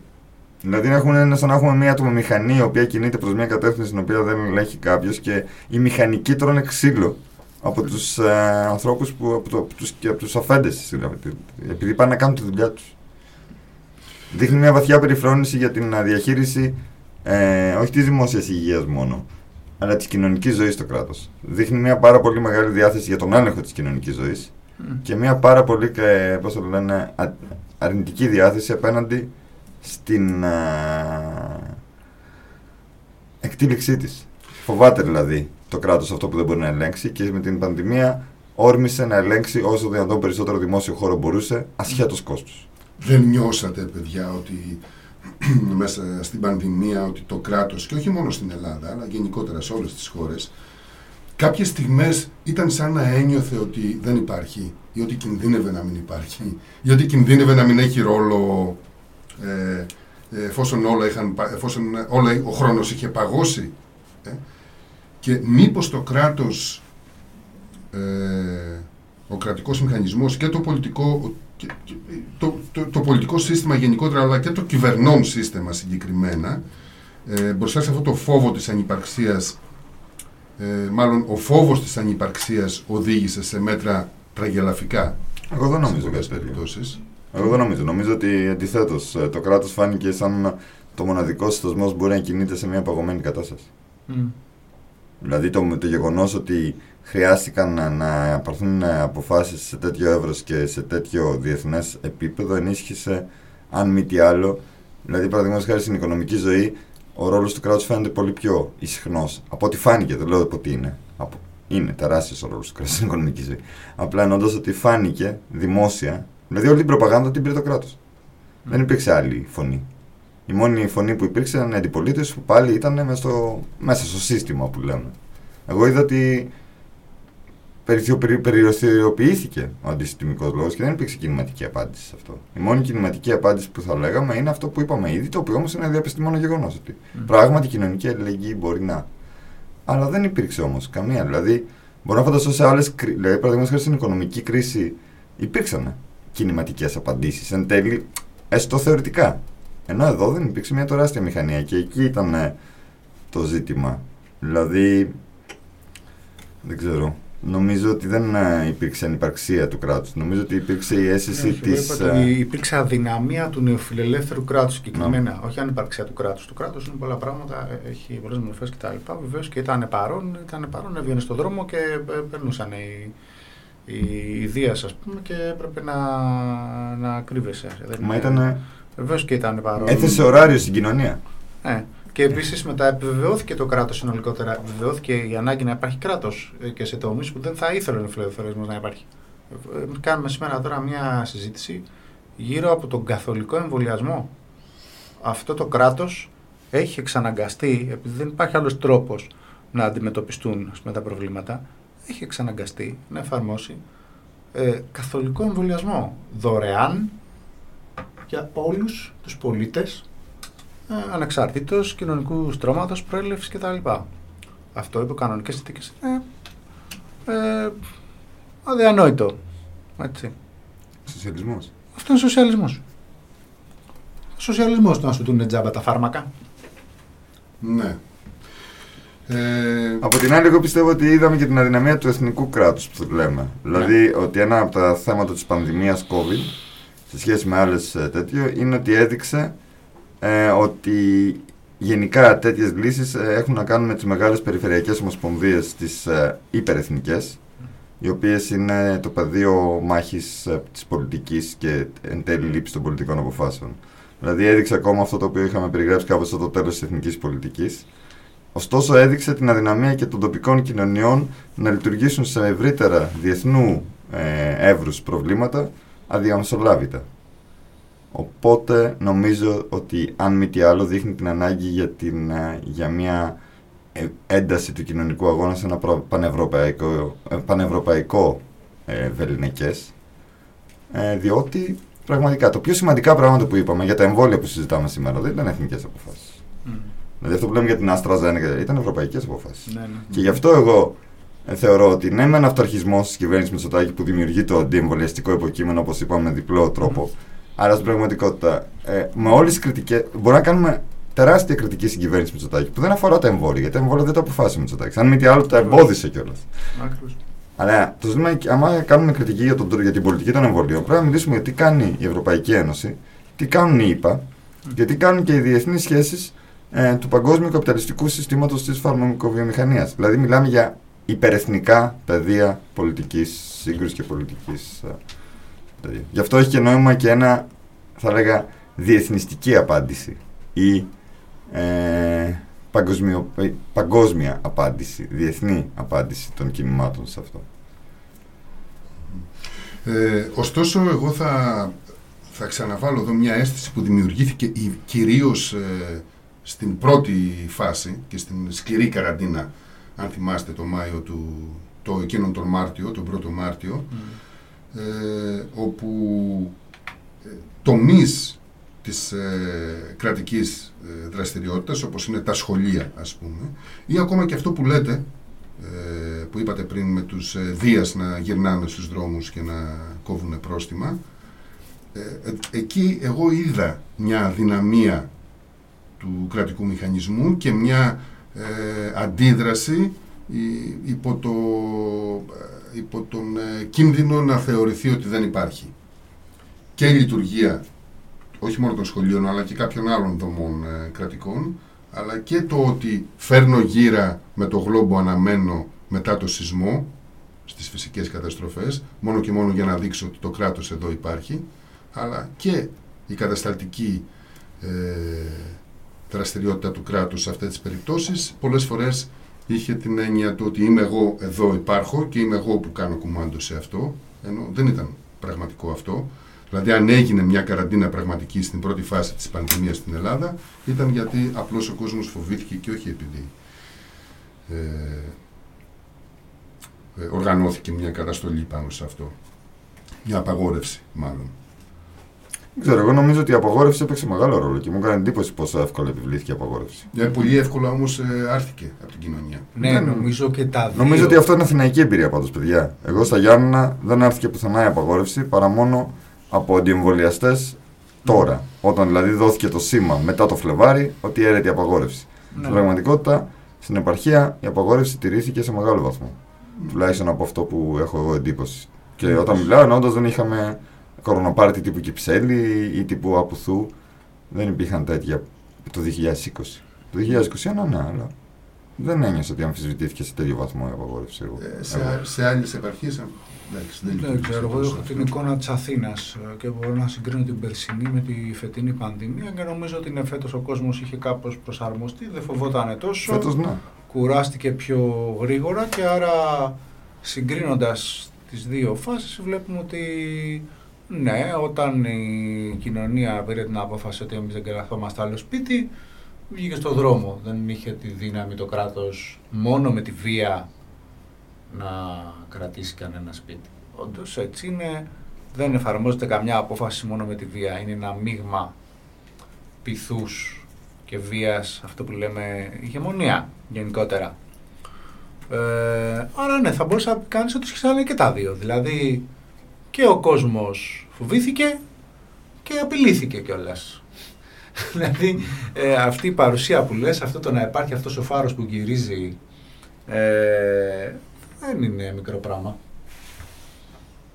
Δηλαδή να έχουν ένα, σαν να έχουμε μια ατομομηχανή η οποία κινείται προς μια κατεύθυνση στην οποία δεν ελέγχει κάποιος και οι μηχανικοί τρώνε ξύλο από τους ε, ανθρώπους που, από, το, από τους, και από τους αφέντες δηλαδή, επειδή πάνε να κάνουν τη δουλειά τους. Δείχνει μια βαθιά περιφρόνηση για την ε, διαχείριση ε, όχι της δημόσιας υγείας μόνο αλλά της κοινωνικής ζωής στο κράτος. Δείχνει μια πάρα πολύ μεγάλη διάθεση για τον έλεγχο της κοινωνικής ζωής και μια πάρα πολύ ε, πώς το λένε, α- αρνητική διάθεση απέναντι στην α, εκτήληξή της. Φοβάται δηλαδή το κράτος αυτό που δεν μπορεί να ελέγξει και με την πανδημία όρμησε να ελέγξει όσο δυνατόν περισσότερο δημόσιο χώρο μπορούσε ασχέτως κόστους. δεν νιώσατε, παιδιά, ότι μέσα στην πανδημία ότι το κράτος, και όχι μόνο στην Ελλάδα, αλλά γενικότερα σε όλες τις χώρες, κάποιες στιγμές ήταν σαν να ένιωθε ότι δεν υπάρχει ή ότι κινδύνευε να μην υπάρχει ή ότι κινδύνευε να μην έχει ρόλο ε, ε, εφόσον, όλα είχαν, πα- εφόσον όλα, ο χρόνος είχε παγώσει ε, και μήπως το κράτος ε, ο κρατικός μηχανισμός και το πολιτικό, και- και- το, το, το πολιτικό σύστημα γενικότερα αλλά και το κυβερνών σύστημα συγκεκριμένα ε, μπροστά σε αυτό το φόβο της ανυπαρξίας ε, μάλλον ο φόβος της ανυπαρξίας οδήγησε σε μέτρα τραγελαφικά Εγώ δεν σε νομίζω πολλές κάτι τέτοιο. περιπτώσεις. Εγώ δεν νομίζω. Νομίζω ότι αντιθέτως το κράτος φάνηκε σαν το μοναδικό θεσμό που μπορεί να κινείται σε μια παγωμένη κατάσταση. Μμ. Δηλαδή το, το γεγονός ότι χρειάστηκαν να, να πάρθουν αποφάσεις σε τέτοιο εύρος και σε τέτοιο διεθνές επίπεδο ενίσχυσε, αν μη τι άλλο, δηλαδή παραδείγματος χάρη στην οικονομική ζωή, ο ρόλος του κράτους φαίνεται πολύ πιο ισχνός από ό,τι φάνηκε. Δεν λέω ότι είναι. Από, είναι τεράστιος ο ρόλος του κράτους στην οικονομική ζωή. Απλά εννοώντας ότι φάνηκε δημόσια, δηλαδή όλη την προπαγάνδα την πήρε το κράτος. Δεν υπήρξε άλλη φωνή. Η μόνη φωνή που υπήρξε ήταν η αντιπολίτευση που πάλι ήταν μέσα στο, μέσα στο σύστημα που λέμε. Εγώ είδα ότι περιθιο- περι- περιοριστηριοποιήθηκε ο αντισυστημικός λόγος και δεν υπήρξε κινηματική απάντηση σε αυτό. Η μόνη κινηματική απάντηση που θα λέγαμε είναι αυτό που είπαμε ήδη, το οποίο όμως είναι διαπιστημένο γεγονός. Ότι Μμ. πράγματι η κοινωνική αλληλεγγύη μπορεί να. Αλλά δεν υπήρξε όμως καμία. Δηλαδή, μπορώ να φανταστώ σε άλλες. Δηλαδή, παραδείγματος χάρη στην οικονομική κρίση υπήρξαν κινηματικές απαντήσεις. Εν τέλει, έστω θεωρητικά. Ενώ εδώ δεν υπήρξε μια τεράστια μηχανία και εκεί ήταν ε, το ζήτημα. Δηλαδή, δεν ξέρω. Νομίζω ότι δεν ε, υπήρξε ανυπαρξία του κράτους. Νομίζω ότι υπήρξε η αίσθηση Όχι, της... είπα ότι ε, υπήρξε αδυναμία του νεοφιλελεύθερου κράτους συγκεκριμένα. Όχι ανυπαρξία του κράτους. Το κράτος είναι πολλά πράγματα, ε, έχει πολλές μορφές κτλ. Βεβαίως και ήταν παρόν, ήταν παρόν, έβγαινε στον δρόμο και ε, περνούσαν οι, οι ιδίε, ας πούμε, και έπρεπε να, να κρύβεσαι. Δεν Μα είναι- ήταν... Βεβαίως και ήταν παρόν. Έθεσε ωράριο στην κοινωνία. Ναι. Και επίσης μετά επιβεβαιώθηκε το κράτος συνολικότερα. Επιβεβαιώθηκε η ανάγκη να υπάρχει κράτος και σε τομείς που δεν θα ήθελε ο φιλελευθερισμός να υπάρχει. Ε, Κάνουμε σήμερα τώρα μια συζήτηση γύρω από τον καθολικό εμβολιασμό. Αυτό το κράτος έχει εξαναγκαστεί, επειδή δεν υπάρχει άλλος τρόπος να αντιμετωπιστούν με τα προβλήματα, έχει εξαναγκαστεί να εφαρμόσει ε, καθολικό εμβολιασμό δωρεάν για όλους τους πολίτες ε, ανεξαρτήτως κοινωνικού στρώματος, προέλευσης κτλ. Αυτό υπό κανονικές συνθήκες είναι ε, αδιανόητο. Έτσι. Σοσιαλισμός. Αυτό είναι σοσιαλισμός. Σοσιαλισμός το να σου δουν τζάμπα τα φάρμακα. Ναι. Ε, Από την άλλη, εγώ πιστεύω ότι είδαμε και την αδυναμία του εθνικού κράτους που λέμε. Δηλαδή, ότι ένα από τα θέματα της πανδημίας COVID, σε σχέση με άλλες ε, τέτοιο, είναι ότι έδειξε ε, ότι γενικά τέτοιες λύσεις ε, έχουν να κάνουν με τις μεγάλες περιφερειακές ομοσπονδίες, τις ε, υπερεθνικές, οι οποίες είναι το πεδίο μάχης ε, της πολιτικής και εν τέλει λήψης των πολιτικών αποφάσεων. Δηλαδή έδειξε ακόμα αυτό το οποίο είχαμε περιγράψει κάπως στο τέλος της εθνικής πολιτικής, Ωστόσο έδειξε την αδυναμία και των τοπικών κοινωνιών να λειτουργήσουν σε ευρύτερα διεθνού ε, εύρους προβλήματα αδιαμεσολάβητα. Οπότε νομίζω ότι αν μη τι άλλο δείχνει την ανάγκη για, την, ε, για μια ε, ένταση του κοινωνικού αγώνα σε ένα προ- πανευρωπαϊκό, ε, πανευρωπαϊκό ε, βεληνικές, ε, διότι πραγματικά το πιο σημαντικά πράγματα που είπαμε για τα εμβόλια που συζητάμε σήμερα δεν ήταν εθνικές αποφάσεις. Δηλαδή αυτό που λέμε για την AstraZeneca ήταν ευρωπαϊκές αποφάσεις. Ναι, ναι. Και γι' αυτό εγώ ε, θεωρώ ότι ναι, με ένα αυταρχισμό τη κυβέρνηση Μητσοτάκη που δημιουργεί το αντιεμβολιαστικό υποκείμενο, όπως είπαμε, με διπλό τρόπο, αλλά στην πραγματικότητα, ε, με όλες τις κριτικές, μπορούμε να κάνουμε τεράστια κριτική στην κυβέρνηση Μητσοτάκη που δεν αφορά τα εμβόλια, γιατί τα εμβόλια δεν τα αποφάσισε ο Μητσοτάκη. Αν μη τι άλλο, τα εμπόδισε κιόλας. Ακριβώς. Αλλά το ζήτημα, είναι και άμα κάνουμε κριτική για, τον, για την πολιτική των εμβολίων, πρέπει να μιλήσουμε για τι κάνει η Ευρωπαϊκή Ένωση, τι κάνουν οι ΗΠΑ και τι κάνουν και οι διεθνείς σχέσεις ε, του παγκόσμιου καπιταλιστικού συστήματος της φαρμακοβιομηχανίας. Δηλαδή, μιλάμε για υπερεθνικά πεδία πολιτικής σύγκρουσης και πολιτικής. Γι' αυτό έχει και νόημα και ένα, θα λέγα, διεθνιστική απάντηση ή ε, παγκοσμιο, ε, παγκόσμια απάντηση, διεθνή απάντηση των κινημάτων σε αυτό. Ε, ωστόσο, εγώ θα, θα ξαναβάλω εδώ μια αίσθηση που δημιουργήθηκε η- κυρίως ε, στην πρώτη φάση και στην σκληρή καραντίνα, αν θυμάστε το Μάιο του, το εκείνον τον Μάρτιο, τον πρώτο Μάρτιο, ε, όπου ε, τομείς της ε, κρατικής ε, δραστηριότητας, όπως είναι τα σχολεία, ας πούμε, ή ακόμα και αυτό που λέτε, ε, που είπατε πριν με τους ε, Δίας να γυρνάνε στους δρόμους και να κόβουν πρόστιμα. Ε, ε, εκεί εγώ είδα μια δυναμία του κρατικού μηχανισμού και μια ε, αντίδραση υ- υπό, το, ε, υπό τον ε, κίνδυνο να θεωρηθεί ότι δεν υπάρχει. Και η λειτουργία όχι μόνο των σχολείων αλλά και κάποιων άλλων δομών ε, κρατικών αλλά και το ότι φέρνω γύρα με το γλόμπο αναμένο μετά το σεισμό στις φυσικές καταστροφές μόνο και μόνο για να δείξω ότι το κράτος εδώ υπάρχει αλλά και η κατασταλτική ε, δραστηριότητα του κράτους σε αυτές τις περιπτώσεις πολλές φορές είχε την έννοια του ότι είμαι εγώ εδώ υπάρχω και είμαι εγώ που κάνω κουμάντο σε αυτό ενώ δεν ήταν πραγματικό αυτό Δηλαδή αν έγινε μια καραντίνα πραγματική στην πρώτη φάση της πανδημίας στην Ελλάδα ήταν γιατί απλώς ο κόσμος φοβήθηκε και όχι επειδή ε, ε, οργανώθηκε μια καταστολή πάνω σε αυτό. Μια απαγόρευση μάλλον. Δεν ξέρω, εγώ νομίζω ότι η απαγόρευση έπαιξε μεγάλο ρόλο και μου έκανε εντύπωση πόσο εύκολα επιβλήθηκε η απαγόρευση. Ε, πολύ εύκολα όμως ε, άρθηκε από την κοινωνία. Ναι, Δεν- νομίζω και τα δύο. Νομίζω ότι αυτό είναι αθηναϊκή εμπειρία πάντως, παιδιά. Εγώ στα Γιάννενα δεν άρθηκε πουθενά η απαγόρευση παρά μόνο από αντιεμβολιαστές τώρα. Όταν δηλαδή δόθηκε το σήμα μετά το Φλεβάρι ότι έρεται η απαγόρευση. Ναι. Στην πραγματικότητα, στην επαρχία η απαγόρευση τηρήθηκε σε μεγάλο βαθμό. Τουλάχιστον από αυτό που έχω εγώ εντύπωση. Και όταν μιλάω, όντω δεν είχαμε κορονοπάρτι τύπου Κυψέλη ή τύπου Απουθού. Δεν υπήρχαν τέτοια το 2020. Το 2021 ναι, αλλά δεν ένιωσα ότι αμφισβητήθηκε σε τέτοιο βαθμό η απαγόρευση. Εγώ. Ε, σε, Εγώ. σε άλλες επαρχίες ε, εντάξει, δεν, Δεν λειτουργήσε ξέρω, εγώ τόσο έχω αυτό. την εικόνα της Αθήνας και μπορώ να συγκρίνω την περσινή με τη φετινή πανδημία και νομίζω ότι είναι φέτος ο κόσμος είχε κάπως προσαρμοστεί, δεν φοβόταν τόσο. Φέτος ναι. κουράστηκε πιο γρήγορα και άρα συγκρίνοντας τις δύο φάσεις βλέπουμε ότι ναι, όταν η κοινωνία πήρε την απόφαση ότι εμείς δεν καθόμαστε άλλο σπίτι, βγήκε στο δρόμο. Δεν είχε τη δύναμη το κράτος μόνο με τη βία να κρατήσει κανένα σπίτι. Όντως έτσι είναι, δεν εφαρμόζεται καμιά απόφαση μόνο με τη βία. Είναι ένα μείγμα πειθούς και βίας, αυτό που λέμε ηγεμονία γενικότερα. Ε, άρα ναι, θα μπορούσε να κάνεις ότι σχετικά και τα δύο. Δηλαδή και ο κόσμος φοβήθηκε και απειλήθηκε κιόλας. δηλαδή ε, αυτή η παρουσία που λες, αυτό το να υπάρχει αυτός ο φάρος που γυρίζει ε, δεν είναι μικρό πράγμα.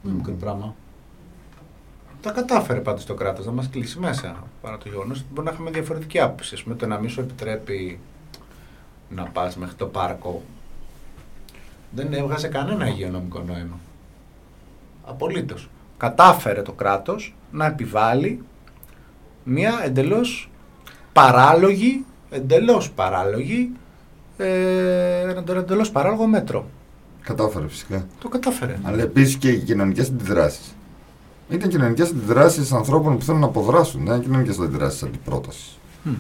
Δεν είναι μικρό πράγμα. Τα κατάφερε πάντως το κράτος να μας κλείσει μέσα παρά το γεγονός ότι μπορεί να είχαμε διαφορετική άποψη. Ας πούμε, το να μην σου επιτρέπει να πας μέχρι το πάρκο δεν έβγαζε κανένα υγειονομικό νόημα. Απολύτως. Κατάφερε το κράτος να επιβάλλει μια εντελώς παράλογη, εντελώς παράλογη, ε, ένα εντελώς παράλογο μέτρο. Κατάφερε φυσικά. Το κατάφερε. Αλλά επίσης και οι κοινωνικές αντιδράσεις. Ήταν κοινωνικές αντιδράσεις ανθρώπων που θέλουν να αποδράσουν. Δεν ήταν κοινωνικές αντιδράσεις αντιπρότασης.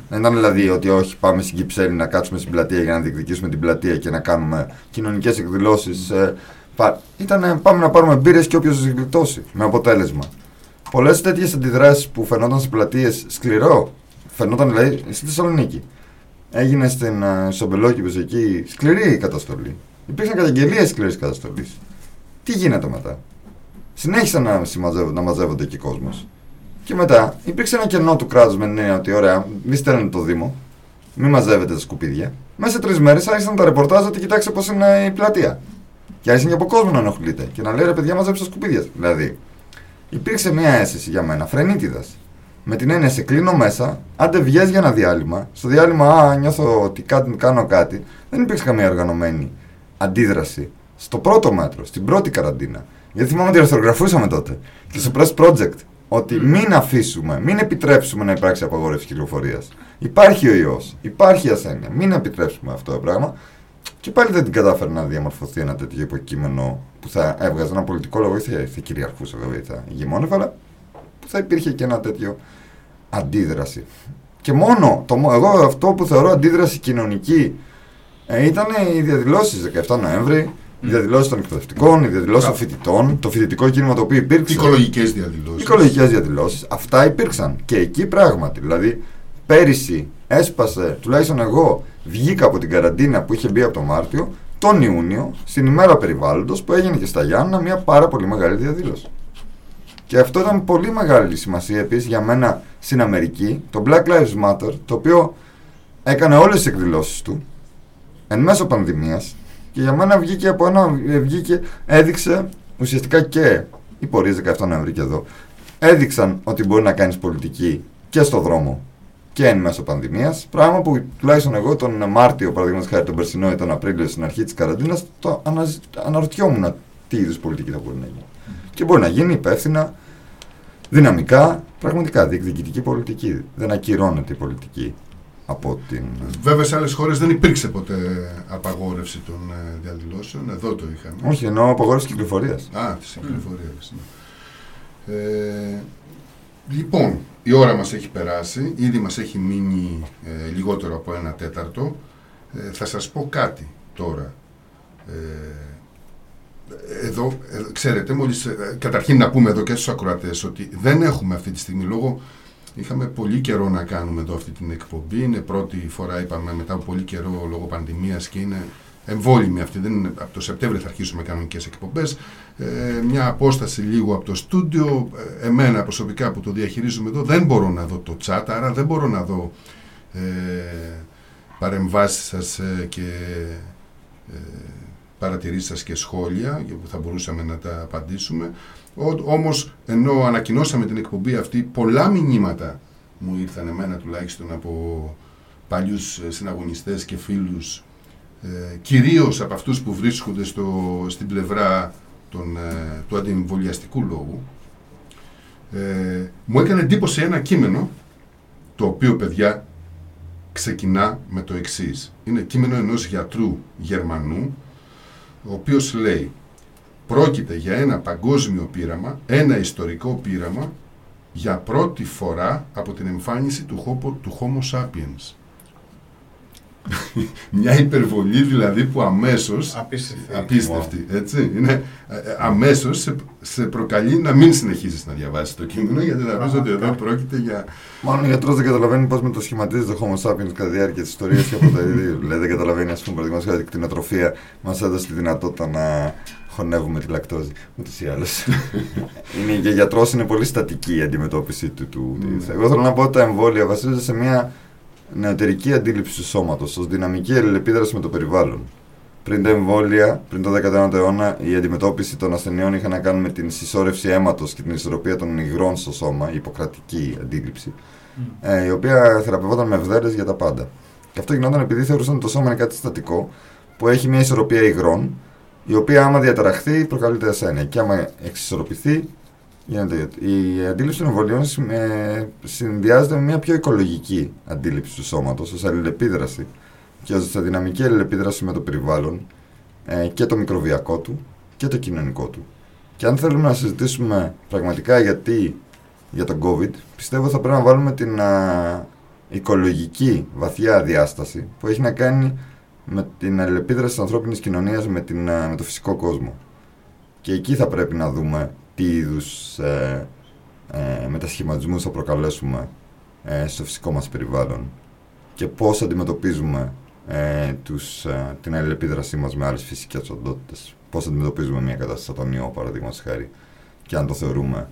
Δεν ήταν δηλαδή ότι όχι, πάμε στην Κυψέλη να κάτσουμε στην πλατεία για να διεκδικήσουμε την πλατεία και να κάνουμε κοινωνικές εκδηλώσεις. Ήταν πάμε να πάρουμε μπύρες και όποιος σα γλιτώσει. Με αποτέλεσμα. Πολλές τέτοιες αντιδράσεις που φαινόταν στις πλατείες σκληρό, φαινόταν δηλαδή στη Θεσσαλονίκη. Έγινε στην uh, Σομπελόκηπος εκεί σκληρή η καταστολή. Υπήρξαν καταγγελίες σκληρής καταστολής. Τι γίνεται μετά; Συνέχισαν να, συμμαζεύονται, να μαζεύονται εκεί κόσμος. Και μετά υπήρξε ένα κενό του κράτους με την έννοια ότι ωραία, μη στέλνετε το Δήμο, μη μαζεύετε τα σκουπίδια. Μέσα σε τρεις μέρες άρχισαν τα ρεπορτάζ ότι κοιτάξτε πώς είναι η πλατεία. Και άρχισαν και από κόσμο να ενοχλείται και να λέει ρε παιδιά, μαζέψτε τα σκουπίδια. Δηλαδή, υπήρξε μια αίσθηση για μένα φρενίτιδας. Με την έννοια σε κλείνω μέσα, άντε βγες για ένα διάλειμμα. Στο διάλειμμα, α, νιώθω ότι κάτι, κάνω κάτι. Δεν υπήρξε καμία οργανωμένη αντίδραση στο πρώτο μέτρο, στην πρώτη καραντίνα. Γιατί θυμάμαι ότι ορθογραφούσαμε τότε και στο Press Project ότι μην αφήσουμε, μην επιτρέψουμε να υπάρξει απαγόρευση κυκλοφορίας. Υπάρχει ο ιός, υπάρχει η ασθένεια. Μην επιτρέψουμε αυτό το πράγμα. Και πάλι δεν την κατάφερε να διαμορφωθεί ένα τέτοιο υποκείμενο που θα έβγαζε ένα πολιτικό λόγο, ή θα, θα κυριαρχούσε βέβαια, ή θα ηγεμόνευε, αλλά που θα υπήρχε και ένα τέτοιο αντίδραση. Και μόνο, το, εγώ αυτό που θεωρώ αντίδραση κοινωνική ε, ήταν οι διαδηλώσεις 17 Νοέμβρη, οι διαδηλώσεις των εκπαιδευτικών, οι διαδηλώσεις των φοιτητών, το φοιτητικό κίνημα το οποίο υπήρξε. Οικολογικές διαδηλώσεις. Οικολογικές διαδηλώσεις. Αυτά υπήρξαν. Και εκεί πράγματι. Δηλαδή, πέρυσι έσπασε, τουλάχιστον εγώ, βγήκα από την καραντίνα που είχε μπει από το Μάρτιο τον Ιούνιο, στην ημέρα περιβάλλοντος, που έγινε και στα Γιάννα μια πάρα πολύ μεγάλη διαδήλωση. Και αυτό ήταν πολύ μεγάλη σημασία επίσης για μένα στην Αμερική, το Black Lives Matter, το οποίο έκανε όλες τις εκδηλώσεις του, εν μέσω πανδημίας, και για μένα βγήκε από ένα, ε, βγήκε, έδειξε ουσιαστικά και οι πορείες 17 Νοεμβρίου και εδώ, έδειξαν ότι μπορεί να κάνεις πολιτική και στο δρόμο και εν μέσω πανδημίας. Πράγμα που τουλάχιστον εγώ τον Μάρτιο, παραδείγματος χάρη τον περσινό ή τον Απρίλιο στην αρχή της καραντίνας, το αναζη... αναρωτιόμουν τι είδους πολιτική θα μπορεί να γίνει. Και μπορεί να γίνει υπεύθυνα, δυναμικά, πραγματικά διεκδικητική πολιτική. Δεν ακυρώνεται η πολιτική από την. Βέβαια σε άλλες χώρες δεν υπήρξε ποτέ απαγόρευση των ε, διαδηλώσεων. Εδώ το είχαμε. Όχι, εννοώ απαγόρευση κυκλοφορίας. Α, της κυκλοφορίας. Ναι. Ε, λοιπόν, η ώρα μας έχει περάσει, ήδη μας έχει μείνει ε, λιγότερο από ένα τέταρτο. Ε, θα σας πω κάτι τώρα. Ε, εδώ, ε, ξέρετε, μόλις, ε, καταρχήν να πούμε εδώ και στους ακροατές ότι δεν έχουμε αυτή τη στιγμή λόγω Είχαμε πολύ καιρό να κάνουμε εδώ αυτή την εκπομπή. Είναι πρώτη φορά, είπαμε, μετά από πολύ καιρό λόγω πανδημίας και είναι εμβόλυμη αυτή. Δεν είναι, από το Σεπτέμβριο θα αρχίσουμε κανονικές εκπομπές. Ε, μια απόσταση λίγο από το στούντιο. Ε, εμένα προσωπικά που το διαχειρίζομαι εδώ δεν μπορώ να δω το chat, άρα δεν μπορώ να δω ε, παρεμβάσεις σας ε, και ε, παρατηρήσεις σας και σχόλια για που θα μπορούσαμε να τα απαντήσουμε. Ο- Όμως, ενώ ανακοινώσαμε την εκπομπή αυτή, πολλά μηνύματα μου ήρθαν εμένα τουλάχιστον από παλιούς ε, συναγωνιστές και φίλους, ε, κυρίως από αυτούς που βρίσκονται στο, στην πλευρά των, ε, του αντιεμβολιαστικού λόγου. Ε, μου έκανε εντύπωση ένα κείμενο, το οποίο, παιδιά, ξεκινά με το εξής. Είναι κείμενο ενός γιατρού Γερμανού, ο οποίος λέει Πρόκειται για ένα παγκόσμιο πείραμα, ένα ιστορικό πείραμα για πρώτη φορά από την εμφάνιση του, χόπο- του Homo sapiens. Μια υπερβολή δηλαδή που αμέσως Απίστευτη. απίστευτη, έτσι. Είναι, ε, ε, αμέσως σε, σε προκαλεί να μην συνεχίσεις να διαβάσεις το κείμενο γιατί θα πεις ότι εδώ πρόκειται για... Μάλλον ο γιατρός δεν καταλαβαίνει πώς μετασχηματίζεται το Homo sapiens κατά τη διάρκεια της ιστορίας και από τα ίδια. Δηλαδή δεν καταλαβαίνει, ας πούμε, παραδείγματος χάρη, η κτηνοτροφία μας έδωσε τη δυνατότητα να χωνεύουμε τη λακτόζη. Ούτως ή άλλως. είναι, για γιατρός είναι πολύ στατική η αντιμετώπιση του. του της- Εγώ θέλω να πω ότι τα εμβόλια βασίζονται σε μια νεωτερική αντίληψη του σώματος, ως δυναμική αλληλεπίδραση με το περιβάλλον. Πριν τα εμβόλια, πριν το 19ο αιώνα, η αντιμετώπιση των ασθενειών είχε να κάνει με την συσσόρευση αίματος και την ισορροπία των υγρών στο σώμα, η υποκρατική αντίληψη, ε, η οποία θεραπευόταν με ευδέρες για τα πάντα. Και αυτό γινόταν επειδή θεωρούσαν ότι το σώμα είναι κάτι στατικό, που έχει μια ισορροπία υγρών, η οποία άμα διαταραχθεί προκαλείται ασθένεια. Και άμα εξισορροπηθεί, γίνεται. Η αντίληψη των εμβολίων ε, συνδυάζεται με μια πιο οικολογική αντίληψη του σώματος, ως αλληλεπίδραση και ως δυναμική αλληλεπίδραση με το περιβάλλον ε, και το μικροβιακό του και το κοινωνικό του. Και αν θέλουμε να συζητήσουμε πραγματικά γιατί για τον COVID, πιστεύω θα πρέπει να βάλουμε την α, οικολογική βαθιά διάσταση που έχει να κάνει με την αλληλεπίδραση της ανθρώπινης κοινωνίας με, την, α, με το φυσικό κόσμο. Και εκεί θα πρέπει να δούμε τι είδους ε, ε, μετασχηματισμούς θα προκαλέσουμε ε, στο φυσικό μας περιβάλλον και πώς αντιμετωπίζουμε ε, τους, ε, την αλληλεπίδρασή μας με άλλες φυσικές οντότητες. Πώς αντιμετωπίζουμε μια κατάσταση σαν τον ιό, παραδείγματος χάρη, και αν το θεωρούμε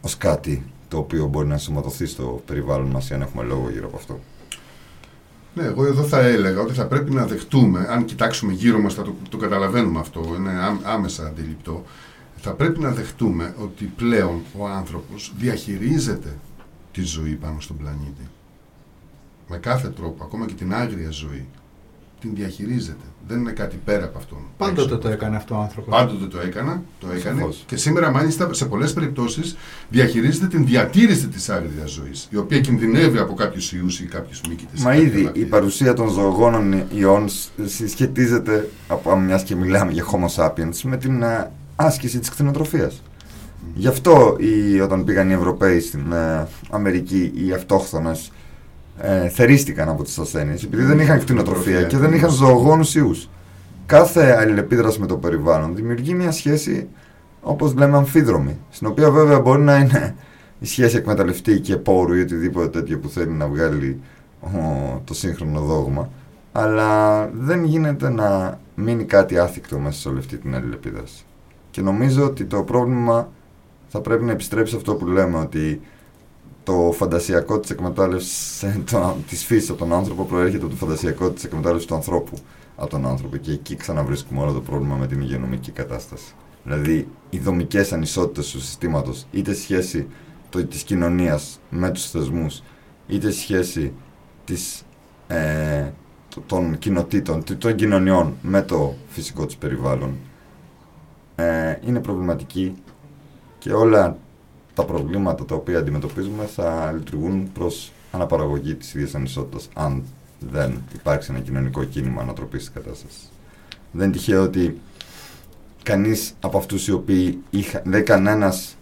ως κάτι το οποίο μπορεί να ενσωματωθεί στο περιβάλλον μας ή αν έχουμε λόγο γύρω από αυτό. Ναι, εγώ εδώ θα έλεγα ότι θα πρέπει να δεχτούμε, αν κοιτάξουμε γύρω μας θα το, το καταλαβαίνουμε αυτό, είναι άμ- άμεσα αντιληπτό, θα πρέπει να δεχτούμε ότι πλέον ο άνθρωπος διαχειρίζεται τη ζωή πάνω στον πλανήτη. Με κάθε τρόπο, ακόμα και την άγρια ζωή, την διαχειρίζεται. Δεν είναι κάτι πέρα από αυτόν. Πάντοτε Έξω. το έκανε αυτό ο άνθρωπος. Πάντοτε το έκανα, το έκανε Σαφώς. και σήμερα μάλιστα σε πολλές περιπτώσεις διαχειρίζεται την διατήρηση της άγριας ζωής, η οποία κινδυνεύει από κάποιους ιούς ή κάποιους μύκητες. Μα ή κάποια ήδη η βακτήρια. παρουσία των ζωογόνων ιών σ- συσχετίζεται, από μιας και μιλάμε για Homo sapiens, με την α, άσκηση της κτηνοτροφίας. Γι' αυτό οι, όταν πήγαν οι Ευρωπαίοι στην ε, Αμερική, οι αυτόχθονες ε, θερίστηκαν από τις ασθένειες, επειδή δεν είχαν κτηνοτροφία και δεν είχαν ζωογόνους ιούς. Κάθε αλληλεπίδραση με το περιβάλλον δημιουργεί μια σχέση, όπως λέμε, αμφίδρομη, στην οποία βέβαια μπορεί να είναι η σχέση εκμεταλλευτή και πόρου ή οτιδήποτε τέτοιο που θέλει να βγάλει ο, το σύγχρονο δόγμα, αλλά δεν γίνεται να μείνει κάτι άθικτο μέσα σε όλη αυτή την αλληλεπίδραση. Και νομίζω ότι το πρόβλημα θα πρέπει να επιστρέψει σε αυτό που λέμε, ότι το φαντασιακό της εκμετάλλευσης ε, το- της φύσης από τον άνθρωπο προέρχεται από το φαντασιακό της εκμετάλλευσης του ανθρώπου από τον άνθρωπο και εκεί ξαναβρίσκουμε όλο το πρόβλημα με την υγειονομική κατάσταση. Δηλαδή, οι δομικές ανισότητες του συστήματος, είτε σχέση το, της κοινωνίας με τους θεσμούς, είτε σχέση της, ε, το- των κοινοτήτων, τε- των κοινωνιών με το φυσικό τους περιβάλλον, ε, είναι προβληματική και όλα τα προβλήματα τα οποία αντιμετωπίζουμε θα λειτουργούν προς αναπαραγωγή της ίδιας ανισότητας αν δεν υπάρξει ένα κοινωνικό κίνημα ανατροπής της κατάστασης. Δεν είναι τυχαίο ότι κανείς από αυτούς οι οποίοι είχα, δεν κανένας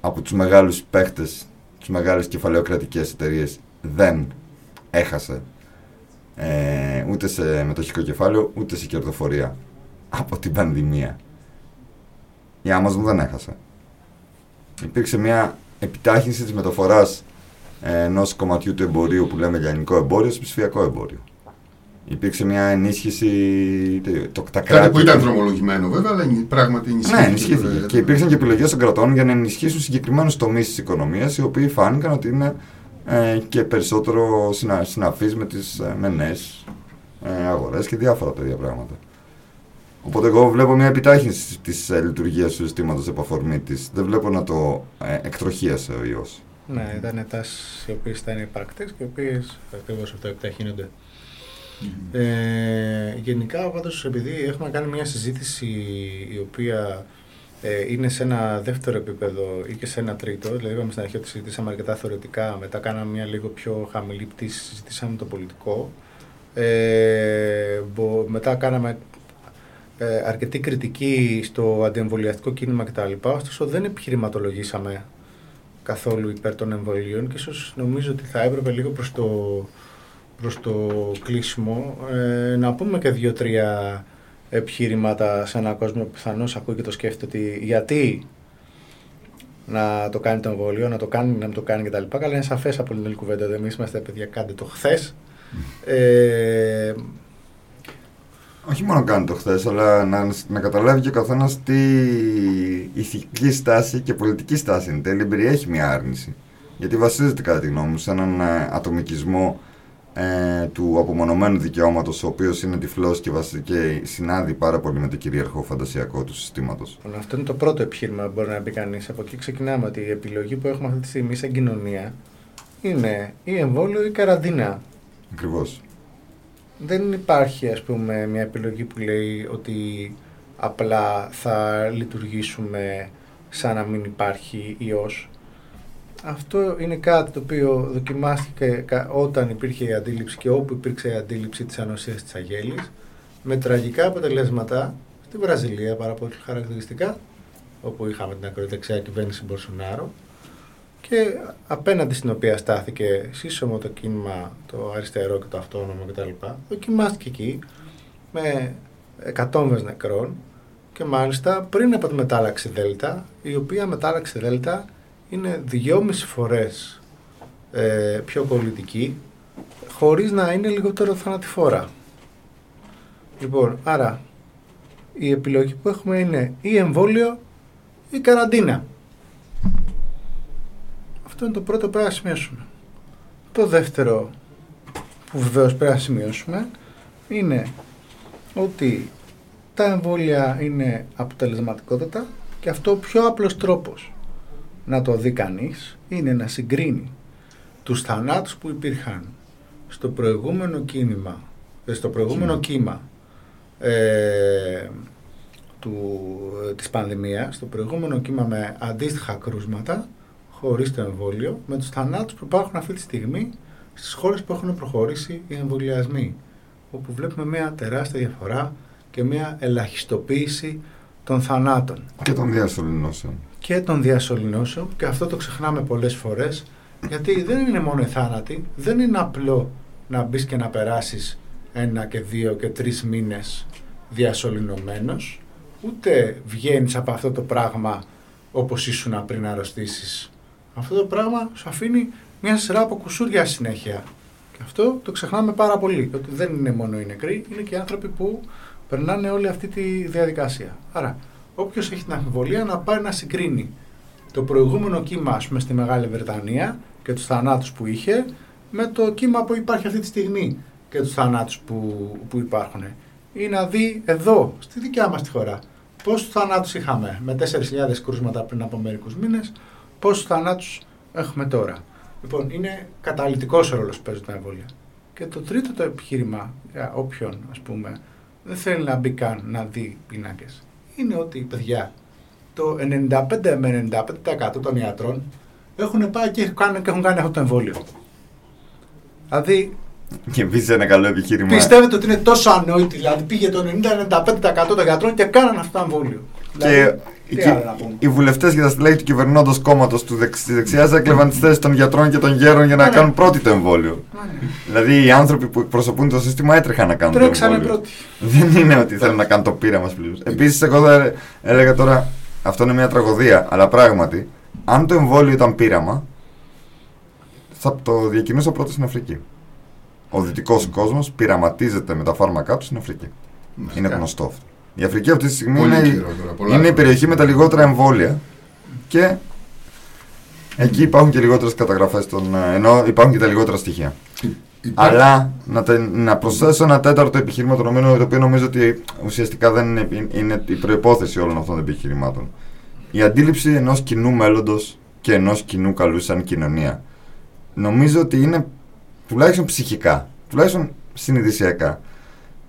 από τους μεγάλους παίχτες, τους μεγάλες κεφαλαιοκρατικές εταιρείες δεν έχασε ε, ούτε σε μετοχικό κεφάλαιο ούτε σε κερδοφορία από την πανδημία. Η Amazon δεν έχασε. Υπήρξε μια επιτάχυνση της μεταφοράς ενός κομματιού του εμπορίου που λέμε λιανικό εμπόριο σε ψηφιακό εμπόριο. Υπήρξε μια ενίσχυση. Το, τα Κάτι κράτη- που ήταν δρομολογημένο βέβαια, αλλά πράγματι ενισχύθηκε. ναι, ενισχύθηκε. Και υπήρξαν και επιλογές των κρατών για να ενισχύσουν συγκεκριμένους τομείς της οικονομίας, οι οποίοι φάνηκαν ότι είναι ε, και περισσότερο συνα, συναφείς με τις ε, με νέες, ε, αγορές και διάφορα τέτοια πράγματα. Οπότε εγώ βλέπω μια επιτάχυνση της ε, λειτουργίας του συστήματος επ' αφορμή της. Δεν βλέπω να το ε, εκτροχίασε ο ιός. Ναι, ήταν τάσεις οι οποίες ήταν υπαρκτές και οι οποίες ακριβώς αυτό επιταχύνονται. Ε, γενικά, πάντως, επειδή έχουμε κάνει μια συζήτηση η οποία ε, είναι σε ένα δεύτερο επίπεδο ή και σε ένα τρίτο, δηλαδή είπαμε στην αρχή ότι συζητήσαμε αρκετά θεωρητικά, μετά κάναμε μια λίγο πιο χαμηλή πτήση, συζητήσαμε το πολιτικό. Ε, μπο- μετά κάναμε ε, αρκετή κριτική στο αντιεμβολιαστικό κίνημα κτλ. Ωστόσο, δεν επιχειρηματολογήσαμε καθόλου υπέρ των εμβολίων και ίσως νομίζω ότι θα έπρεπε λίγο προς το, προς το κλείσιμο ε, να πούμε και δύο-τρία επιχείρηματα σε έναν κόσμο που πιθανώς ακούει και το σκέφτεται ότι γιατί να το κάνει το εμβόλιο, να το κάνει, να μην το κάνει κτλ. Καλά, είναι σαφές από την άλλη κουβέντα. Εμείς είμαστε παιδιά, κάντε το χθες. Ε, Όχι μόνο κάνει το χθες, αλλά να, να καταλάβει και ο καθένας τι ηθική στάση και πολιτική στάση είναι. Τέλει περιέχει μια άρνηση. Γιατί βασίζεται, κατά τη γνώμη μου, σε έναν ε, ατομικισμό ε, του απομονωμένου δικαιώματος, ο οποίος είναι τυφλός και, βασι- και συνάδει πάρα πολύ με το κυρίαρχο φαντασιακό του συστήματος. Λοιπόν, Αυτό είναι το πρώτο επιχείρημα που μπορεί να πει κανείς. Από εκεί ξεκινάμε ότι η επιλογή που έχουμε αυτή τη στιγμή σαν κοινωνία είναι ή εμβόλιο ή καραντίνα. Ακριβώς. Δεν υπάρχει ας πούμε μια επιλογή που λέει ότι απλά θα λειτουργήσουμε σαν να μην υπάρχει ιός. Αυτό είναι κάτι το οποίο δοκιμάστηκε κα- όταν υπήρχε η αντίληψη και όπου υπήρξε η αντίληψη της ανοσίας της αγέλης με τραγικά αποτελέσματα στη Βραζιλία πάρα πολύ χαρακτηριστικά όπου είχαμε την ακροδεξιά κυβέρνηση Μπολσονάρο και απέναντι στην οποία στάθηκε σύσσωμο το κίνημα το αριστερό και το αυτόνομο κτλ. Δοκιμάστηκε εκεί με εκατόμβες νεκρών και μάλιστα πριν από τη μετάλλαξη Δέλτα, η οποία μετάλλαξη Δέλτα είναι δυόμιση φορές ε, πιο πολιτική χωρίς να είναι λιγότερο θανατηφόρα. Λοιπόν, άρα η επιλογή που έχουμε είναι ή εμβόλιο ή καραντίνα. Αυτό είναι το πρώτο που πρέπει να σημειώσουμε. Το δεύτερο που βεβαίως πρέπει να σημειώσουμε είναι ότι τα εμβόλια είναι αποτελεσματικότατα και αυτό ο πιο απλός τρόπος να το δει κανείς είναι να συγκρίνει τους θανάτους που υπήρχαν στο προηγούμενο κίνημα, ε, στο προηγούμενο κύμα ε, του, ε, της πανδημίας, στο προηγούμενο κύμα με αντίστοιχα κρούσματα, χωρίς το εμβόλιο, με τους θανάτους που υπάρχουν αυτή τη στιγμή στις χώρες που έχουν προχωρήσει οι εμβολιασμοί, όπου βλέπουμε μια τεράστια διαφορά και μια ελαχιστοποίηση των θανάτων Και των διασωληνώσεων. και των διασωληνώσεων και αυτό το ξεχνάμε πολλές φορές γιατί δεν είναι μόνο οι θάνατοι, δεν είναι απλό να μπεις και να περάσεις ένα και δύο και τρεις μήνες διασωληνωμένος ούτε βγαίνεις από αυτό το πράγμα όπως ήσουν πριν αρρωστήσεις. Αυτό το πράγμα σου αφήνει μια σειρά από κουσούρια συνέχεια. Και αυτό το ξεχνάμε πάρα πολύ. Ότι δεν είναι μόνο οι νεκροί, είναι και οι άνθρωποι που περνάνε όλη αυτή τη διαδικασία. Άρα, όποιος έχει την αμφιβολία να πάει να συγκρίνει το προηγούμενο κύμα, ας πούμε, στη Μεγάλη Βρετανία και τους θανάτους που είχε, με το κύμα που υπάρχει αυτή τη στιγμή και τους θανάτους που, που υπάρχουν. Ή να δει εδώ, στη δικιά μας τη χώρα, πόσους θανάτους είχαμε με 4.000 κρούσματα πριν από μερικούς μήνες, πόσους θανάτους έχουμε τώρα. Λοιπόν, είναι καταλητικός ο ρόλος που παίζουν τα εμβόλια. Και το τρίτο το επιχείρημα, για όποιον ας πούμε, δεν θέλει να μπει καν να δει πίνακες, είναι ότι παιδιά, το 95 με 95% των ιατρών έχουν πάει και έχουν κάνει, και έχουν κάνει αυτό το εμβόλιο. Δηλαδή, Και επίση ένα καλό επιχείρημα. πιστεύετε ότι είναι τόσο ανόητοι, δηλαδή πήγε το 90-95% των γιατρών και κάνανε αυτό το εμβόλιο. Και Δηλαδή, οι, τι άλλο να πούμε; οι βουλευτές και τα στελέχη του κυβερνώντος κόμματος του δεξ, της δεξιάς έκλεβαν τις θέσεις των γιατρών και των γέρων για να Ναι, ναι. κάνουν πρώτοι το εμβόλιο. Ναι, ναι. Δηλαδή οι άνθρωποι που εκπροσωπούν το σύστημα έτρεχαν να κάνουν Τρέξανε το εμβόλιο. πρώτοι. Δεν είναι ότι θέλουν να κάνουν το πείραμα πλήρω. Επίσης, εγώ θα έλεγα τώρα, αυτό είναι μια τραγωδία, αλλά πράγματι, αν το εμβόλιο ήταν πείραμα, θα το διακινούσα πρώτα στην Αφρική. Ο δυτικός κόσμος πειραματίζεται με τα φάρμακά του στην Αφρική. Είναι γνωστό αυτό. Η Αφρική αυτή τη στιγμή Πολύ είναι, χειρότερα, πολλά είναι η χειρότερα. περιοχή με τα λιγότερα εμβόλια και εκεί υπάρχουν και λιγότερες καταγραφές των. ε, ενώ υπάρχουν και τα λιγότερα στοιχεία. Υπάρχει- Αλλά να, τε- να προσθέσω ένα τέταρτο επιχείρημα το οποίο, το οποίο νομίζω ότι ουσιαστικά δεν είναι, είναι η προπόθεση όλων αυτών των επιχειρημάτων. Η αντίληψη ενός κοινού μέλλοντος και ενός κοινού καλού σαν κοινωνία. Νομίζω ότι είναι τουλάχιστον ψυχικά, τουλάχιστον συνειδησιακά,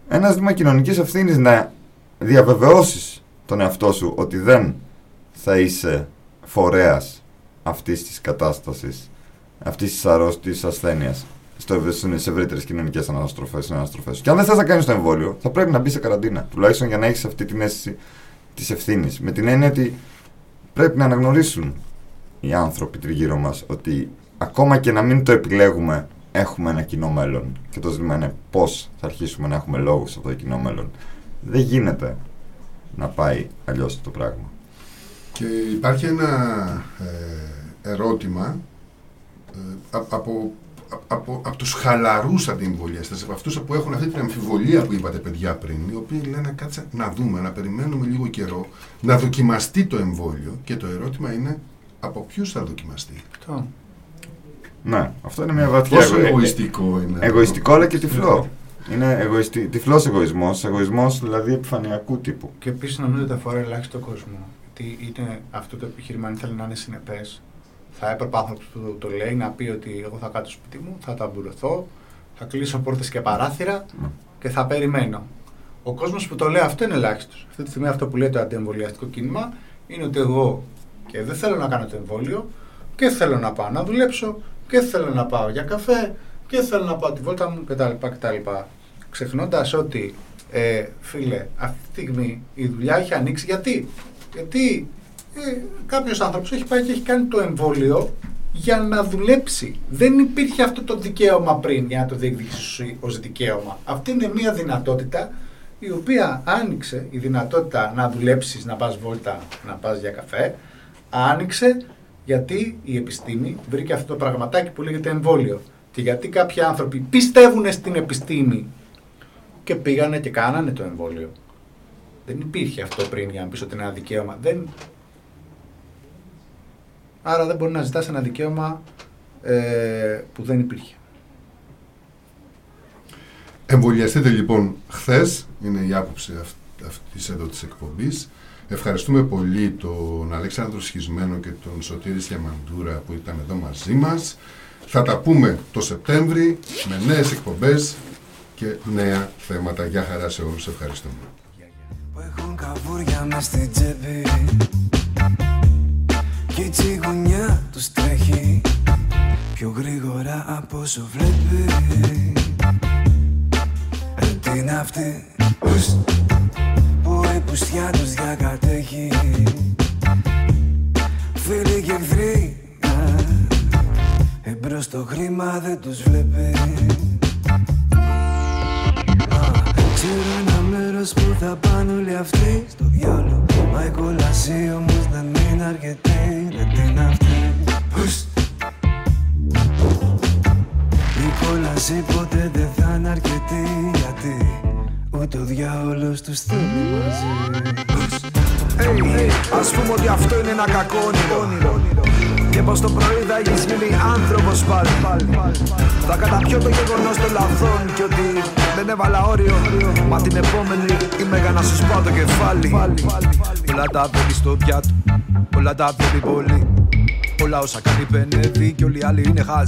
ένα ζήτημα κοινωνικής ευθύνης να διαβεβαιώσεις τον εαυτό σου ότι δεν θα είσαι φορέας αυτής της κατάστασης, αυτής της αρρώστης ασθένειας στις ευρύτερες κοινωνικές αναστροφές. αναστροφές. Και αν δεν θες να κάνεις το εμβόλιο, θα πρέπει να μπεις σε καραντίνα. Τουλάχιστον για να έχεις αυτή την αίσθηση της ευθύνης. Με την έννοια ότι πρέπει να αναγνωρίσουν οι άνθρωποι τριγύρω μας ότι ακόμα και να μην το επιλέγουμε, έχουμε ένα κοινό μέλλον. Και το ζήτημα είναι πώς θα αρχίσουμε να έχουμε λόγους σε αυτό το κοινό μέλλον. Δεν γίνεται να πάει αλλιώς το πράγμα. Και υπάρχει ένα ε, ερώτημα ε, α- από, α- από, από τους χαλαρούς αντιεμβολιαστές, από αυτούς που έχουν αυτή την αμφιβολία που είπατε παιδιά πριν, οι οποίοι λένε κάτσε να δούμε, να περιμένουμε λίγο καιρό, να δοκιμαστεί το εμβόλιο και το ερώτημα είναι από ποιους θα δοκιμαστεί; Αυτό. Ναι, αυτό είναι μια βαθιά Πόσο εγω- εγωιστικό είναι. Εγωιστικό αλλά και τυφλό. Είναι εγωιστη... τυφλός εγωισμός, εγωισμός δηλαδή επιφανειακού τύπου. Και επίσης νομίζω ότι αφορά ελάχιστο κόσμο. Γιατί είναι αυτό το επιχείρημα, αν θέλει να είναι συνεπές, θα έπρεπε ο άνθρωπος που το λέει να πει ότι εγώ θα κάτσω στο σπίτι μου, θα ταμπουρωθώ, θα κλείσω πόρτες και παράθυρα Ναι. και θα περιμένω. Ο κόσμος που το λέει αυτό είναι ελάχιστος. Αυτή τη στιγμή αυτό που λέει το αντιεμβολιαστικό κίνημα είναι ότι εγώ και δεν θέλω να κάνω το εμβόλιο και θέλω να πάω να δουλέψω και θέλω να πάω για καφέ και θέλω να πάω τη βόλτα μου κτλ. κτλ. Ξεχνώντας ότι, ε, φίλε, αυτή τη στιγμή η δουλειά έχει ανοίξει. Γιατί, γιατί ε, κάποιος άνθρωπος έχει πάει και έχει κάνει το εμβόλιο για να δουλέψει. Δεν υπήρχε αυτό το δικαίωμα πριν για να το διεκδικήσει ως δικαίωμα. Αυτή είναι μια δυνατότητα η οποία άνοιξε η δυνατότητα να δουλέψεις, να πας βόλτα, να πας για καφέ, άνοιξε γιατί η επιστήμη βρήκε αυτό το πραγματάκι που λέγεται εμβόλιο. Και γιατί κάποιοι άνθρωποι πιστεύουν στην επιστήμη και πήγανε και κάνανε το εμβόλιο. Δεν υπήρχε αυτό πριν για να πεις ότι είναι ένα δικαίωμα. Δεν... Άρα δεν μπορεί να ζητάς ένα δικαίωμα ε, που δεν υπήρχε. Εμβολιαστείτε λοιπόν χθες, είναι η άποψη αυτής εδώ της εκπομπής. Ευχαριστούμε πολύ τον Αλέξανδρο Σχισμένο και τον Σωτήρη Σιαμαντούρα που ήταν εδώ μαζί μας. Θα τα πούμε το Σεπτέμβρη με νέες εκπομπές και νέα θέματα. Γεια χαρά σε όλους. Ευχαριστούμε. που έχουν καβούρια μες στην τσέπη Κι η τσιγουνιά τους τρέχει πιο γρήγορα από όσο βλέπεις Ρε τι είναι αυτή; Ουστ, που η πουστιά τους διακατέχει Φίλοι και εχθροί α, εμπρός το χρήμα δεν τους βλέπεις Ξέρω ένα μέρος που θα πάνε όλοι αυτοί στο διάλογο. Μα η κόλαση όμως δεν είναι αρκετή Δεν την αυτή. Ουστ. Η κόλαση ποτέ δεν θα είναι αρκετή Γιατί Ούτε ο διάολος τους θέλει μαζί. Hey, ας πούμε ότι αυτό είναι ένα κακό όνειρο Και πως το πρωί θα έχεις γίνει άνθρωπος πάλι. Θα καταπιώ το γεγονός των λαθών Και ότι δεν έβαλα όριο. Μα την επόμενη είμαι για να σου σπάω το κεφάλι. Όλα τα βλέπει στο πιάτο Όλα τα βλέπει πολύ. Όλα όσα κάνει πενεύει Και όλοι οι άλλοι είναι χάζοι